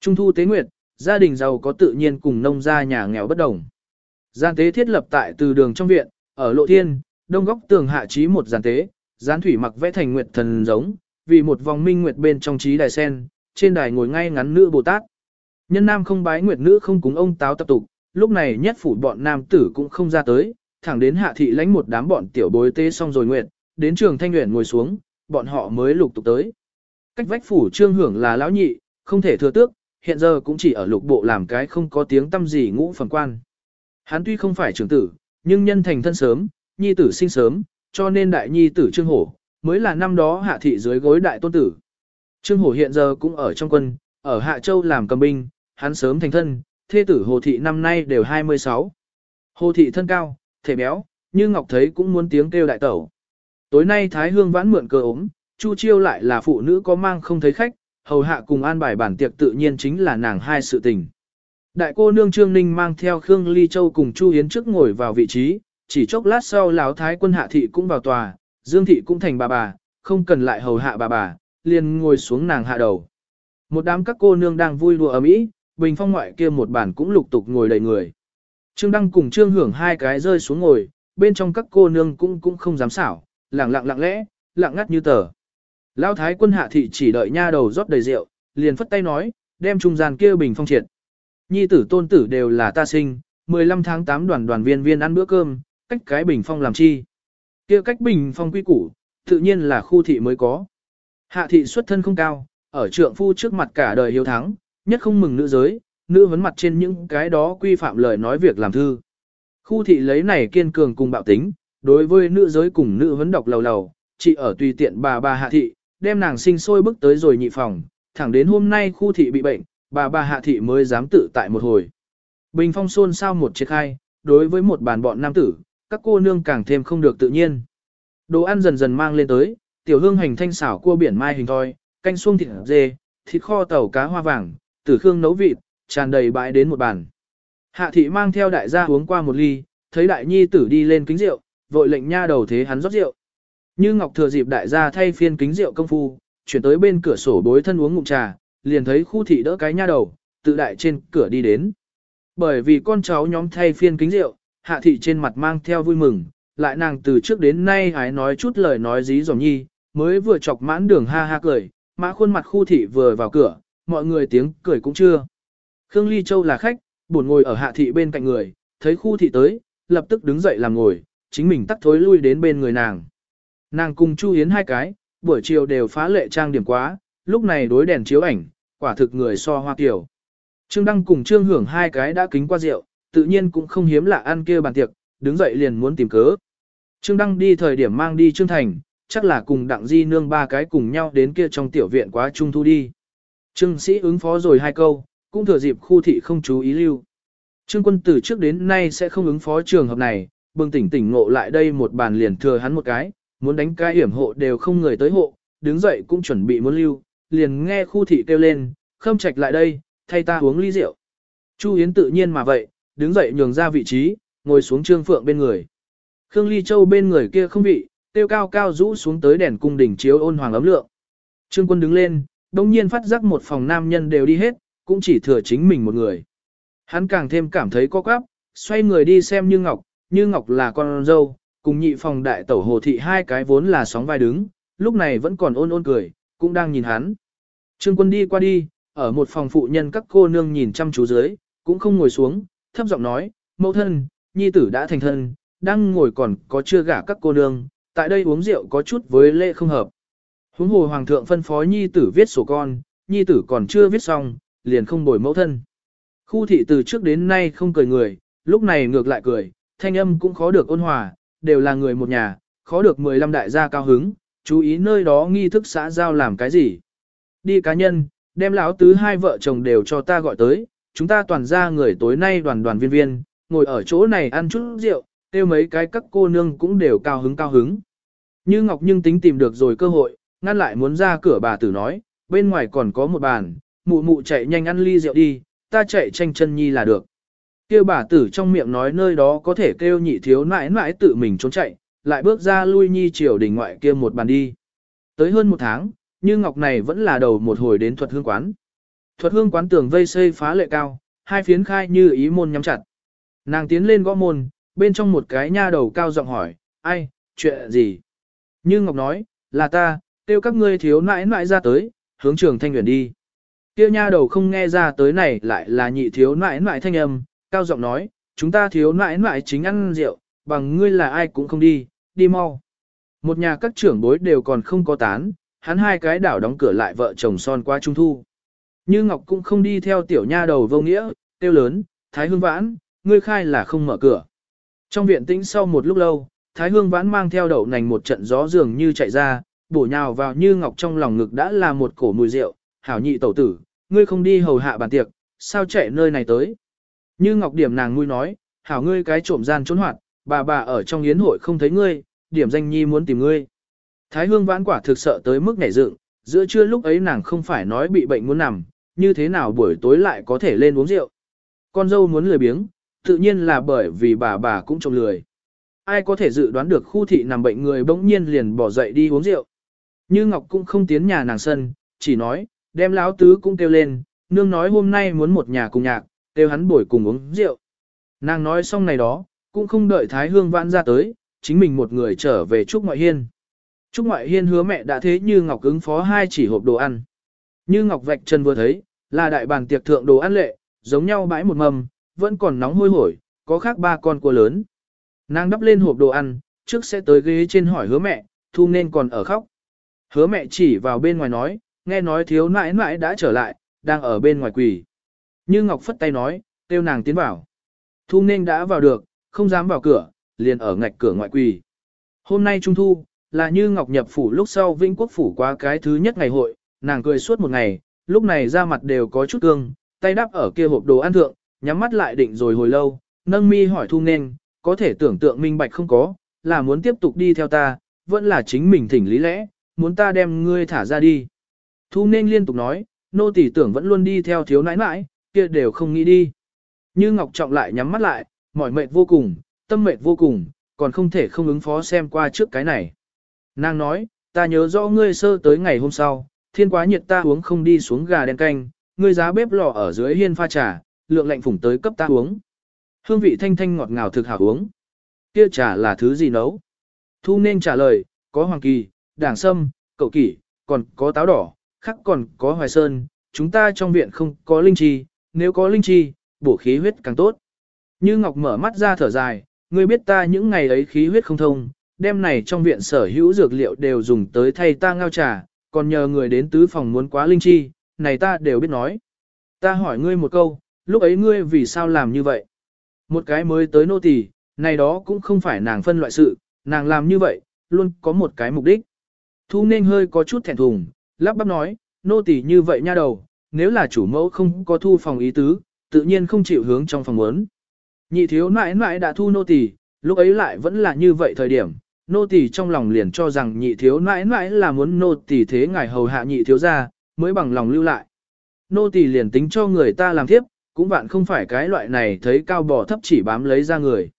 Trung thu tế nguyệt, gia đình giàu có tự nhiên cùng nông gia nhà nghèo bất đồng. Gian tế thiết lập tại từ đường trong viện, ở lộ thiên, đông góc tường hạ trí một giàn tế, gián thủy mặc vẽ thành nguyệt thần giống, vì một vòng minh nguyệt bên trong trí đài sen, trên đài ngồi ngay ngắn nữ Bồ Tát. Nhân nam không bái nguyệt nữ không cúng ông táo tập tục, lúc này nhất phủ bọn nam tử cũng không ra tới, thẳng đến hạ thị lãnh một đám bọn tiểu bối tế xong rồi nguyệt, đến trường thanh nguyện ngồi xuống, bọn họ mới lục tục tới. Cách vách phủ trương hưởng là lão nhị, không thể thừa tước, hiện giờ cũng chỉ ở lục bộ làm cái không có tiếng tâm gì ngũ phần quan. Hắn tuy không phải trưởng tử, nhưng nhân thành thân sớm, nhi tử sinh sớm, cho nên đại nhi tử trương hổ, mới là năm đó hạ thị dưới gối đại tôn tử. Trương hổ hiện giờ cũng ở trong quân, ở Hạ Châu làm cầm binh, hắn sớm thành thân, thê tử Hồ Thị năm nay đều 26. Hồ Thị thân cao, thể béo, như Ngọc thấy cũng muốn tiếng kêu đại tẩu. Tối nay Thái Hương vãn mượn cơ ốm, Chu Chiêu lại là phụ nữ có mang không thấy khách, hầu hạ cùng an bài bản tiệc tự nhiên chính là nàng hai sự tình. Đại cô nương Trương Ninh mang theo Khương Ly Châu cùng Chu Hiến trước ngồi vào vị trí, chỉ chốc lát sau lão thái quân hạ thị cũng vào tòa, Dương thị cũng thành bà bà, không cần lại hầu hạ bà bà, liền ngồi xuống nàng hạ đầu. Một đám các cô nương đang vui đùa ở mỹ, bình phong ngoại kia một bàn cũng lục tục ngồi đầy người. Trương Đăng cùng Trương Hưởng hai cái rơi xuống ngồi, bên trong các cô nương cũng cũng không dám xảo, lặng lặng lặng lẽ, lặng ngắt như tờ. Lão thái quân hạ thị chỉ đợi nha đầu rót đầy rượu, liền phất tay nói, đem trung gian kia bình phong triệt. Nhi tử tôn tử đều là ta sinh, 15 tháng 8 đoàn đoàn viên viên ăn bữa cơm, cách cái bình phong làm chi. kia cách bình phong quy củ, tự nhiên là khu thị mới có. Hạ thị xuất thân không cao, ở trượng phu trước mặt cả đời hiếu thắng, nhất không mừng nữ giới, nữ vấn mặt trên những cái đó quy phạm lời nói việc làm thư. Khu thị lấy này kiên cường cùng bạo tính, đối với nữ giới cùng nữ vấn đọc lầu lầu, chị ở tùy tiện bà bà hạ thị, đem nàng sinh sôi bước tới rồi nhị phòng, thẳng đến hôm nay khu thị bị bệnh, bà bà hạ thị mới dám tự tại một hồi. Bình phong xôn sao một chiếc khai, đối với một bàn bọn nam tử, các cô nương càng thêm không được tự nhiên. Đồ ăn dần dần mang lên tới, tiểu hương hành thanh xảo cua biển mai hình thoi, canh xuông thịt dê, thịt kho tàu cá hoa vàng, tử khương nấu vịt, tràn đầy bãi đến một bàn. Hạ thị mang theo đại gia uống qua một ly, thấy đại nhi tử đi lên kính rượu, vội lệnh nha đầu thế hắn rót rượu. Như Ngọc thừa dịp đại gia thay phiên kính rượu công phu, chuyển tới bên cửa sổ bối thân uống ngụm trà, liền thấy khu thị đỡ cái nha đầu, tự đại trên cửa đi đến. Bởi vì con cháu nhóm thay phiên kính rượu, hạ thị trên mặt mang theo vui mừng, lại nàng từ trước đến nay hái nói chút lời nói dí dòm nhi, mới vừa chọc mãn đường ha ha cười, mã khuôn mặt khu thị vừa vào cửa, mọi người tiếng cười cũng chưa. Khương Ly Châu là khách, buồn ngồi ở hạ thị bên cạnh người, thấy khu thị tới, lập tức đứng dậy làm ngồi, chính mình tắt thối lui đến bên người nàng. Nàng cùng Chu Hiến hai cái, buổi chiều đều phá lệ trang điểm quá, lúc này đối đèn chiếu ảnh, quả thực người so hoa kiểu. Trương Đăng cùng Trương Hưởng hai cái đã kính qua rượu, tự nhiên cũng không hiếm lạ ăn kia bàn tiệc, đứng dậy liền muốn tìm cớ. Trương Đăng đi thời điểm mang đi Trương Thành, chắc là cùng đặng di nương ba cái cùng nhau đến kia trong tiểu viện quá trung thu đi. Trương sĩ ứng phó rồi hai câu, cũng thừa dịp khu thị không chú ý lưu. Trương quân từ trước đến nay sẽ không ứng phó trường hợp này, bừng tỉnh tỉnh ngộ lại đây một bàn liền thừa hắn một cái, muốn đánh cái hiểm hộ đều không người tới hộ, đứng dậy cũng chuẩn bị muốn lưu, liền nghe khu thị kêu lên, khâm trạch lại đây, thay ta uống ly rượu. Chu Yến tự nhiên mà vậy, đứng dậy nhường ra vị trí, ngồi xuống Trương Phượng bên người. Khương Ly Châu bên người kia không vị, tiêu cao cao rũ xuống tới đèn cung đỉnh chiếu ôn hoàng ấm lượng. Trương quân đứng lên, đồng nhiên phát giác một phòng nam nhân đều đi hết, cũng chỉ thừa chính mình một người. Hắn càng thêm cảm thấy có quáp, xoay người đi xem Như Ngọc, Như Ngọc là con dâu, cùng nhị phòng đại tẩu hồ thị hai cái vốn là sóng vai đứng, lúc này vẫn còn ôn ôn cười, cũng đang nhìn hắn. Trương quân đi qua đi, ở một phòng phụ nhân các cô nương nhìn chăm chú dưới, cũng không ngồi xuống, thấp giọng nói, mẫu thân, nhi tử đã thành thân, đang ngồi còn có chưa gả các cô nương, tại đây uống rượu có chút với lễ không hợp. Huống hồ hoàng thượng phân phó nhi tử viết sổ con, nhi tử còn chưa viết xong, liền không bồi mẫu thân. Khu thị từ trước đến nay không cười người, lúc này ngược lại cười, thanh âm cũng khó được ôn hòa, đều là người một nhà, khó được 15 đại gia cao hứng, chú ý nơi đó nghi thức xã giao làm cái gì. Đi cá nhân, đem lão tứ hai vợ chồng đều cho ta gọi tới, chúng ta toàn ra người tối nay đoàn đoàn viên viên, ngồi ở chỗ này ăn chút rượu, tiêu mấy cái các cô nương cũng đều cao hứng cao hứng. Như Ngọc Nhưng tính tìm được rồi cơ hội, ngăn lại muốn ra cửa bà tử nói, bên ngoài còn có một bàn, mụ mụ chạy nhanh ăn ly rượu đi, ta chạy tranh chân nhi là được. Kêu bà tử trong miệng nói nơi đó có thể kêu nhị thiếu nãi nãi tự mình trốn chạy, lại bước ra lui nhi triều đỉnh ngoại kia một bàn đi. Tới hơn một tháng, như ngọc này vẫn là đầu một hồi đến thuật hương quán. Thuật hương quán tường vây xây phá lệ cao, hai phiến khai như ý môn nhắm chặt. Nàng tiến lên gõ môn, bên trong một cái nha đầu cao giọng hỏi, ai, chuyện gì? Như Ngọc nói, là ta, tiêu các ngươi thiếu nãi nãi ra tới, hướng trường thanh nguyện đi. tiêu nha đầu không nghe ra tới này lại là nhị thiếu nãi nãi thanh âm, cao giọng nói, chúng ta thiếu nãi nãi chính ăn rượu, bằng ngươi là ai cũng không đi, đi mau. Một nhà các trưởng bối đều còn không có tán, hắn hai cái đảo đóng cửa lại vợ chồng son qua trung thu. Như Ngọc cũng không đi theo tiểu nha đầu vô nghĩa, tiêu lớn, thái hương vãn, ngươi khai là không mở cửa. Trong viện tĩnh sau một lúc lâu, thái hương vãn mang theo đậu nành một trận gió dường như chạy ra, bổ nhào vào như Ngọc trong lòng ngực đã là một cổ mùi rượu, hảo nhị tẩu tử, ngươi không đi hầu hạ bàn tiệc, sao chạy nơi này tới. Như Ngọc điểm nàng nuôi nói, hảo ngươi cái trộm gian trốn hoạt, bà bà ở trong yến hội không thấy ngươi, điểm danh nhi muốn tìm ngươi. Thái hương vãn quả thực sợ tới mức nhảy dựng, giữa trưa lúc ấy nàng không phải nói bị bệnh muốn nằm, như thế nào buổi tối lại có thể lên uống rượu. Con dâu muốn lười biếng, tự nhiên là bởi vì bà bà cũng trông lười. Ai có thể dự đoán được khu thị nằm bệnh người bỗng nhiên liền bỏ dậy đi uống rượu. Như Ngọc cũng không tiến nhà nàng sân, chỉ nói, đem láo tứ cũng kêu lên, nương nói hôm nay muốn một nhà cùng nhạc, kêu hắn bồi cùng uống rượu. Nàng nói xong này đó, cũng không đợi Thái Hương vãn ra tới, chính mình một người trở về Trúc Ngoại Hiên. Trúc Ngoại Hiên hứa mẹ đã thế Như Ngọc ứng phó hai chỉ hộp đồ ăn. Như Ngọc vạch chân vừa thấy, là đại bàn tiệc thượng đồ ăn lệ, giống nhau bãi một mầm, vẫn còn nóng hôi hổi, có khác ba con cua lớn. Nàng đắp lên hộp đồ ăn, trước sẽ tới ghế trên hỏi hứa mẹ, thu nên còn ở khóc. Hứa mẹ chỉ vào bên ngoài nói, nghe nói thiếu nãi nãi đã trở lại, đang ở bên ngoài quỳ. Như Ngọc phất tay nói, kêu nàng tiến vào. Thu nên đã vào được, không dám vào cửa, liền ở ngạch cửa ngoại quỳ. Hôm nay Trung Thu, là như Ngọc nhập phủ lúc sau Vĩnh Quốc phủ qua cái thứ nhất ngày hội, nàng cười suốt một ngày, lúc này ra mặt đều có chút cương, tay đắp ở kia hộp đồ ăn thượng, nhắm mắt lại định rồi hồi lâu, nâng mi hỏi thu nên, có thể tưởng tượng minh bạch không có, là muốn tiếp tục đi theo ta, vẫn là chính mình thỉnh lý lẽ, muốn ta đem ngươi thả ra đi. Thu nên liên tục nói, nô tỷ tưởng vẫn luôn đi theo thiếu nãi nãi, kia đều không nghĩ đi. Như Ngọc Trọng lại nhắm mắt lại, mỏi mệt vô cùng, tâm mệt vô cùng, còn không thể không ứng phó xem qua trước cái này. Nàng nói, ta nhớ rõ ngươi sơ tới ngày hôm sau, thiên quá nhiệt ta uống không đi xuống gà đen canh, ngươi giá bếp lò ở dưới hiên pha trà, lượng lạnh phủng tới cấp ta uống. Hương vị thanh thanh ngọt ngào thực hảo uống. Kia trà là thứ gì nấu? Thu nên trả lời, có hoàng kỳ, đảng sâm, cậu kỷ, còn có táo đỏ, khác còn có hoài sơn, chúng ta trong viện không có linh chi, nếu có linh chi, bổ khí huyết càng tốt. Như Ngọc mở mắt ra thở dài, ngươi biết ta những ngày ấy khí huyết không thông, đêm này trong viện sở hữu dược liệu đều dùng tới thay ta ngao trà, còn nhờ người đến tứ phòng muốn quá linh chi, này ta đều biết nói. Ta hỏi ngươi một câu, lúc ấy ngươi vì sao làm như vậy? Một cái mới tới nô tỳ, này đó cũng không phải nàng phân loại sự, nàng làm như vậy, luôn có một cái mục đích. Thu nên hơi có chút thẹn thùng, lắp bắp nói, nô tỳ như vậy nha đầu, nếu là chủ mẫu không có thu phòng ý tứ, tự nhiên không chịu hướng trong phòng muốn. Nhị thiếu nãi nãi đã thu nô tỳ, lúc ấy lại vẫn là như vậy thời điểm, nô tỳ trong lòng liền cho rằng nhị thiếu nãi nãi là muốn nô tỳ thế ngài hầu hạ nhị thiếu gia, mới bằng lòng lưu lại. Nô tỳ liền tính cho người ta làm tiếp, cũng vạn không phải cái loại này thấy cao bò thấp chỉ bám lấy ra người.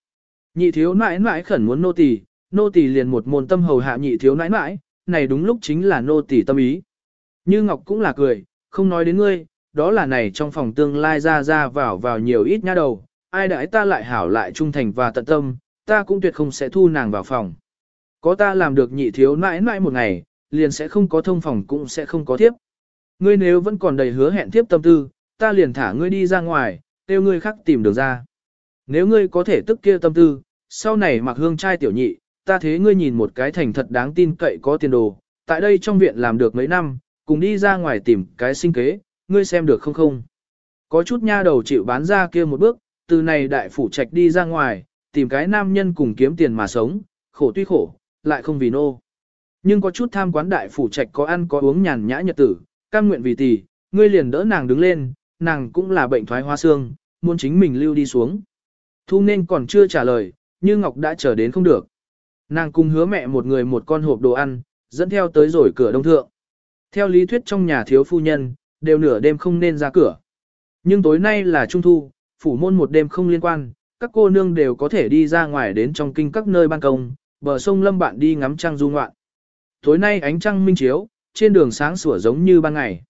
Nhị thiếu nãi nãi khẩn muốn nô tỳ, nô tỳ liền một môn tâm hầu hạ nhị thiếu nãi nãi, này đúng lúc chính là nô tỳ tâm ý. Như Ngọc cũng là cười, không nói đến ngươi, đó là này trong phòng tương lai ra ra vào vào nhiều ít nha đầu, ai đãi ta lại hảo lại trung thành và tận tâm, ta cũng tuyệt không sẽ thu nàng vào phòng. Có ta làm được nhị thiếu nãi nãi một ngày, liền sẽ không có thông phòng cũng sẽ không có tiếp. Ngươi nếu vẫn còn đầy hứa hẹn tiếp tâm tư, ta liền thả ngươi đi ra ngoài, tiêu ngươi khác tìm được ra. Nếu ngươi có thể tức kia tâm tư, sau này mặc hương trai tiểu nhị, ta thế ngươi nhìn một cái thành thật đáng tin cậy có tiền đồ, tại đây trong viện làm được mấy năm, cùng đi ra ngoài tìm cái sinh kế, ngươi xem được không không. Có chút nha đầu chịu bán ra kia một bước, từ này đại phủ trạch đi ra ngoài, tìm cái nam nhân cùng kiếm tiền mà sống, khổ tuy khổ, lại không vì nô. Nhưng có chút tham quán đại phủ trạch có ăn có uống nhàn nhã nhật tử, cam nguyện vì tỷ, ngươi liền đỡ nàng đứng lên, nàng cũng là bệnh thoái hoa xương, muốn chính mình lưu đi xuống. Thu nên còn chưa trả lời, như Ngọc đã chờ đến không được. Nàng cùng hứa mẹ một người một con hộp đồ ăn, dẫn theo tới rồi cửa đông thượng. Theo lý thuyết trong nhà thiếu phu nhân, đều nửa đêm không nên ra cửa. Nhưng tối nay là trung thu, phủ môn một đêm không liên quan, các cô nương đều có thể đi ra ngoài đến trong kinh các nơi ban công, bờ sông lâm bạn đi ngắm trăng du ngoạn. Tối nay ánh trăng minh chiếu, trên đường sáng sủa giống như ban ngày.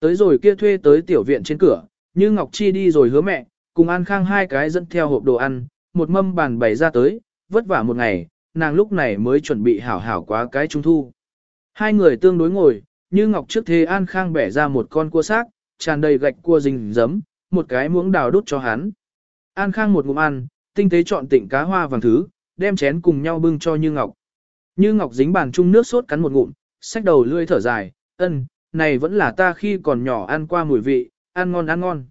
Tới rồi kia thuê tới tiểu viện trên cửa, như Ngọc Chi đi rồi hứa mẹ, cùng An Khang hai cái dẫn theo hộp đồ ăn, một mâm bàn bày ra tới, vất vả một ngày, nàng lúc này mới chuẩn bị hảo hảo quá cái trung thu. Hai người tương đối ngồi, như Ngọc trước thế An Khang bẻ ra một con cua xác, tràn đầy gạch cua rình giấm, một cái muỗng đào đút cho hắn. An Khang một ngụm ăn, tinh tế chọn tịnh cá hoa vàng thứ, đem chén cùng nhau bưng cho Như Ngọc. Như Ngọc dính bàn chung nước sốt cắn một ngụm, xách đầu lưỡi thở dài, ân, này vẫn là ta khi còn nhỏ ăn qua mùi vị, ăn ngon ăn ngon.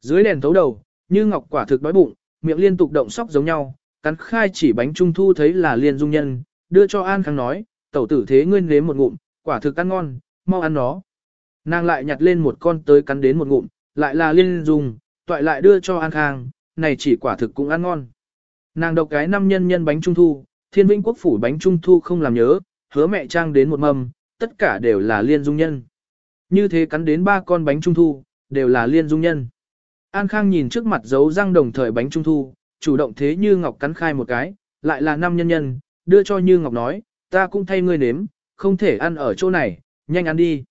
Dưới đèn thấu đầu, Như Ngọc quả thực đói bụng, miệng liên tục động sóc giống nhau, cắn khai chỉ bánh trung thu thấy là liền dung nhân, đưa cho An Khang nói, tẩu tử thế ngươi nếm một ngụm, quả thực ăn ngon, mau ăn nó. Nàng lại nhặt lên một con tới cắn đến một ngụm, lại là liên dung, toại lại đưa cho An Khang, này chỉ quả thực cũng ăn ngon. Nàng độc cái năm nhân nhân bánh trung thu, thiên vĩnh quốc phủ bánh trung thu không làm nhớ, hứa mẹ trang đến một mâm, tất cả đều là liên dung nhân. Như thế cắn đến ba con bánh trung thu, đều là liên dung nhân. An Khang nhìn trước mặt dấu răng đồng thời bánh trung thu, chủ động thế như Ngọc cắn khai một cái, lại là năm nhân nhân, đưa cho Như Ngọc nói, ta cũng thay ngươi nếm, không thể ăn ở chỗ này, nhanh ăn đi.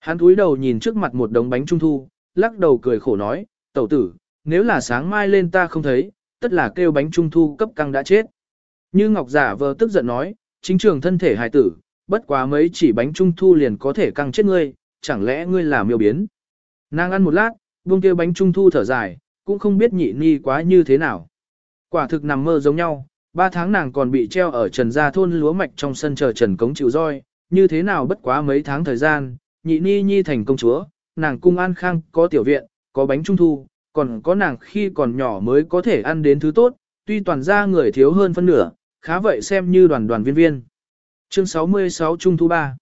Hắn cúi đầu nhìn trước mặt một đống bánh trung thu, lắc đầu cười khổ nói, tẩu tử, nếu là sáng mai lên ta không thấy, tất là kêu bánh trung thu cấp căng đã chết. Như Ngọc giả vờ tức giận nói, chính trường thân thể hài tử, bất quá mấy chỉ bánh trung thu liền có thể căng chết ngươi, chẳng lẽ ngươi là miêu biến. Nàng ăn một lát, buông kêu bánh trung thu thở dài, cũng không biết nhị ni quá như thế nào. Quả thực nằm mơ giống nhau, ba tháng nàng còn bị treo ở trần gia thôn lúa mạch trong sân chờ trần cống chịu roi, như thế nào bất quá mấy tháng thời gian, nhị ni nhi thành công chúa, nàng cung an khang có tiểu viện, có bánh trung thu, còn có nàng khi còn nhỏ mới có thể ăn đến thứ tốt, tuy toàn ra người thiếu hơn phân nửa, khá vậy xem như đoàn đoàn viên viên. Chương 66 Trung thu 3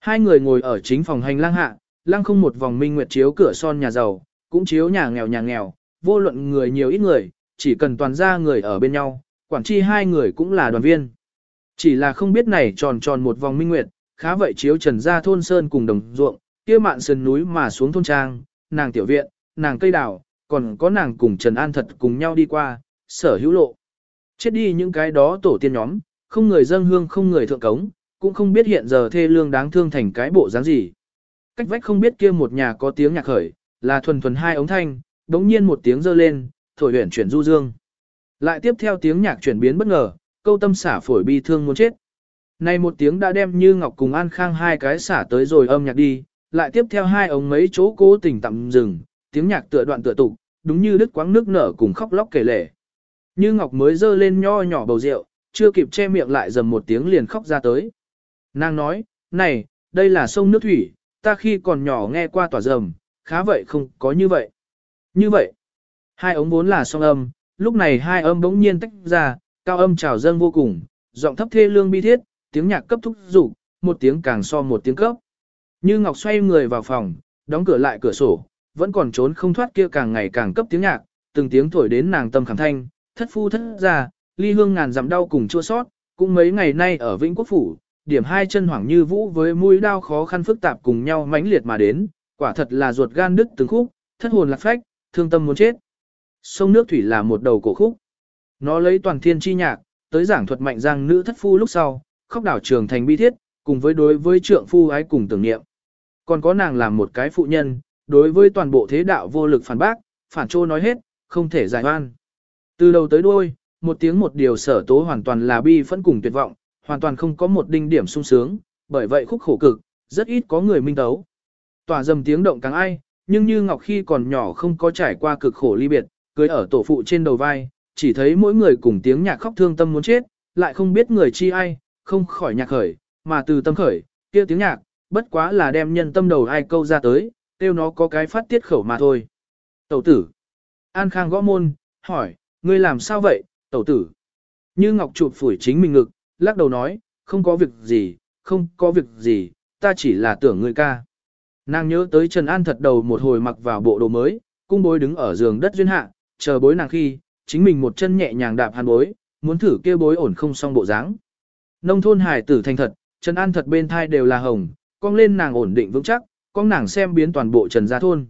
Hai người ngồi ở chính phòng hành lang hạ, lang không một vòng minh nguyệt chiếu cửa son nhà giàu, cũng chiếu nhà nghèo nhà nghèo, vô luận người nhiều ít người, chỉ cần toàn ra người ở bên nhau, quản chi hai người cũng là đoàn viên. Chỉ là không biết này tròn tròn một vòng minh nguyệt, khá vậy chiếu trần ra thôn sơn cùng đồng ruộng, kia mạn sườn núi mà xuống thôn trang, nàng tiểu viện, nàng cây đào, còn có nàng cùng Trần An thật cùng nhau đi qua, sở hữu lộ. Chết đi những cái đó tổ tiên nhóm, không người dâng hương không người thượng cống, cũng không biết hiện giờ thê lương đáng thương thành cái bộ dáng gì. Cách vách không biết kia một nhà có tiếng nhạc khởi, là thuần thuần hai ống thanh, đống nhiên một tiếng dơ lên, thổi huyền chuyển du dương. Lại tiếp theo tiếng nhạc chuyển biến bất ngờ, câu tâm xả phổi bi thương muốn chết. Này một tiếng đã đem như Ngọc cùng An Khang hai cái xả tới rồi âm nhạc đi, lại tiếp theo hai ống mấy chỗ cố tình tạm dừng, tiếng nhạc tựa đoạn tựa tục, đúng như đứt quãng nước nở cùng khóc lóc kể lể. Như Ngọc mới dơ lên nho nhỏ bầu rượu, chưa kịp che miệng lại dầm một tiếng liền khóc ra tới. Nàng nói, này, đây là sông nước thủy, ta khi còn nhỏ nghe qua tỏa dầm, khá vậy không có như vậy. Như vậy, hai ống vốn là song âm, lúc này hai âm bỗng nhiên tách ra, cao âm trào dâng vô cùng, giọng thấp thê lương bi thiết, tiếng nhạc cấp thúc dục một tiếng càng so một tiếng cấp. Như Ngọc xoay người vào phòng, đóng cửa lại cửa sổ, vẫn còn trốn không thoát kia càng ngày càng cấp tiếng nhạc, từng tiếng thổi đến nàng tâm khảm thanh, thất phu thất ra, ly hương ngàn dặm đau cùng chua sót, cũng mấy ngày nay ở Vĩnh Quốc Phủ, điểm hai chân hoảng như vũ với mũi đau khó khăn phức tạp cùng nhau mãnh liệt mà đến, quả thật là ruột gan đứt từng khúc, thất hồn lạc phách, thương tâm muốn chết. Sông nước thủy là một đầu cổ khúc. Nó lấy toàn thiên chi nhạc, tới giảng thuật mạnh giang nữ thất phu lúc sau, khóc đảo trường thành bi thiết, cùng với đối với trượng phu ái cùng tưởng niệm. Còn có nàng làm một cái phụ nhân, đối với toàn bộ thế đạo vô lực phản bác, phản trô nói hết, không thể giải oan. Từ đầu tới đuôi, một tiếng một điều sở tố hoàn toàn là bi phẫn cùng tuyệt vọng, hoàn toàn không có một đinh điểm sung sướng, bởi vậy khúc khổ cực, rất ít có người minh tấu. Tỏa dầm tiếng động càng ai, nhưng như Ngọc khi còn nhỏ không có trải qua cực khổ ly biệt, cưới ở tổ phụ trên đầu vai, chỉ thấy mỗi người cùng tiếng nhạc khóc thương tâm muốn chết, lại không biết người chi ai, không khỏi nhạc khởi, mà từ tâm khởi, kia tiếng nhạc, bất quá là đem nhân tâm đầu ai câu ra tới, tiêu nó có cái phát tiết khẩu mà thôi. Tẩu tử. An Khang gõ môn, hỏi, ngươi làm sao vậy, tẩu tử? Như Ngọc chụp phủi chính mình ngực, lắc đầu nói, không có việc gì, không có việc gì, ta chỉ là tưởng ngươi ca. Nàng nhớ tới Trần An thật đầu một hồi mặc vào bộ đồ mới, cung bối đứng ở giường đất duyên hạ, chờ bối nàng khi, chính mình một chân nhẹ nhàng đạp hàn bối, muốn thử kia bối ổn không xong bộ dáng. Nông thôn hải tử thành thật, Trần An thật bên thai đều là hồng, cong lên nàng ổn định vững chắc, con nàng xem biến toàn bộ Trần gia thôn.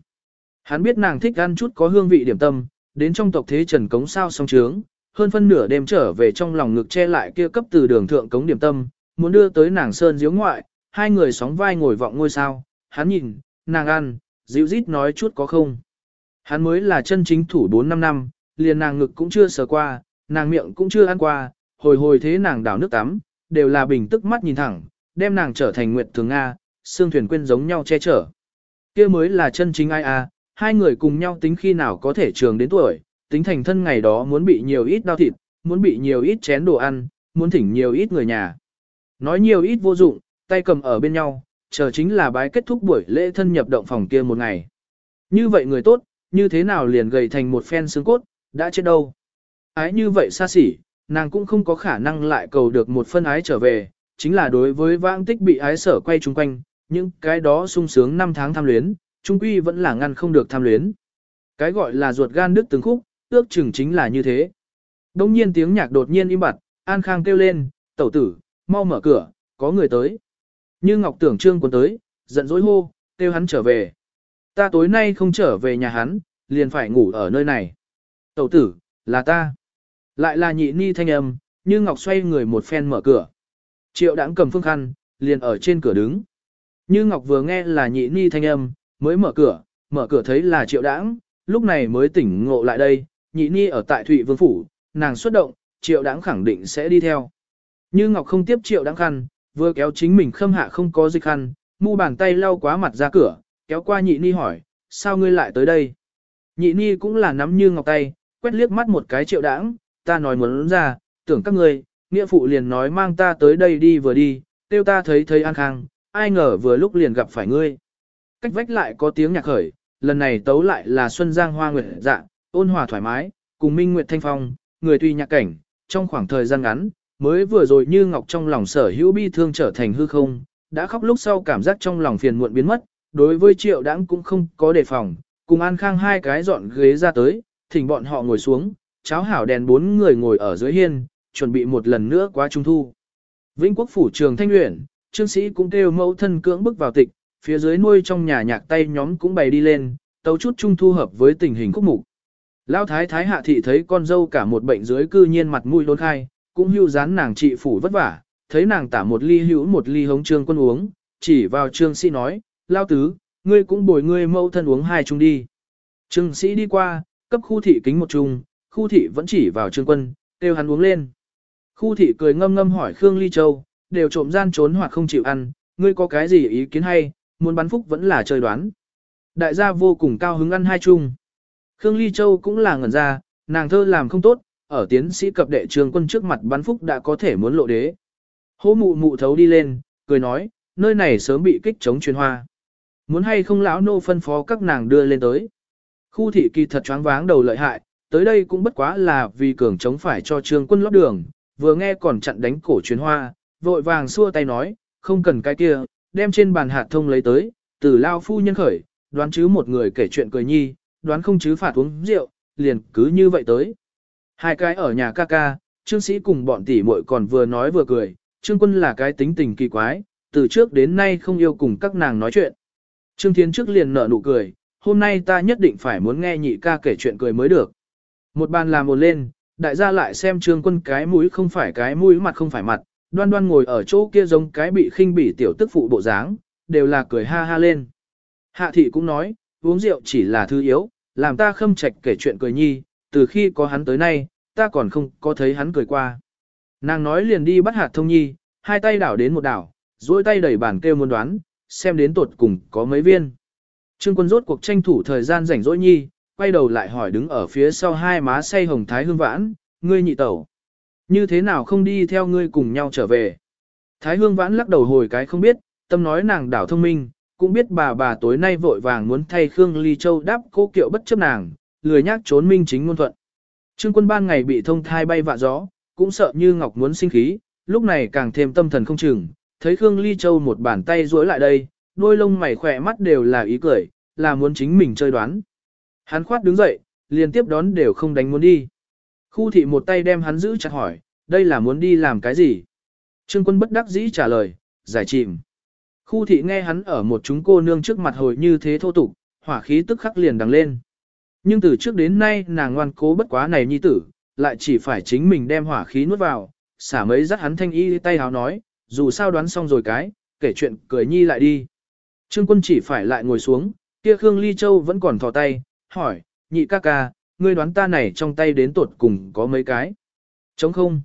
Hắn biết nàng thích ăn chút có hương vị điểm tâm, đến trong tộc thế Trần cống sao song trướng, hơn phân nửa đêm trở về trong lòng ngực che lại kia cấp từ đường thượng cống điểm tâm, muốn đưa tới nàng sơn diếu ngoại, hai người sóng vai ngồi vọng ngôi sao, hắn nhìn, nàng ăn, dịu rít nói chút có không. Hắn mới là chân chính thủ 4-5 năm, liền nàng ngực cũng chưa sờ qua, nàng miệng cũng chưa ăn qua, hồi hồi thế nàng đảo nước tắm, đều là bình tức mắt nhìn thẳng, đem nàng trở thành nguyệt thường Nga, xương thuyền quên giống nhau che chở. kia mới là chân chính ai à, hai người cùng nhau tính khi nào có thể trường đến tuổi, tính thành thân ngày đó muốn bị nhiều ít đau thịt, muốn bị nhiều ít chén đồ ăn, muốn thỉnh nhiều ít người nhà. Nói nhiều ít vô dụng, tay cầm ở bên nhau, chờ chính là bái kết thúc buổi lễ thân nhập động phòng kia một ngày. Như vậy người tốt, như thế nào liền gầy thành một phen xương cốt, đã chết đâu. Ái như vậy xa xỉ, nàng cũng không có khả năng lại cầu được một phân ái trở về, chính là đối với vãng tích bị ái sở quay chung quanh, những cái đó sung sướng năm tháng tham luyến, trung quy vẫn là ngăn không được tham luyến. Cái gọi là ruột gan đứt từng khúc, ước chừng chính là như thế. Đông nhiên tiếng nhạc đột nhiên im bặt, An Khang kêu lên, tẩu tử, mau mở cửa, có người tới. Như Ngọc tưởng trương còn tới, giận dỗi hô, kêu hắn trở về. Ta tối nay không trở về nhà hắn, liền phải ngủ ở nơi này. Tẩu tử, là ta. Lại là nhị ni thanh âm, như Ngọc xoay người một phen mở cửa. Triệu đãng cầm phương khăn, liền ở trên cửa đứng. Như Ngọc vừa nghe là nhị ni thanh âm, mới mở cửa, mở cửa thấy là triệu đãng, lúc này mới tỉnh ngộ lại đây, nhị ni ở tại Thụy Vương Phủ, nàng xuất động, triệu đãng khẳng định sẽ đi theo. Như Ngọc không tiếp triệu đãng khăn, vừa kéo chính mình khâm hạ không có dịch khăn, mu bàn tay lau quá mặt ra cửa, kéo qua nhị ni hỏi, sao ngươi lại tới đây? Nhị ni cũng là nắm như Ngọc tay, quét liếc mắt một cái triệu đãng, ta nói muốn ra, tưởng các ngươi, nghĩa phụ liền nói mang ta tới đây đi vừa đi, tiêu ta thấy thấy an khang, ai ngờ vừa lúc liền gặp phải ngươi. Cách vách lại có tiếng nhạc khởi, lần này tấu lại là Xuân Giang Hoa Nguyệt dạ, ôn hòa thoải mái, cùng Minh Nguyệt Thanh Phong, người tuy nhạc cảnh, trong khoảng thời gian ngắn, mới vừa rồi như ngọc trong lòng sở hữu bi thương trở thành hư không, đã khóc lúc sau cảm giác trong lòng phiền muộn biến mất, đối với triệu đãng cũng không có đề phòng, cùng An Khang hai cái dọn ghế ra tới, thỉnh bọn họ ngồi xuống, cháo hảo đèn bốn người ngồi ở dưới hiên, chuẩn bị một lần nữa qua trung thu. Vĩnh quốc phủ trường thanh Uyển, trương sĩ cũng kêu mẫu thân cưỡng bức vào tịch, phía dưới nuôi trong nhà nhạc tay nhóm cũng bày đi lên, tấu chút trung thu hợp với tình hình khúc mục. Lão thái thái hạ thị thấy con dâu cả một bệnh dưới cư nhiên mặt mũi đôn khai, cũng hưu dán nàng trị phủ vất vả, thấy nàng tả một ly hữu một ly hống trương quân uống, chỉ vào trương sĩ nói, lao tứ, ngươi cũng bồi ngươi mẫu thân uống hai chung đi. Trương sĩ đi qua, cấp khu thị kính một chung, khu thị vẫn chỉ vào trương quân, kêu hắn uống lên. Khu thị cười ngâm ngâm hỏi Khương Ly Châu, đều trộm gian trốn hoặc không chịu ăn, ngươi có cái gì ý kiến hay, muốn bắn phúc vẫn là chơi đoán. Đại gia vô cùng cao hứng ăn hai chung. Khương Ly Châu cũng là ngẩn ra, nàng thơ làm không tốt, ở tiến sĩ cập đệ trường quân trước mặt bắn phúc đã có thể muốn lộ đế. Hố mụ mụ thấu đi lên, cười nói, nơi này sớm bị kích chống truyền hoa. Muốn hay không lão nô phân phó các nàng đưa lên tới. Khu thị kỳ thật choáng váng đầu lợi hại, tới đây cũng bất quá là vì cường chống phải cho trường quân lót đường, vừa nghe còn chặn đánh cổ truyền hoa, vội vàng xua tay nói, không cần cái kia, đem trên bàn hạt thông lấy tới, từ lao phu nhân khởi, đoán chứ một người kể chuyện cười nhi, đoán không chứ phạt uống rượu, liền cứ như vậy tới. Hai cái ở nhà ca ca, trương sĩ cùng bọn tỷ muội còn vừa nói vừa cười, trương quân là cái tính tình kỳ quái, từ trước đến nay không yêu cùng các nàng nói chuyện. Trương Thiến trước liền nở nụ cười, hôm nay ta nhất định phải muốn nghe nhị ca kể chuyện cười mới được. Một bàn làm một lên, đại gia lại xem trương quân cái mũi không phải cái mũi mặt không phải mặt, đoan đoan ngồi ở chỗ kia giống cái bị khinh bỉ tiểu tức phụ bộ dáng, đều là cười ha ha lên. Hạ thị cũng nói, uống rượu chỉ là thứ yếu, làm ta khâm trạch kể chuyện cười nhi, từ khi có hắn tới nay, ta còn không có thấy hắn cười qua. Nàng nói liền đi bắt hạt thông nhi, hai tay đảo đến một đảo, duỗi tay đẩy bàn kêu muốn đoán, xem đến tột cùng có mấy viên. Trương quân rốt cuộc tranh thủ thời gian rảnh rỗi nhi, quay đầu lại hỏi đứng ở phía sau hai má say hồng thái hương vãn, ngươi nhị tẩu. Như thế nào không đi theo ngươi cùng nhau trở về? Thái hương vãn lắc đầu hồi cái không biết, tâm nói nàng đảo thông minh, cũng biết bà bà tối nay vội vàng muốn thay Khương Ly Châu đáp cố kiệu bất chấp nàng, lười nhác trốn minh chính ngôn thuận. Trương quân ban ngày bị thông thai bay vạ gió, cũng sợ như ngọc muốn sinh khí, lúc này càng thêm tâm thần không chừng, thấy Khương Ly Châu một bàn tay duỗi lại đây, đôi lông mày khỏe mắt đều là ý cười, là muốn chính mình chơi đoán. Hắn khoát đứng dậy, liên tiếp đón đều không đánh muốn đi. Khu thị một tay đem hắn giữ chặt hỏi, đây là muốn đi làm cái gì? Trương quân bất đắc dĩ trả lời, giải chìm. Khu thị nghe hắn ở một chúng cô nương trước mặt hồi như thế thô tục, hỏa khí tức khắc liền đằng lên. Nhưng từ trước đến nay nàng ngoan cố bất quá này nhi tử, lại chỉ phải chính mình đem hỏa khí nuốt vào, xả mấy dắt hắn thanh y tay háo nói, dù sao đoán xong rồi cái, kể chuyện cười nhi lại đi. Trương quân chỉ phải lại ngồi xuống, kia Khương Ly Châu vẫn còn thò tay, hỏi, nhị ca ca, ngươi đoán ta này trong tay đến tột cùng có mấy cái. Chống không.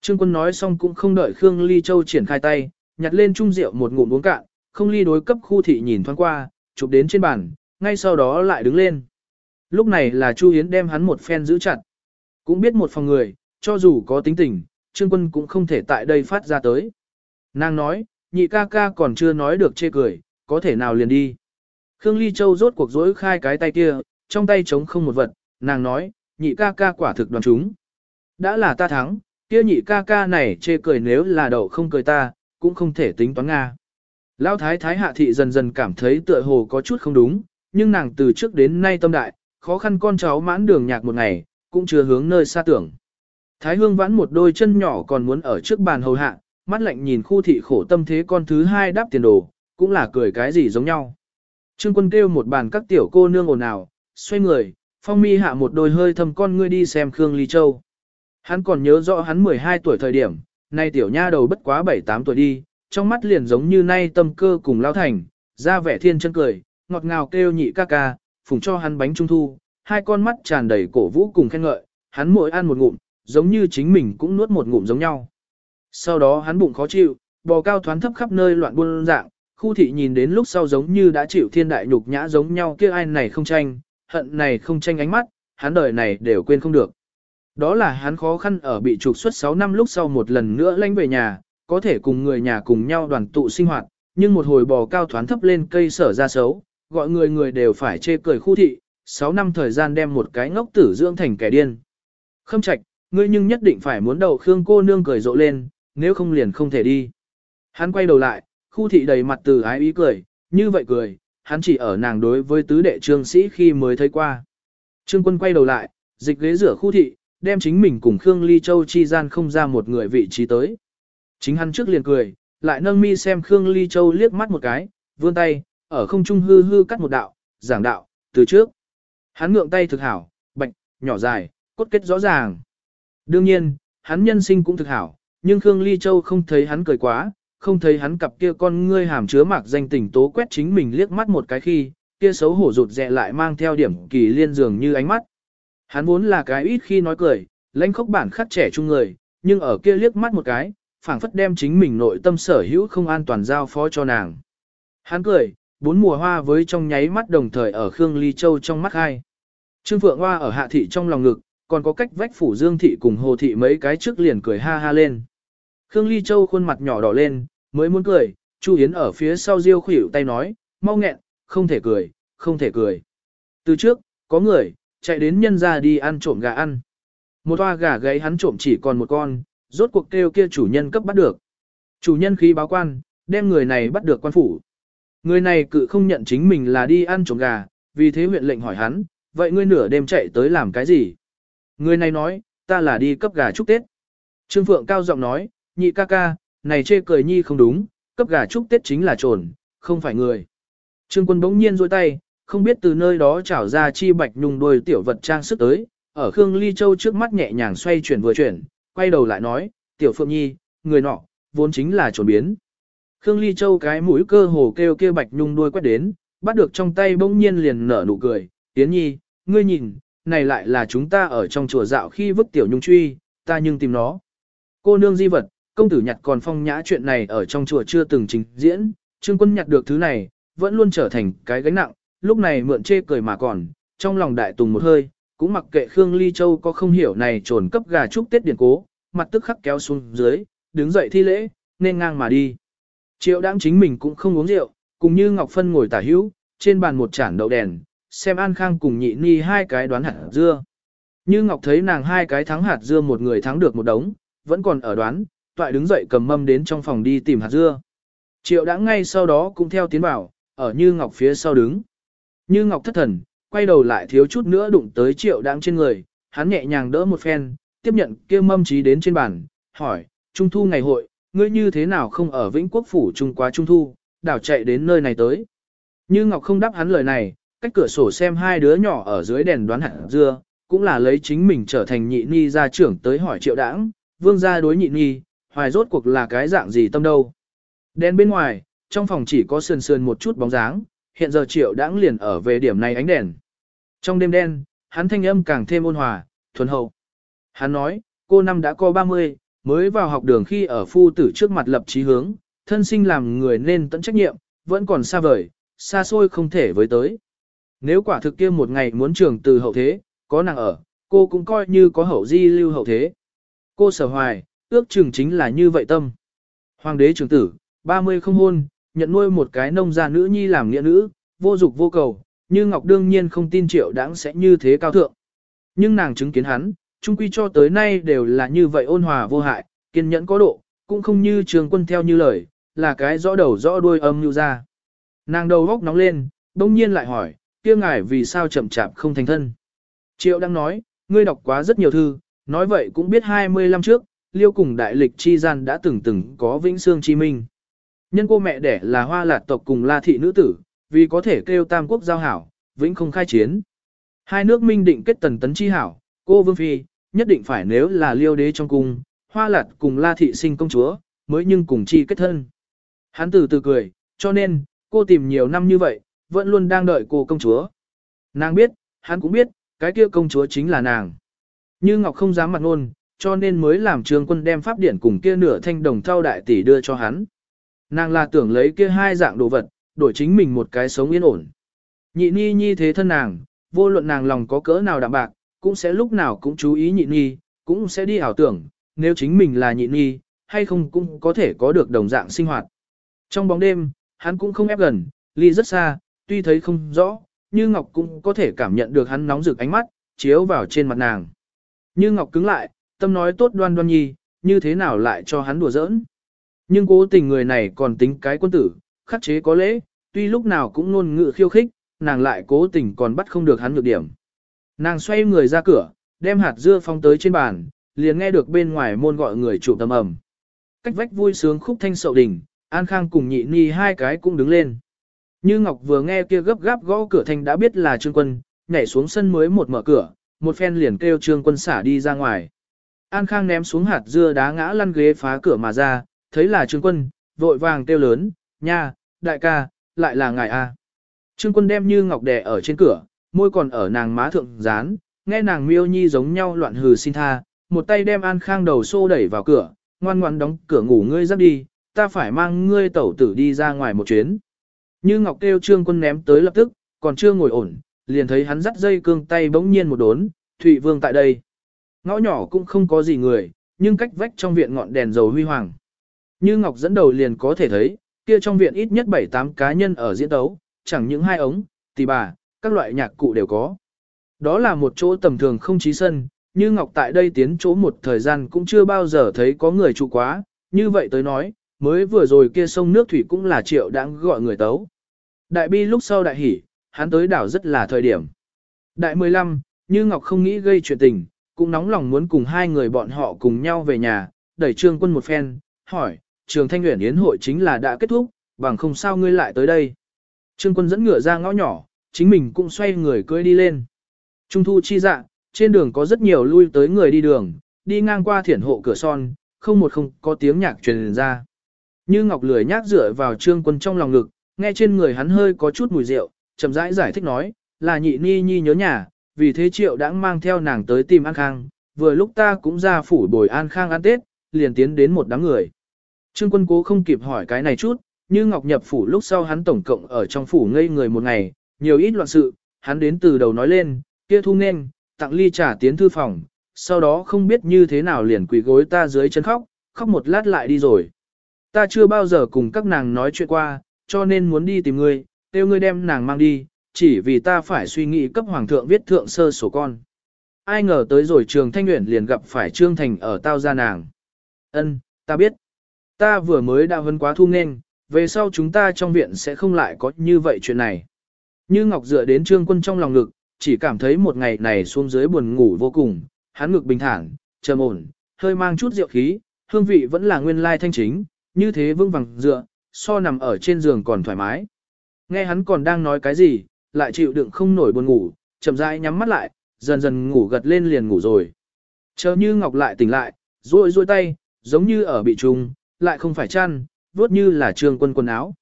Trương quân nói xong cũng không đợi Khương Ly Châu triển khai tay, nhặt lên chung rượu một ngụm uống cạn, không ly đối cấp khu thị nhìn thoáng qua, chụp đến trên bàn, ngay sau đó lại đứng lên. Lúc này là Chu Hiến đem hắn một phen giữ chặt. Cũng biết một phòng người, cho dù có tính tình, Trương quân cũng không thể tại đây phát ra tới. Nàng nói, nhị ca ca còn chưa nói được chê cười, có thể nào liền đi. Khương Ly Châu rốt cuộc rỗi khai cái tay kia, trong tay trống không một vật, nàng nói, nhị ca ca quả thực đoàn chúng. Đã là ta thắng, kia nhị ca ca này chê cười nếu là đậu không cười ta, cũng không thể tính toán Nga. Lão thái thái hạ thị dần dần cảm thấy tựa hồ có chút không đúng, nhưng nàng từ trước đến nay tâm đại, khó khăn con cháu mãn đường nhạc một ngày, cũng chưa hướng nơi xa tưởng. Thái hương vãn một đôi chân nhỏ còn muốn ở trước bàn hầu hạ, mắt lạnh nhìn khu thị khổ tâm thế con thứ hai đáp tiền đồ, cũng là cười cái gì giống nhau. Trương quân kêu một bàn các tiểu cô nương ồn ào, xoay người, phong mi hạ một đôi hơi thầm con ngươi đi xem Khương Ly Châu. Hắn còn nhớ rõ hắn 12 tuổi thời điểm, nay tiểu nha đầu bất quá 7-8 tuổi đi, trong mắt liền giống như nay tâm cơ cùng lao thành, ra vẻ thiên chân cười, ngọt ngào kêu nhị ca ca, phùng cho hắn bánh trung thu, hai con mắt tràn đầy cổ vũ cùng khen ngợi, hắn mỗi ăn một ngụm, giống như chính mình cũng nuốt một ngụm giống nhau. Sau đó hắn bụng khó chịu, bò cao thoán thấp khắp nơi loạn buôn dạng, khu thị nhìn đến lúc sau giống như đã chịu thiên đại nhục nhã giống nhau kia ai này không tranh, hận này không tranh ánh mắt, hắn đời này đều quên không được. Đó là hắn khó khăn ở bị trục xuất 6 năm lúc sau một lần nữa lánh về nhà, có thể cùng người nhà cùng nhau đoàn tụ sinh hoạt, nhưng một hồi bò cao thoán thấp lên cây sở ra xấu, gọi người người đều phải chê cười khu thị, 6 năm thời gian đem một cái ngốc tử dưỡng thành kẻ điên. Khâm trạch, ngươi nhưng nhất định phải muốn đầu Khương cô nương cười rộ lên, nếu không liền không thể đi. Hắn quay đầu lại, khu thị đầy mặt từ ái ý cười, như vậy cười, hắn chỉ ở nàng đối với tứ đệ trương sĩ khi mới thấy qua. Trương quân quay đầu lại, dịch ghế rửa khu thị, đem chính mình cùng Khương Ly Châu chi gian không ra một người vị trí tới. Chính hắn trước liền cười, lại nâng mi xem Khương Ly Châu liếc mắt một cái, vươn tay, ở không trung hư hư cắt một đạo, giảng đạo, từ trước. Hắn ngượng tay thực hảo, bạch, nhỏ dài, cốt kết rõ ràng. Đương nhiên, hắn nhân sinh cũng thực hảo, nhưng Khương Ly Châu không thấy hắn cười quá, không thấy hắn cặp kia con ngươi hàm chứa mạc danh tình tố quét chính mình liếc mắt một cái khi, kia xấu hổ rụt rẹ lại mang theo điểm kỳ liên dường như ánh mắt. Hắn vốn là cái ít khi nói cười, lãnh khốc bản khắc trẻ trung người, nhưng ở kia liếc mắt một cái, phảng phất đem chính mình nội tâm sở hữu không an toàn giao phó cho nàng. Hắn cười, bốn mùa hoa với trong nháy mắt đồng thời ở Khương Ly Châu trong mắt hai. Trương Phượng Hoa ở hạ thị trong lòng ngực, còn có cách vách phủ Dương thị cùng Hồ thị mấy cái trước liền cười ha ha lên. Khương Ly Châu khuôn mặt nhỏ đỏ lên, mới muốn cười, Chu Yến ở phía sau riêu khuỷu tay nói, mau nghẹn, không thể cười, không thể cười. Từ trước, có người, chạy đến nhân ra đi ăn trộm gà ăn. Một toa gà gáy hắn trộm chỉ còn một con, rốt cuộc kêu kia chủ nhân cấp bắt được. Chủ nhân khí báo quan, đem người này bắt được quan phủ. Người này cự không nhận chính mình là đi ăn trộm gà, vì thế huyện lệnh hỏi hắn, vậy ngươi nửa đêm chạy tới làm cái gì? Người này nói, ta là đi cấp gà chúc Tết. Trương Phượng cao giọng nói, nhị ca ca, này chê cười nhi không đúng, cấp gà chúc Tết chính là trồn, không phải người. Trương quân bỗng nhiên rôi tay, không biết từ nơi đó trảo ra chi bạch nhung đuôi tiểu vật trang sức tới, ở Khương Ly Châu trước mắt nhẹ nhàng xoay chuyển vừa chuyển, quay đầu lại nói, tiểu phượng nhi, người nọ, vốn chính là trồn biến. Khương Ly Châu cái mũi cơ hồ kêu kia bạch nhung đuôi quét đến, bắt được trong tay bỗng nhiên liền nở nụ cười, tiến nhi, ngươi nhìn, này lại là chúng ta ở trong chùa dạo khi vứt tiểu nhung truy, ta nhưng tìm nó. Cô nương di vật, công tử nhặt còn phong nhã chuyện này ở trong chùa chưa từng trình diễn, trương quân nhặt được thứ này, vẫn luôn trở thành cái gánh nặng, lúc này mượn chê cười mà còn, trong lòng đại tùng một hơi, cũng mặc kệ Khương Ly Châu có không hiểu này trồn cấp gà chúc Tết điển cố, mặt tức khắc kéo xuống dưới, đứng dậy thi lễ, nên ngang mà đi. Triệu đáng chính mình cũng không uống rượu, cùng như Ngọc Phân ngồi tả hữu, trên bàn một chản đậu đèn, xem An Khang cùng nhị ni hai cái đoán hạt dưa. Như Ngọc thấy nàng hai cái thắng hạt dưa một người thắng được một đống, vẫn còn ở đoán, toại đứng dậy cầm mâm đến trong phòng đi tìm hạt dưa. Triệu đã ngay sau đó cũng theo tiến vào, ở Như Ngọc phía sau đứng. Như Ngọc thất thần, quay đầu lại thiếu chút nữa đụng tới triệu đang trên người, hắn nhẹ nhàng đỡ một phen, tiếp nhận kia mâm trí đến trên bàn, hỏi, Trung thu ngày hội, ngươi như thế nào không ở Vĩnh Quốc Phủ Trung quá Trung thu, đảo chạy đến nơi này tới. Như Ngọc không đáp hắn lời này, cách cửa sổ xem hai đứa nhỏ ở dưới đèn đoán hạt dưa, cũng là lấy chính mình trở thành nhị ni gia trưởng tới hỏi triệu đãng, vương gia đối nhị ni, hoài rốt cuộc là cái dạng gì tâm đâu. Đen bên ngoài, trong phòng chỉ có sườn sườn một chút bóng dáng, hiện giờ triệu đãng liền ở về điểm này ánh đèn. Trong đêm đen, hắn thanh âm càng thêm ôn hòa, thuần hậu. Hắn nói, cô năm đã có 30, mới vào học đường khi ở phu tử trước mặt lập chí hướng, thân sinh làm người nên tận trách nhiệm, vẫn còn xa vời, xa xôi không thể với tới. Nếu quả thực kia một ngày muốn trường từ hậu thế, có nàng ở, cô cũng coi như có hậu di lưu hậu thế. Cô sở hoài, ước chừng chính là như vậy tâm. Hoàng đế trưởng tử, 30 không hôn, nhận nuôi một cái nông gia nữ nhi làm nghĩa nữ, vô dục vô cầu, như Ngọc đương nhiên không tin triệu đáng sẽ như thế cao thượng. Nhưng nàng chứng kiến hắn, trung quy cho tới nay đều là như vậy ôn hòa vô hại, kiên nhẫn có độ, cũng không như trường quân theo như lời, là cái rõ đầu rõ đuôi âm như ra. Nàng đầu góc nóng lên, đông nhiên lại hỏi, kia ngài vì sao chậm chạp không thành thân. Triệu đang nói, ngươi đọc quá rất nhiều thư, nói vậy cũng biết 20 năm trước, liêu cùng đại lịch chi gian đã từng từng có vĩnh xương chi minh. Nhân cô mẹ đẻ là hoa lạt tộc cùng la thị nữ tử, vì có thể kêu tam quốc giao hảo, vĩnh không khai chiến. Hai nước minh định kết tần tấn chi hảo, cô vương phi, nhất định phải nếu là liêu đế trong cung, hoa lạt cùng la thị sinh công chúa, mới nhưng cùng chi kết thân. Hắn từ từ cười, cho nên, cô tìm nhiều năm như vậy, vẫn luôn đang đợi cô công chúa. Nàng biết, hắn cũng biết, cái kia công chúa chính là nàng. Như Ngọc không dám mặt ngôn, cho nên mới làm trương quân đem pháp điển cùng kia nửa thanh đồng thao đại tỷ đưa cho hắn. Nàng là tưởng lấy kia hai dạng đồ vật, đổi chính mình một cái sống yên ổn. Nhị ni nhi thế thân nàng, vô luận nàng lòng có cỡ nào đạm bạc, cũng sẽ lúc nào cũng chú ý nhị nhi cũng sẽ đi ảo tưởng, nếu chính mình là nhị nhi hay không cũng có thể có được đồng dạng sinh hoạt. Trong bóng đêm, hắn cũng không ép gần, ly rất xa, tuy thấy không rõ, như Ngọc cũng có thể cảm nhận được hắn nóng rực ánh mắt, chiếu vào trên mặt nàng. Như Ngọc cứng lại, tâm nói tốt đoan đoan nhi, như thế nào lại cho hắn đùa giỡn. Nhưng cố tình người này còn tính cái quân tử, khắc chế có lễ, tuy lúc nào cũng ngôn ngữ khiêu khích, nàng lại cố tình còn bắt không được hắn nhược điểm. Nàng xoay người ra cửa, đem hạt dưa phong tới trên bàn, liền nghe được bên ngoài môn gọi người chủ tâm ẩm. Cách vách vui sướng khúc thanh sậu đỉnh, An Khang cùng nhị ni hai cái cũng đứng lên. Như Ngọc vừa nghe kia gấp gáp gõ cửa thanh đã biết là Trương Quân, nhảy xuống sân mới một mở cửa, một phen liền kêu Trương Quân xả đi ra ngoài. An Khang ném xuống hạt dưa đá ngã lăn ghế phá cửa mà ra, thấy là Trương Quân, vội vàng kêu lớn, nha, đại ca, lại là ngài a. Trương Quân đem Như Ngọc đè ở trên cửa, môi còn ở nàng má thượng dán, nghe nàng miêu nhi giống nhau loạn hừ xin tha, một tay đem An Khang đầu xô đẩy vào cửa, ngoan ngoãn đóng cửa ngủ ngươi giấc đi, ta phải mang ngươi tẩu tử đi ra ngoài một chuyến. Như Ngọc kêu Trương Quân ném tới lập tức, còn chưa ngồi ổn, liền thấy hắn dắt dây cương tay bỗng nhiên một đốn, Thụy Vương tại đây. Ngõ nhỏ cũng không có gì người, nhưng cách vách trong viện ngọn đèn dầu huy hoàng. Như Ngọc dẫn đầu liền có thể thấy, kia trong viện ít nhất 7-8 cá nhân ở diễn tấu, chẳng những hai ống, tỳ bà, các loại nhạc cụ đều có. Đó là một chỗ tầm thường không trí sân, như Ngọc tại đây tiến chỗ một thời gian cũng chưa bao giờ thấy có người trụ quá, như vậy tới nói, mới vừa rồi kia sông nước thủy cũng là triệu đang gọi người tấu. Đại bi lúc sau đại hỉ, hắn tới đảo rất là thời điểm. Đại 15, như Ngọc không nghĩ gây chuyện tình, cũng nóng lòng muốn cùng hai người bọn họ cùng nhau về nhà, đẩy trương quân một phen, hỏi, trường thanh nguyện yến hội chính là đã kết thúc, bằng không sao ngươi lại tới đây. Trương quân dẫn ngựa ra ngõ nhỏ, chính mình cũng xoay người cưỡi đi lên. Trung thu chi dạ, trên đường có rất nhiều lui tới người đi đường, đi ngang qua thiển hộ cửa son, không một không có tiếng nhạc truyền ra. Như Ngọc lười nhác dựa vào trương quân trong lòng ngực, nghe trên người hắn hơi có chút mùi rượu, chậm rãi giải, giải thích nói, là nhị ni nhi nhớ nhà, vì thế triệu đã mang theo nàng tới tìm An Khang, vừa lúc ta cũng ra phủ bồi An Khang ăn Tết, liền tiến đến một đám người. Trương quân cố không kịp hỏi cái này chút, như Ngọc nhập phủ lúc sau hắn tổng cộng ở trong phủ ngây người một ngày, nhiều ít loạn sự, hắn đến từ đầu nói lên, kia thu nên, tặng ly trà tiến thư phòng, sau đó không biết như thế nào liền quỳ gối ta dưới chân khóc, khóc một lát lại đi rồi. Ta chưa bao giờ cùng các nàng nói chuyện qua, cho nên muốn đi tìm ngươi, kêu ngươi đem nàng mang đi, chỉ vì ta phải suy nghĩ cấp hoàng thượng viết thượng sơ sổ con. Ai ngờ tới rồi trường thanh nguyện liền gặp phải Trương Thành ở tao ra nàng. Ân, ta biết. Ta vừa mới đã hân quá thu nên, về sau chúng ta trong viện sẽ không lại có như vậy chuyện này. Như Ngọc dựa đến Trương Quân trong lòng ngực, chỉ cảm thấy một ngày này xuống dưới buồn ngủ vô cùng, hắn ngực bình thản, trầm ổn, hơi mang chút rượu khí, hương vị vẫn là nguyên lai thanh chính, như thế vững vàng dựa, so nằm ở trên giường còn thoải mái. Nghe hắn còn đang nói cái gì, lại chịu đựng không nổi buồn ngủ, chậm rãi nhắm mắt lại, dần dần ngủ gật lên liền ngủ rồi. Chờ như Ngọc lại tỉnh lại, duỗi duỗi tay, giống như ở bị trùng, lại không phải chăn, vuốt như là trường quân quần áo.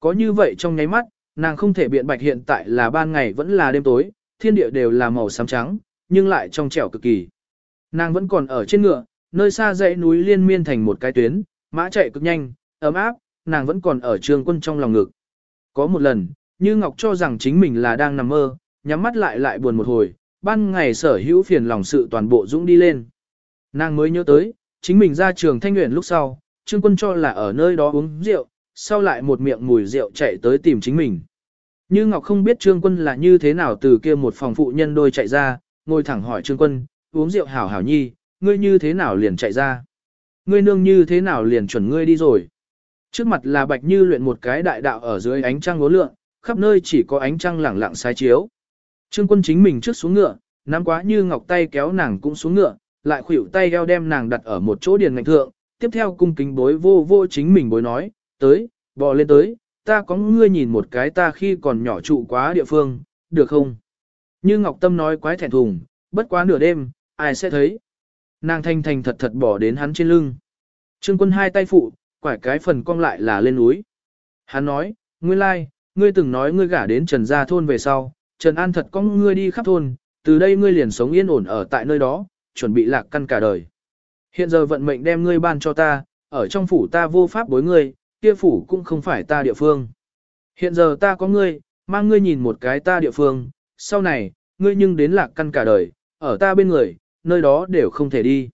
Có như vậy trong nháy mắt, nàng không thể biện bạch hiện tại là ban ngày vẫn là đêm tối, thiên địa đều là màu xám trắng, nhưng lại trong trẻo cực kỳ. Nàng vẫn còn ở trên ngựa, nơi xa dãy núi liên miên thành một cái tuyến, mã chạy cực nhanh, ấm áp, nàng vẫn còn ở trường quân trong lòng ngực. Có một lần, như Ngọc cho rằng chính mình là đang nằm mơ, nhắm mắt lại lại buồn một hồi, ban ngày sở hữu phiền lòng sự toàn bộ dũng đi lên. Nàng mới nhớ tới, chính mình ra trường thanh nguyện lúc sau, Trương Quân cho là ở nơi đó uống rượu, sau lại một miệng mùi rượu chạy tới tìm chính mình. Như Ngọc không biết Trương Quân là như thế nào từ kia một phòng phụ nhân đôi chạy ra, ngồi thẳng hỏi Trương Quân, uống rượu hảo hảo nhi, ngươi như thế nào liền chạy ra? Ngươi nương như thế nào liền chuẩn ngươi đi rồi? Trước mặt là bạch như luyện một cái đại đạo ở dưới ánh trăng ngố lượng, khắp nơi chỉ có ánh trăng lẳng lặng sai chiếu. Trương quân chính mình trước xuống ngựa, nắm quá như ngọc tay kéo nàng cũng xuống ngựa, lại khuỷu tay eo đem nàng đặt ở một chỗ điền ngạch thượng, tiếp theo cung kính bối vô vô chính mình bối nói, tới, bò lên tới, ta có ngươi nhìn một cái ta khi còn nhỏ trụ quá địa phương, được không? Như Ngọc Tâm nói quái thẹn thùng, bất quá nửa đêm, ai sẽ thấy? Nàng thanh thành thật thật bỏ đến hắn trên lưng. Trương quân hai tay phụ, quải cái phần cong lại là lên núi. Hắn nói, nguyên lai, ngươi từng nói ngươi gả đến Trần Gia thôn về sau, Trần An thật có ngươi đi khắp thôn, từ đây ngươi liền sống yên ổn ở tại nơi đó, chuẩn bị lạc căn cả đời. Hiện giờ vận mệnh đem ngươi ban cho ta, ở trong phủ ta vô pháp bối ngươi, kia phủ cũng không phải ta địa phương. Hiện giờ ta có ngươi, mang ngươi nhìn một cái ta địa phương, sau này, ngươi nhưng đến lạc căn cả đời, ở ta bên người, nơi đó đều không thể đi.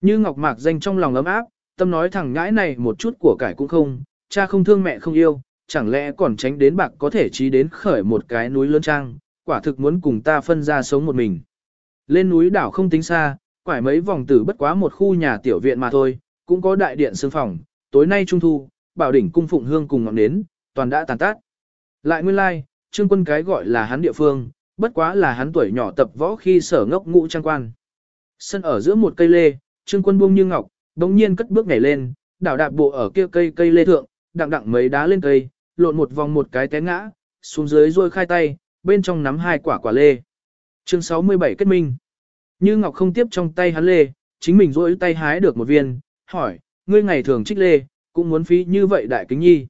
Như Ngọc Mạc danh trong lòng ấm áp, tâm nói thẳng ngãi này một chút của cải cũng không, cha không thương mẹ không yêu, chẳng lẽ còn tránh đến bạc có thể trí đến khởi một cái núi lớn trang, quả thực muốn cùng ta phân ra sống một mình. Lên núi đảo không tính xa, quải mấy vòng tử bất quá một khu nhà tiểu viện mà thôi, cũng có đại điện sương phòng, tối nay trung thu, bảo đỉnh cung phụng hương cùng ngọn nến, toàn đã tàn tác. Lại nguyên lai, like, trương quân cái gọi là hắn địa phương, bất quá là hắn tuổi nhỏ tập võ khi sở ngốc ngũ trang quan. Sân ở giữa một cây lê, trương quân buông như ngọc, đống nhiên cất bước nhảy lên, đảo đạp bộ ở kia cây cây lê thượng, đặng đặng mấy đá lên cây, lộn một vòng một cái té ngã, xuống dưới rồi khai tay, bên trong nắm hai quả quả lê. Chương 67 kết minh. Như Ngọc không tiếp trong tay hắn lê, chính mình rỗi tay hái được một viên, hỏi, ngươi ngày thường trích lê, cũng muốn phí như vậy đại kính nhi.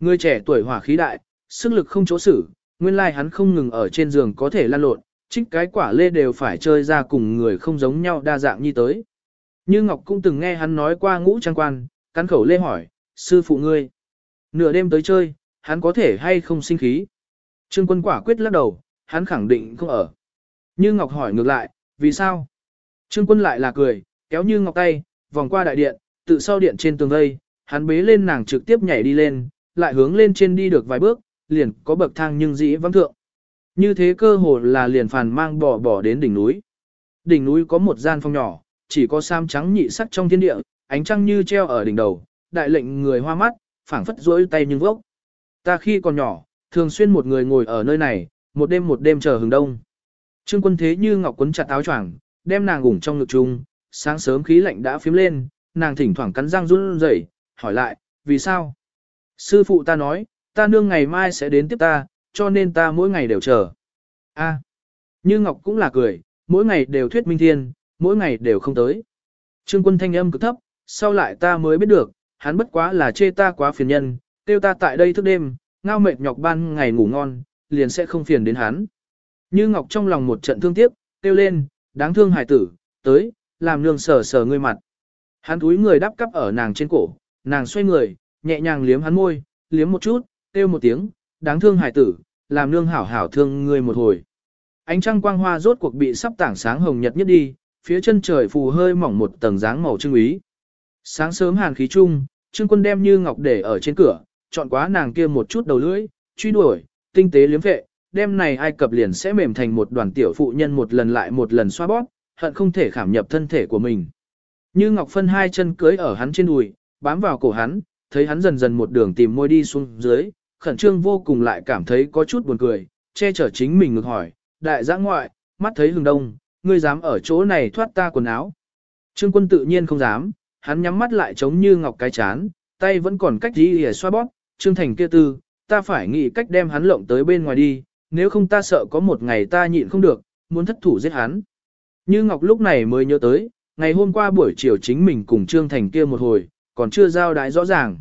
Ngươi trẻ tuổi hỏa khí đại, sức lực không chỗ xử, nguyên lai hắn không ngừng ở trên giường có thể lan lộn, trích cái quả lê đều phải chơi ra cùng người không giống nhau đa dạng như tới. Như Ngọc cũng từng nghe hắn nói qua ngũ trang quan, cắn khẩu lê hỏi, sư phụ ngươi. Nửa đêm tới chơi, hắn có thể hay không sinh khí. Trương quân quả quyết lắc đầu, hắn khẳng định không ở. Như Ngọc hỏi ngược lại, vì sao? Trương quân lại là cười, kéo Như Ngọc tay, vòng qua đại điện, tự sau điện trên tường vây, hắn bế lên nàng trực tiếp nhảy đi lên, lại hướng lên trên đi được vài bước, liền có bậc thang nhưng dĩ vắng thượng. Như thế cơ hồ là liền phàn mang bỏ bỏ đến đỉnh núi. Đỉnh núi có một gian phòng nhỏ, chỉ có sam trắng nhị sắc trong thiên địa, ánh trăng như treo ở đỉnh đầu, đại lệnh người hoa mắt, phảng phất rỗi tay nhưng vốc. Ta khi còn nhỏ, thường xuyên một người ngồi ở nơi này, một đêm một đêm chờ hừng đông. Trương quân thế như ngọc quấn chặt áo choàng, đem nàng ủng trong ngực chung, sáng sớm khí lạnh đã phím lên, nàng thỉnh thoảng cắn răng run rẩy, hỏi lại, vì sao? Sư phụ ta nói, ta nương ngày mai sẽ đến tiếp ta, cho nên ta mỗi ngày đều chờ. A, như ngọc cũng là cười, mỗi ngày đều thuyết minh thiên, mỗi ngày đều không tới. Trương quân thanh âm cực thấp, sau lại ta mới biết được, hắn bất quá là chê ta quá phiền nhân, tiêu ta tại đây thức đêm, ngao mệt nhọc ban ngày ngủ ngon, liền sẽ không phiền đến hắn. Như Ngọc trong lòng một trận thương tiếc, tiêu lên, đáng thương hải tử, tới, làm nương sờ sờ ngươi mặt. Hắn túi người đắp cắp ở nàng trên cổ, nàng xoay người, nhẹ nhàng liếm hắn môi, liếm một chút, tiêu một tiếng, đáng thương hải tử, làm nương hảo hảo thương ngươi một hồi. Ánh trăng quang hoa rốt cuộc bị sắp tảng sáng hồng nhật nhất đi, phía chân trời phù hơi mỏng một tầng dáng màu trưng ý. Sáng sớm hàn khí chung, Trương Quân đem Như Ngọc để ở trên cửa, chọn quá nàng kia một chút đầu lưỡi, truy đuổi, tinh tế liếm vệ, đem này ai cập liền sẽ mềm thành một đoàn tiểu phụ nhân một lần lại một lần xoa bóp, hận không thể khảm nhập thân thể của mình. Như Ngọc phân hai chân cưới ở hắn trên đùi, bám vào cổ hắn, thấy hắn dần dần một đường tìm môi đi xuống dưới, khẩn trương vô cùng lại cảm thấy có chút buồn cười, che chở chính mình ngược hỏi, đại giã ngoại, mắt thấy hừng đông, ngươi dám ở chỗ này thoát ta quần áo. Trương quân tự nhiên không dám, hắn nhắm mắt lại chống như ngọc cái chán, tay vẫn còn cách gì để xoa bóp, Trương Thành kia tư, ta phải nghĩ cách đem hắn lộng tới bên ngoài đi, nếu không ta sợ có một ngày ta nhịn không được, muốn thất thủ giết hắn. Như Ngọc lúc này mới nhớ tới, ngày hôm qua buổi chiều chính mình cùng Trương Thành kia một hồi, còn chưa giao đái rõ ràng.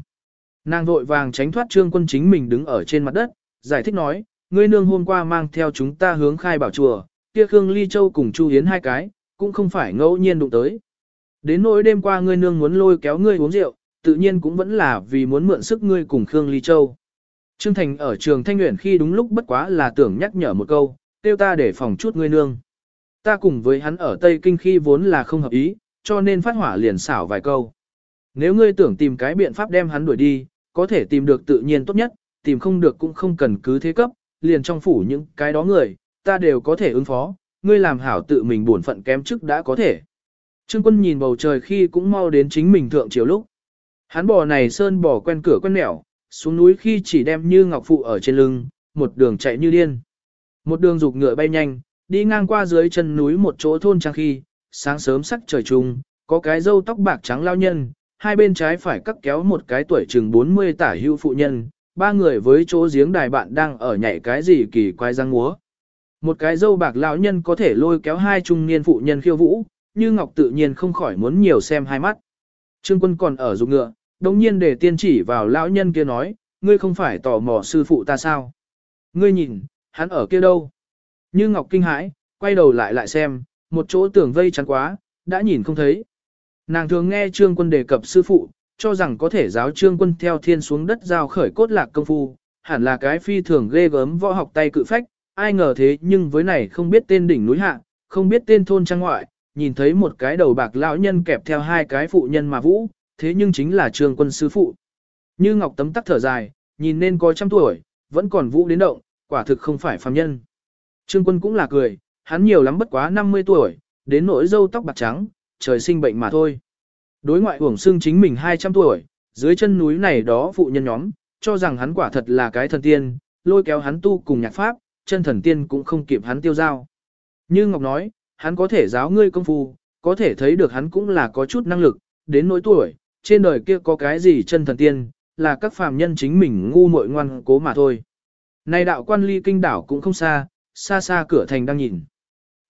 Nàng vội vàng tránh thoát Trương Quân chính mình đứng ở trên mặt đất, giải thích nói, ngươi nương hôm qua mang theo chúng ta hướng khai bảo chùa, kia Khương Ly Châu cùng Chu Hiến hai cái, cũng không phải ngẫu nhiên đụng tới. Đến nỗi đêm qua ngươi nương muốn lôi kéo ngươi uống rượu, tự nhiên cũng vẫn là vì muốn mượn sức ngươi cùng Khương Ly Châu. Trương Thành ở trường Thanh Nguyễn khi đúng lúc bất quá là tưởng nhắc nhở một câu, tiêu ta để phòng chút ngươi nương. Ta cùng với hắn ở Tây Kinh khi vốn là không hợp ý, cho nên phát hỏa liền xảo vài câu. Nếu ngươi tưởng tìm cái biện pháp đem hắn đuổi đi, có thể tìm được tự nhiên tốt nhất, tìm không được cũng không cần cứ thế cấp, liền trong phủ những cái đó người, ta đều có thể ứng phó, ngươi làm hảo tự mình buồn phận kém chức đã có thể. Trương quân nhìn bầu trời khi cũng mau đến chính mình thượng chiều lúc. Hắn bò này sơn bò quen cửa quen nẻo, xuống núi khi chỉ đem như ngọc phụ ở trên lưng, một đường chạy như điên. Một đường dục ngựa bay nhanh, đi ngang qua dưới chân núi một chỗ thôn trang khi, sáng sớm sắc trời trùng, có cái râu tóc bạc trắng lao nhân, hai bên trái phải cắt kéo một cái tuổi chừng 40 tả hưu phụ nhân, ba người với chỗ giếng đài bạn đang ở nhảy cái gì kỳ quái răng múa. Một cái dâu bạc lão nhân có thể lôi kéo hai trung niên phụ nhân khiêu vũ, như Ngọc tự nhiên không khỏi muốn nhiều xem hai mắt. Trương quân còn ở dụng ngựa, đồng nhiên để tiên chỉ vào lão nhân kia nói, ngươi không phải tò mò sư phụ ta sao? Ngươi nhìn, hắn ở kia đâu? Như Ngọc kinh hãi, quay đầu lại lại xem, một chỗ tường vây chắn quá, đã nhìn không thấy. Nàng thường nghe trương quân đề cập sư phụ, cho rằng có thể giáo trương quân theo thiên xuống đất giao khởi cốt lạc công phu, hẳn là cái phi thường ghê gớm võ học tay cự phách, ai ngờ thế nhưng với này không biết tên đỉnh núi hạ, không biết tên thôn trang ngoại, nhìn thấy một cái đầu bạc lão nhân kẹp theo hai cái phụ nhân mà vũ, thế nhưng chính là trương quân sư phụ. Như ngọc tấm tắc thở dài, nhìn nên có trăm tuổi, vẫn còn vũ đến động, quả thực không phải phàm nhân. Trương quân cũng là cười, hắn nhiều lắm bất quá 50 tuổi, đến nỗi râu tóc bạc trắng, trời sinh bệnh mà thôi. Đối ngoại uổng xương chính mình 200 tuổi, dưới chân núi này đó phụ nhân nhóm, cho rằng hắn quả thật là cái thần tiên, lôi kéo hắn tu cùng nhạc pháp, chân thần tiên cũng không kịp hắn tiêu giao. Như Ngọc nói, hắn có thể giáo ngươi công phu, có thể thấy được hắn cũng là có chút năng lực, đến nỗi tuổi, trên đời kia có cái gì chân thần tiên, là các phàm nhân chính mình ngu muội ngoan cố mà thôi. Này đạo quan ly kinh đảo cũng không xa, xa xa cửa thành đang nhìn.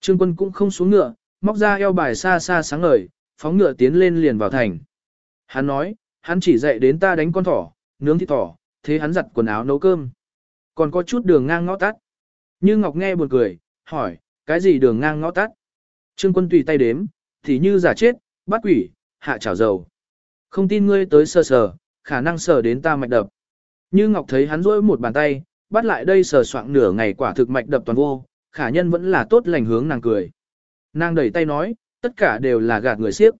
Trương quân cũng không xuống ngựa, móc ra eo bài xa xa sáng ngời, phóng ngựa tiến lên liền vào thành. Hắn nói, hắn chỉ dạy đến ta đánh con thỏ, nướng thịt thỏ, thế hắn giặt quần áo nấu cơm. Còn có chút đường ngang ngõ tắt. Như Ngọc nghe buồn cười, hỏi, cái gì đường ngang ngõ tắt? Trương quân tùy tay đếm, thì như giả chết, bắt quỷ, hạ chảo dầu. Không tin ngươi tới sờ sờ, khả năng sờ đến ta mạch đập. Như Ngọc thấy hắn rỗi một bàn tay, bắt lại đây sờ soạng nửa ngày quả thực mạch đập toàn vô, khả nhân vẫn là tốt lành hướng nàng cười. Nàng đẩy tay nói, tất cả đều là gạt người siếp.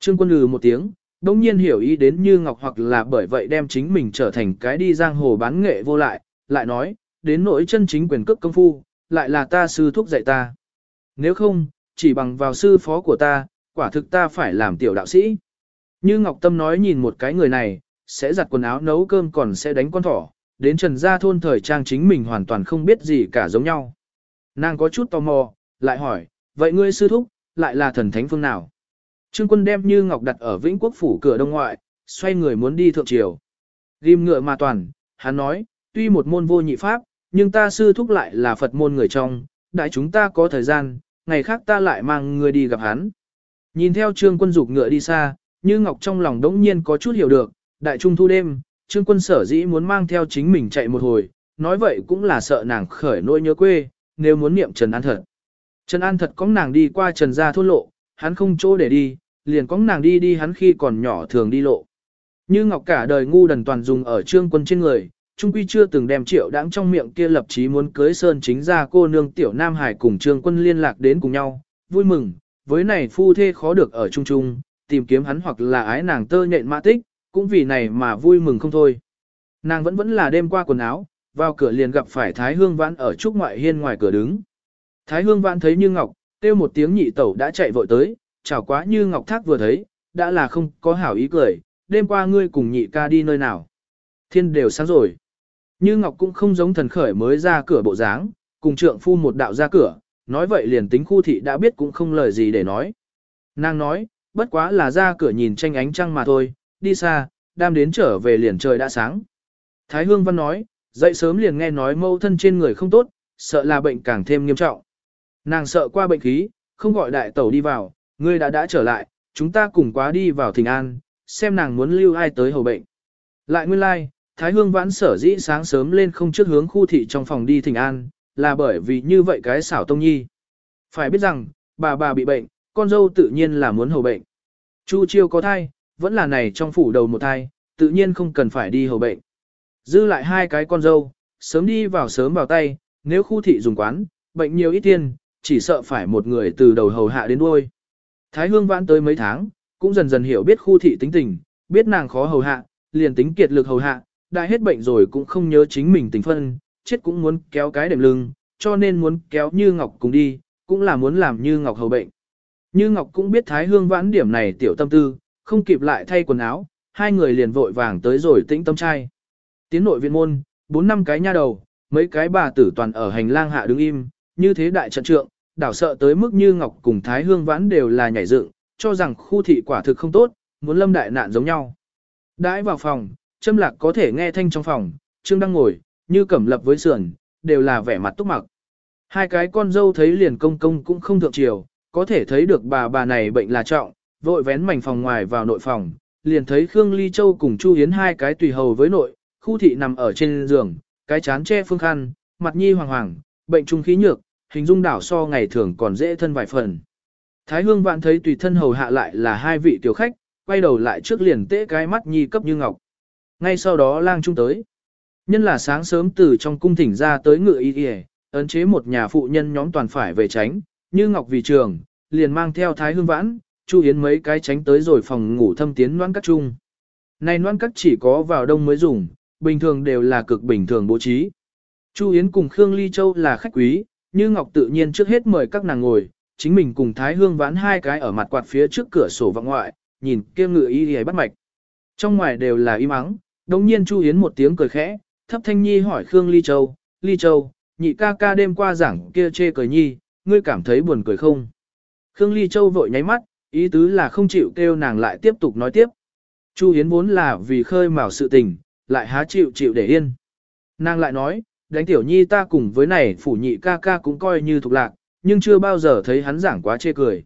Trương quân lừ một tiếng, đông nhiên hiểu ý đến như ngọc hoặc là bởi vậy đem chính mình trở thành cái đi giang hồ bán nghệ vô lại, lại nói, đến nỗi chân chính quyền cước công phu, lại là ta sư thúc dạy ta. Nếu không, chỉ bằng vào sư phó của ta, quả thực ta phải làm tiểu đạo sĩ. Như Ngọc Tâm nói nhìn một cái người này, sẽ giặt quần áo nấu cơm còn sẽ đánh con thỏ, đến trần gia thôn thời trang chính mình hoàn toàn không biết gì cả giống nhau. Nàng có chút tò mò, lại hỏi, vậy ngươi sư thúc, lại là thần thánh phương nào? Trương quân đem như ngọc đặt ở vĩnh quốc phủ cửa đông ngoại, xoay người muốn đi thượng triều. Ghim ngựa mà toàn, hắn nói, tuy một môn vô nhị pháp, nhưng ta sư thúc lại là Phật môn người trong, đại chúng ta có thời gian, ngày khác ta lại mang người đi gặp hắn. Nhìn theo trương quân dục ngựa đi xa, như ngọc trong lòng đống nhiên có chút hiểu được, đại trung thu đêm, trương quân sở dĩ muốn mang theo chính mình chạy một hồi, nói vậy cũng là sợ nàng khởi nỗi nhớ quê, nếu muốn niệm Trần An thật. Trần An thật có nàng đi qua Trần gia thôn lộ, hắn không chỗ để đi, liền có nàng đi đi hắn khi còn nhỏ thường đi lộ. Như Ngọc cả đời ngu đần toàn dùng ở trương quân trên người, trung quy chưa từng đem triệu đãng trong miệng kia lập chí muốn cưới sơn chính ra cô nương tiểu Nam Hải cùng trương quân liên lạc đến cùng nhau, vui mừng, với này phu thê khó được ở chung chung, tìm kiếm hắn hoặc là ái nàng tơ nhện mã tích, cũng vì này mà vui mừng không thôi. Nàng vẫn vẫn là đêm qua quần áo, vào cửa liền gặp phải Thái Hương Vãn ở trúc ngoại hiên ngoài cửa đứng. Thái Hương Vãn thấy Như Ngọc, kêu một tiếng nhị tẩu đã chạy vội tới, chào quá Như Ngọc Thác vừa thấy, đã là không có hảo ý cười, đêm qua ngươi cùng nhị ca đi nơi nào. Thiên đều sáng rồi. Như Ngọc cũng không giống thần khởi mới ra cửa bộ dáng, cùng trượng phu một đạo ra cửa, nói vậy liền tính khu thị đã biết cũng không lời gì để nói. Nàng nói, bất quá là ra cửa nhìn tranh ánh trăng mà thôi, đi xa, đam đến trở về liền trời đã sáng. Thái Hương Văn nói, dậy sớm liền nghe nói mâu thân trên người không tốt, sợ là bệnh càng thêm nghiêm trọng. Nàng sợ qua bệnh khí, không gọi đại tẩu đi vào, Ngươi đã đã trở lại, chúng ta cùng quá đi vào thỉnh an, xem nàng muốn lưu ai tới hầu bệnh. Lại nguyên lai, like, Thái Hương vãn sở dĩ sáng sớm lên không trước hướng khu thị trong phòng đi thỉnh an, là bởi vì như vậy cái xảo tông nhi. Phải biết rằng, bà bà bị bệnh, con dâu tự nhiên là muốn hầu bệnh. Chu chiêu có thai, vẫn là này trong phủ đầu một thai, tự nhiên không cần phải đi hầu bệnh. Dư lại hai cái con dâu, sớm đi vào sớm vào tay, nếu khu thị dùng quán, bệnh nhiều ít tiền, chỉ sợ phải một người từ đầu hầu hạ đến đuôi. Thái hương vãn tới mấy tháng, cũng dần dần hiểu biết khu thị tính tình, biết nàng khó hầu hạ, liền tính kiệt lực hầu hạ, đại hết bệnh rồi cũng không nhớ chính mình tình phân, chết cũng muốn kéo cái đệm lưng, cho nên muốn kéo Như Ngọc cùng đi, cũng là muốn làm Như Ngọc hầu bệnh. Như Ngọc cũng biết Thái Hương vãn điểm này tiểu tâm tư, không kịp lại thay quần áo, hai người liền vội vàng tới rồi tĩnh tâm trai. Tiến nội viện môn, bốn năm cái nha đầu, mấy cái bà tử toàn ở hành lang hạ đứng im, như thế đại trận trượng, đảo sợ tới mức Như Ngọc cùng Thái Hương vãn đều là nhảy dựng, cho rằng khu thị quả thực không tốt, muốn lâm đại nạn giống nhau. Đãi vào phòng, Trâm Lạc có thể nghe thanh trong phòng, Trương đang ngồi, như cẩm lập với sườn, đều là vẻ mặt túc mặc. Hai cái con dâu thấy liền công công cũng không thượng chiều, có thể thấy được bà bà này bệnh là trọng, vội vén mảnh phòng ngoài vào nội phòng, liền thấy Khương Ly Châu cùng Chu Hiến hai cái tùy hầu với nội, khu thị nằm ở trên giường, cái chán che phương khăn, mặt nhi hoàng hoàng, bệnh trung khí nhược, hình dung đảo so ngày thường còn dễ thân vài phần. Thái Hương vạn thấy tùy thân hầu hạ lại là hai vị tiểu khách, quay đầu lại trước liền tế cái mắt nhi cấp như ngọc. Ngay sau đó lang trung tới. Nhân là sáng sớm từ trong cung thỉnh ra tới ngựa y y, ấn chế một nhà phụ nhân nhóm toàn phải về tránh, như ngọc vì trường, liền mang theo thái hương vãn, chu yến mấy cái tránh tới rồi phòng ngủ thâm tiến noan cắt chung. Này noan cắt chỉ có vào đông mới dùng, bình thường đều là cực bình thường bố trí. Chu yến cùng Khương Ly Châu là khách quý, như Ngọc tự nhiên trước hết mời các nàng ngồi, chính mình cùng Thái Hương vãn hai cái ở mặt quạt phía trước cửa sổ vọng ngoại, nhìn kia ngựa y y bắt mạch. Trong ngoài đều là im ắng, đồng nhiên Chu Hiến một tiếng cười khẽ, thấp thanh nhi hỏi Khương Ly Châu, Ly Châu, nhị ca ca đêm qua giảng kia chê cười nhi, ngươi cảm thấy buồn cười không? Khương Ly Châu vội nháy mắt, ý tứ là không chịu kêu nàng lại tiếp tục nói tiếp. Chu Hiến vốn là vì khơi mào sự tình, lại há chịu chịu để yên. Nàng lại nói, đánh tiểu nhi ta cùng với này phủ nhị ca ca cũng coi như thuộc lạc, nhưng chưa bao giờ thấy hắn giảng quá chê cười.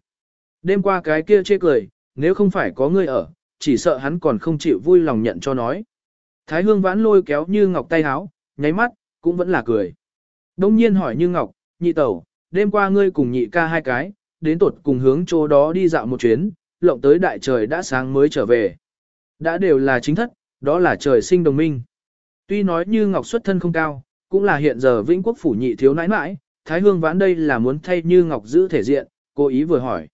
Đêm qua cái kia chê cười, nếu không phải có ngươi ở, chỉ sợ hắn còn không chịu vui lòng nhận cho nói. Thái hương vãn lôi kéo như ngọc tay háo, nháy mắt, cũng vẫn là cười. Đông nhiên hỏi như ngọc, nhị tẩu, đêm qua ngươi cùng nhị ca hai cái, đến tột cùng hướng chỗ đó đi dạo một chuyến, lộng tới đại trời đã sáng mới trở về. Đã đều là chính thất, đó là trời sinh đồng minh. Tuy nói như ngọc xuất thân không cao, cũng là hiện giờ vĩnh quốc phủ nhị thiếu nãi nãi, Thái Hương vãn đây là muốn thay Như Ngọc giữ thể diện, cố ý vừa hỏi.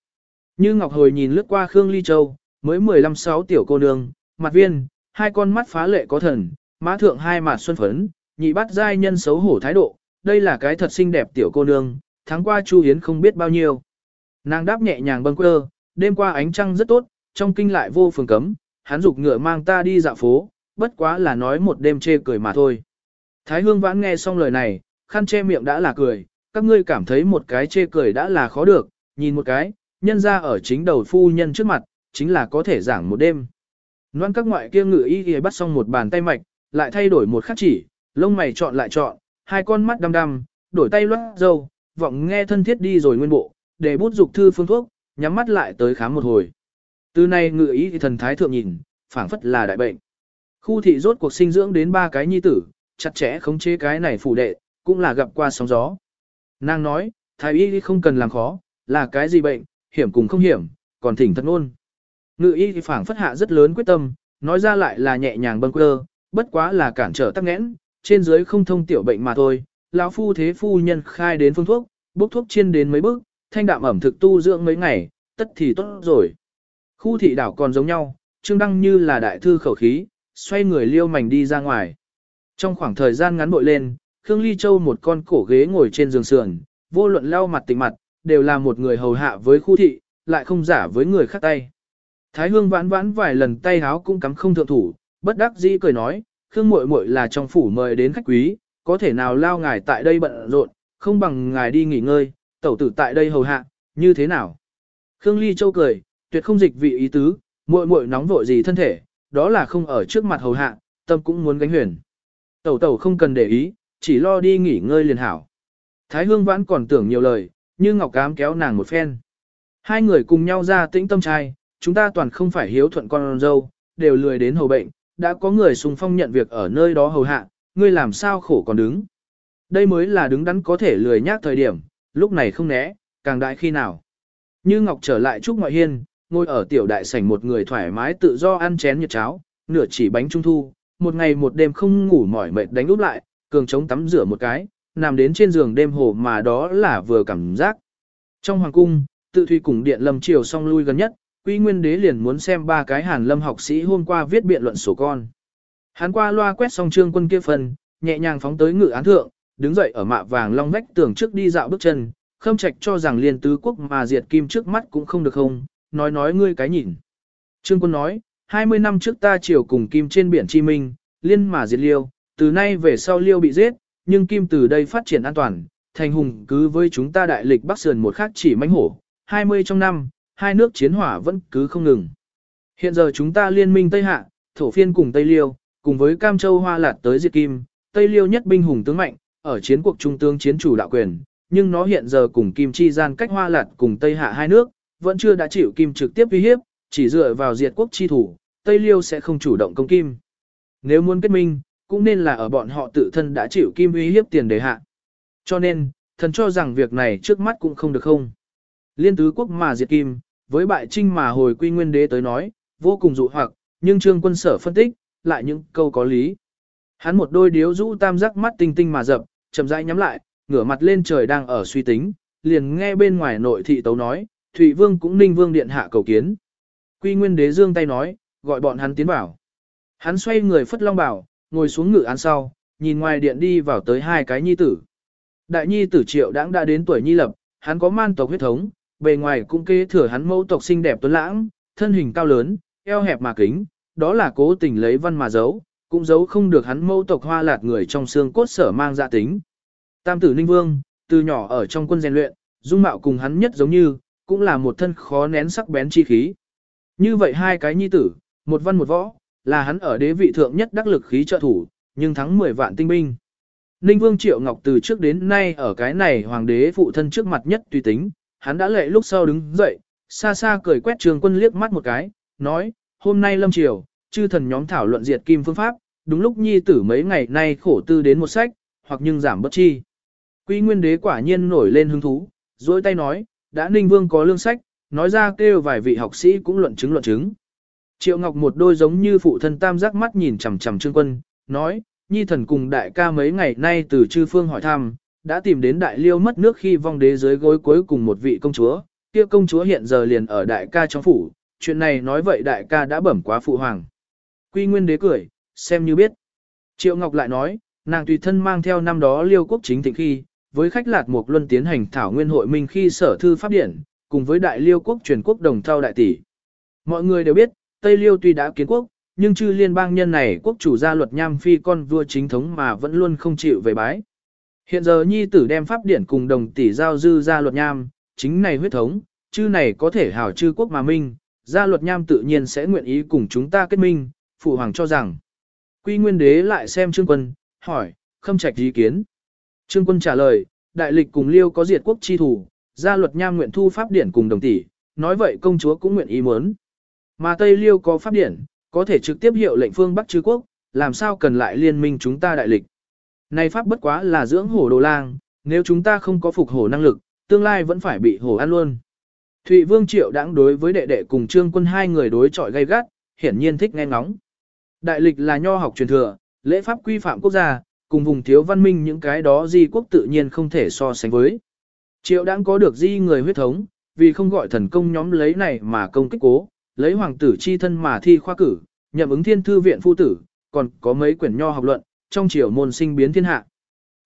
Như Ngọc hồi nhìn lướt qua Khương Ly Châu, mới 15-6 tiểu cô nương, mặt viên, hai con mắt phá lệ có thần, má thượng hai mặt xuân phấn, nhị bắt giai nhân xấu hổ thái độ, đây là cái thật xinh đẹp tiểu cô nương, tháng qua Chu Hiến không biết bao nhiêu. Nàng đáp nhẹ nhàng bâng quơ, đêm qua ánh trăng rất tốt, trong kinh lại vô phường cấm, hắn dục ngựa mang ta đi dạo phố, bất quá là nói một đêm chê cười mà thôi. Thái Hương Vãn nghe xong lời này, khăn che miệng đã là cười, các ngươi cảm thấy một cái chê cười đã là khó được, nhìn một cái, nhân ra ở chính đầu phu nhân trước mặt, chính là có thể giảng một đêm. Loan các ngoại kia ngự y y bắt xong một bàn tay mạch, lại thay đổi một khắc chỉ, lông mày chọn lại chọn, hai con mắt đăm đăm, đổi tay loát dâu, vọng nghe thân thiết đi rồi nguyên bộ, để bút dục thư phương thuốc, nhắm mắt lại tới khám một hồi. Từ nay ngự y thì thần thái thượng nhìn, phảng phất là đại bệnh. Khu thị rốt cuộc sinh dưỡng đến ba cái nhi tử, chặt chẽ khống chế cái này phủ đệ, cũng là gặp qua sóng gió. Nàng nói, thái y không cần làm khó, là cái gì bệnh, hiểm cùng không hiểm, còn thỉnh thật luôn. Ngự y thì phảng phất hạ rất lớn quyết tâm, nói ra lại là nhẹ nhàng bâng quơ, bất quá là cản trở tắc nghẽn, trên dưới không thông tiểu bệnh mà thôi. Lão phu thế phu nhân khai đến phương thuốc, bốc thuốc chiên đến mấy bước, thanh đạm ẩm thực tu dưỡng mấy ngày, tất thì tốt rồi. Khu thị đảo còn giống nhau, Trương Đăng như là đại thư khẩu khí, xoay người liêu mảnh đi ra ngoài. Trong khoảng thời gian ngắn bội lên, Khương Ly Châu một con cổ ghế ngồi trên giường sườn, vô luận lau mặt tỉnh mặt, đều là một người hầu hạ với khu thị, lại không giả với người khác tay. Thái Hương vãn vãn vài lần tay háo cũng cắm không thượng thủ, bất đắc dĩ cười nói, Khương muội muội là trong phủ mời đến khách quý, có thể nào lao ngài tại đây bận rộn, không bằng ngài đi nghỉ ngơi, tẩu tử tại đây hầu hạ, như thế nào? Khương Ly Châu cười, tuyệt không dịch vị ý tứ, muội muội nóng vội gì thân thể, đó là không ở trước mặt hầu hạ, tâm cũng muốn gánh huyền. Tẩu tẩu không cần để ý, chỉ lo đi nghỉ ngơi liền hảo. Thái Hương Vãn còn tưởng nhiều lời, nhưng Ngọc Cám kéo nàng một phen. Hai người cùng nhau ra tĩnh tâm trai, chúng ta toàn không phải hiếu thuận con dâu, đều lười đến hầu bệnh, đã có người xung phong nhận việc ở nơi đó hầu hạ, ngươi làm sao khổ còn đứng. Đây mới là đứng đắn có thể lười nhác thời điểm, lúc này không né, càng đại khi nào. Như Ngọc trở lại Trúc Ngoại Hiên, ngồi ở tiểu đại sảnh một người thoải mái tự do ăn chén nhiệt cháo, nửa chỉ bánh trung thu, một ngày một đêm không ngủ mỏi mệt đánh úp lại, cường chống tắm rửa một cái, nằm đến trên giường đêm hồ mà đó là vừa cảm giác. Trong hoàng cung, tự thủy cùng điện lâm triều song lui gần nhất, Quy Nguyên Đế liền muốn xem ba cái Hàn Lâm học sĩ hôm qua viết biện luận sổ con. Hắn qua loa quét xong trương quân kia phần, nhẹ nhàng phóng tới ngự án thượng, đứng dậy ở mạ vàng long vách tường trước đi dạo bước chân, khâm trạch cho rằng liên tứ quốc mà diệt kim trước mắt cũng không được không, nói nói ngươi cái nhìn. Trương quân nói, 20 năm trước ta triều cùng kim trên biển Chi Minh, liên mà diệt liêu, từ nay về sau liêu bị giết, nhưng kim từ đây phát triển an toàn, thành hùng cứ với chúng ta đại lịch Bắc Sườn một khác chỉ mánh hổ, 20 trong năm, hai nước chiến hỏa vẫn cứ không ngừng. Hiện giờ chúng ta liên minh Tây Hạ, thổ phiên cùng Tây Liêu, cùng với Cam Châu Hoa Lạt tới diệt kim, Tây Liêu nhất binh hùng tướng mạnh, ở chiến cuộc trung tướng chiến chủ đạo quyền, nhưng nó hiện giờ cùng Kim chi gian cách Hoa Lạt cùng Tây Hạ hai nước, vẫn chưa đã chịu Kim trực tiếp uy hiếp, chỉ dựa vào diệt quốc chi thủ, Tây Liêu sẽ không chủ động công Kim. Nếu muốn kết minh, cũng nên là ở bọn họ tự thân đã chịu Kim uy hiếp tiền đề hạ. Cho nên, thần cho rằng việc này trước mắt cũng không được không. Liên tứ quốc mà diệt Kim, với bại trinh mà hồi quy nguyên đế tới nói, vô cùng dụ hoặc, nhưng trương quân sở phân tích, lại những câu có lý. Hắn một đôi điếu rũ tam giác mắt tinh tinh mà dập, chậm rãi nhắm lại, ngửa mặt lên trời đang ở suy tính, liền nghe bên ngoài nội thị tấu nói, Thụy Vương cũng Ninh Vương điện hạ cầu kiến. Quy Nguyên Đế dương tay nói, gọi bọn hắn tiến vào. Hắn xoay người phất long bảo, ngồi xuống ngự án sau, nhìn ngoài điện đi vào tới hai cái nhi tử. Đại nhi tử Triệu đãng đã đến tuổi nhi lập, hắn có man tộc huyết thống, bề ngoài cũng kế thừa hắn mẫu tộc xinh đẹp tuấn lãng, thân hình cao lớn, eo hẹp mà kính, đó là cố tình lấy văn mà giấu, cũng giấu không được hắn mẫu tộc hoa lạt người trong xương cốt sở mang dạ tính. Tam tử Ninh Vương, từ nhỏ ở trong quân rèn luyện, dung mạo cùng hắn nhất giống như, cũng là một thân khó nén sắc bén chi khí. Như vậy hai cái nhi tử, một văn một võ, là hắn ở đế vị thượng nhất đắc lực khí trợ thủ, nhưng thắng 10 vạn tinh binh. Ninh Vương Triệu Ngọc từ trước đến nay ở cái này hoàng đế phụ thân trước mặt nhất tùy tính, hắn đã lệ lúc sau đứng dậy, xa xa cười quét trường quân liếc mắt một cái, nói, hôm nay lâm triều, chư thần nhóm thảo luận diệt kim phương pháp, đúng lúc nhi tử mấy ngày nay khổ tư đến một sách, hoặc nhưng giảm bất chi. Quy nguyên đế quả nhiên nổi lên hứng thú, dối tay nói, đã ninh vương có lương sách, nói ra kêu vài vị học sĩ cũng luận chứng luận chứng. Triệu Ngọc một đôi giống như phụ thân tam giác mắt nhìn chằm chằm Trương Quân, nói, nhi thần cùng đại ca mấy ngày nay từ chư phương hỏi thăm, đã tìm đến đại liêu mất nước khi vong đế dưới gối cuối cùng một vị công chúa, kia công chúa hiện giờ liền ở đại ca trong phủ, chuyện này nói vậy đại ca đã bẩm quá phụ hoàng. Quy nguyên đế cười, xem như biết. Triệu Ngọc lại nói, nàng tùy thân mang theo năm đó liêu quốc chính thịnh khi, với khách lạt một luân tiến hành thảo nguyên hội minh khi sở thư pháp điển, cùng với đại liêu quốc truyền quốc đồng thao đại tỷ. Mọi người đều biết, Tây Liêu tuy đã kiến quốc, nhưng chư liên bang nhân này quốc chủ gia luật nham phi con vua chính thống mà vẫn luôn không chịu về bái. Hiện giờ nhi tử đem pháp điển cùng đồng tỷ giao dư gia luật nham, chính này huyết thống, chư này có thể hảo chư quốc mà minh, gia luật nham tự nhiên sẽ nguyện ý cùng chúng ta kết minh, phụ hoàng cho rằng. Quy nguyên đế lại xem trương quân, hỏi, khâm trạch ý kiến. Trương quân trả lời, đại lịch cùng liêu có diệt quốc chi thủ, gia luật nham nguyện thu pháp điển cùng đồng tỷ, nói vậy công chúa cũng nguyện ý muốn. Mà Tây liêu có pháp điển, có thể trực tiếp hiệu lệnh phương Bắc chư quốc, làm sao cần lại liên minh chúng ta đại lịch. Này pháp bất quá là dưỡng hổ đồ lang, nếu chúng ta không có phục hổ năng lực, tương lai vẫn phải bị hổ ăn luôn. Thụy Vương Triệu đãng đối với đệ đệ cùng Trương Quân hai người đối chọi gay gắt, hiển nhiên thích nghe ngóng. Đại lịch là nho học truyền thừa, lễ pháp quy phạm quốc gia, cùng vùng thiếu văn minh những cái đó di quốc tự nhiên không thể so sánh với. Triệu đãng có được di người huyết thống, vì không gọi thần công nhóm lấy này mà công kích cố, lấy hoàng tử chi thân mà thi khoa cử, nhậm ứng thiên thư viện phu tử, còn có mấy quyển nho học luận, trong triều môn sinh biến thiên hạ.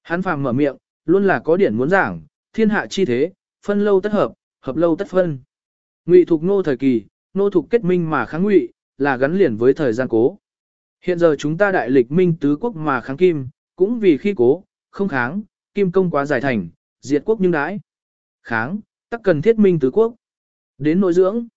Hắn phàm mở miệng, luôn là có điển muốn giảng, thiên hạ chi thế, phân lâu tất hợp, hợp lâu tất phân. Ngụy thuộc nô thời kỳ, nô thuộc kết minh mà kháng ngụy, là gắn liền với thời gian cố. Hiện giờ chúng ta đại lịch minh tứ quốc mà kháng kim, cũng vì khi cố, không kháng, kim công quá giải thành, diệt quốc nhưng đãi. Kháng, tắc cần thiết minh tứ quốc. Đến nội dưỡng,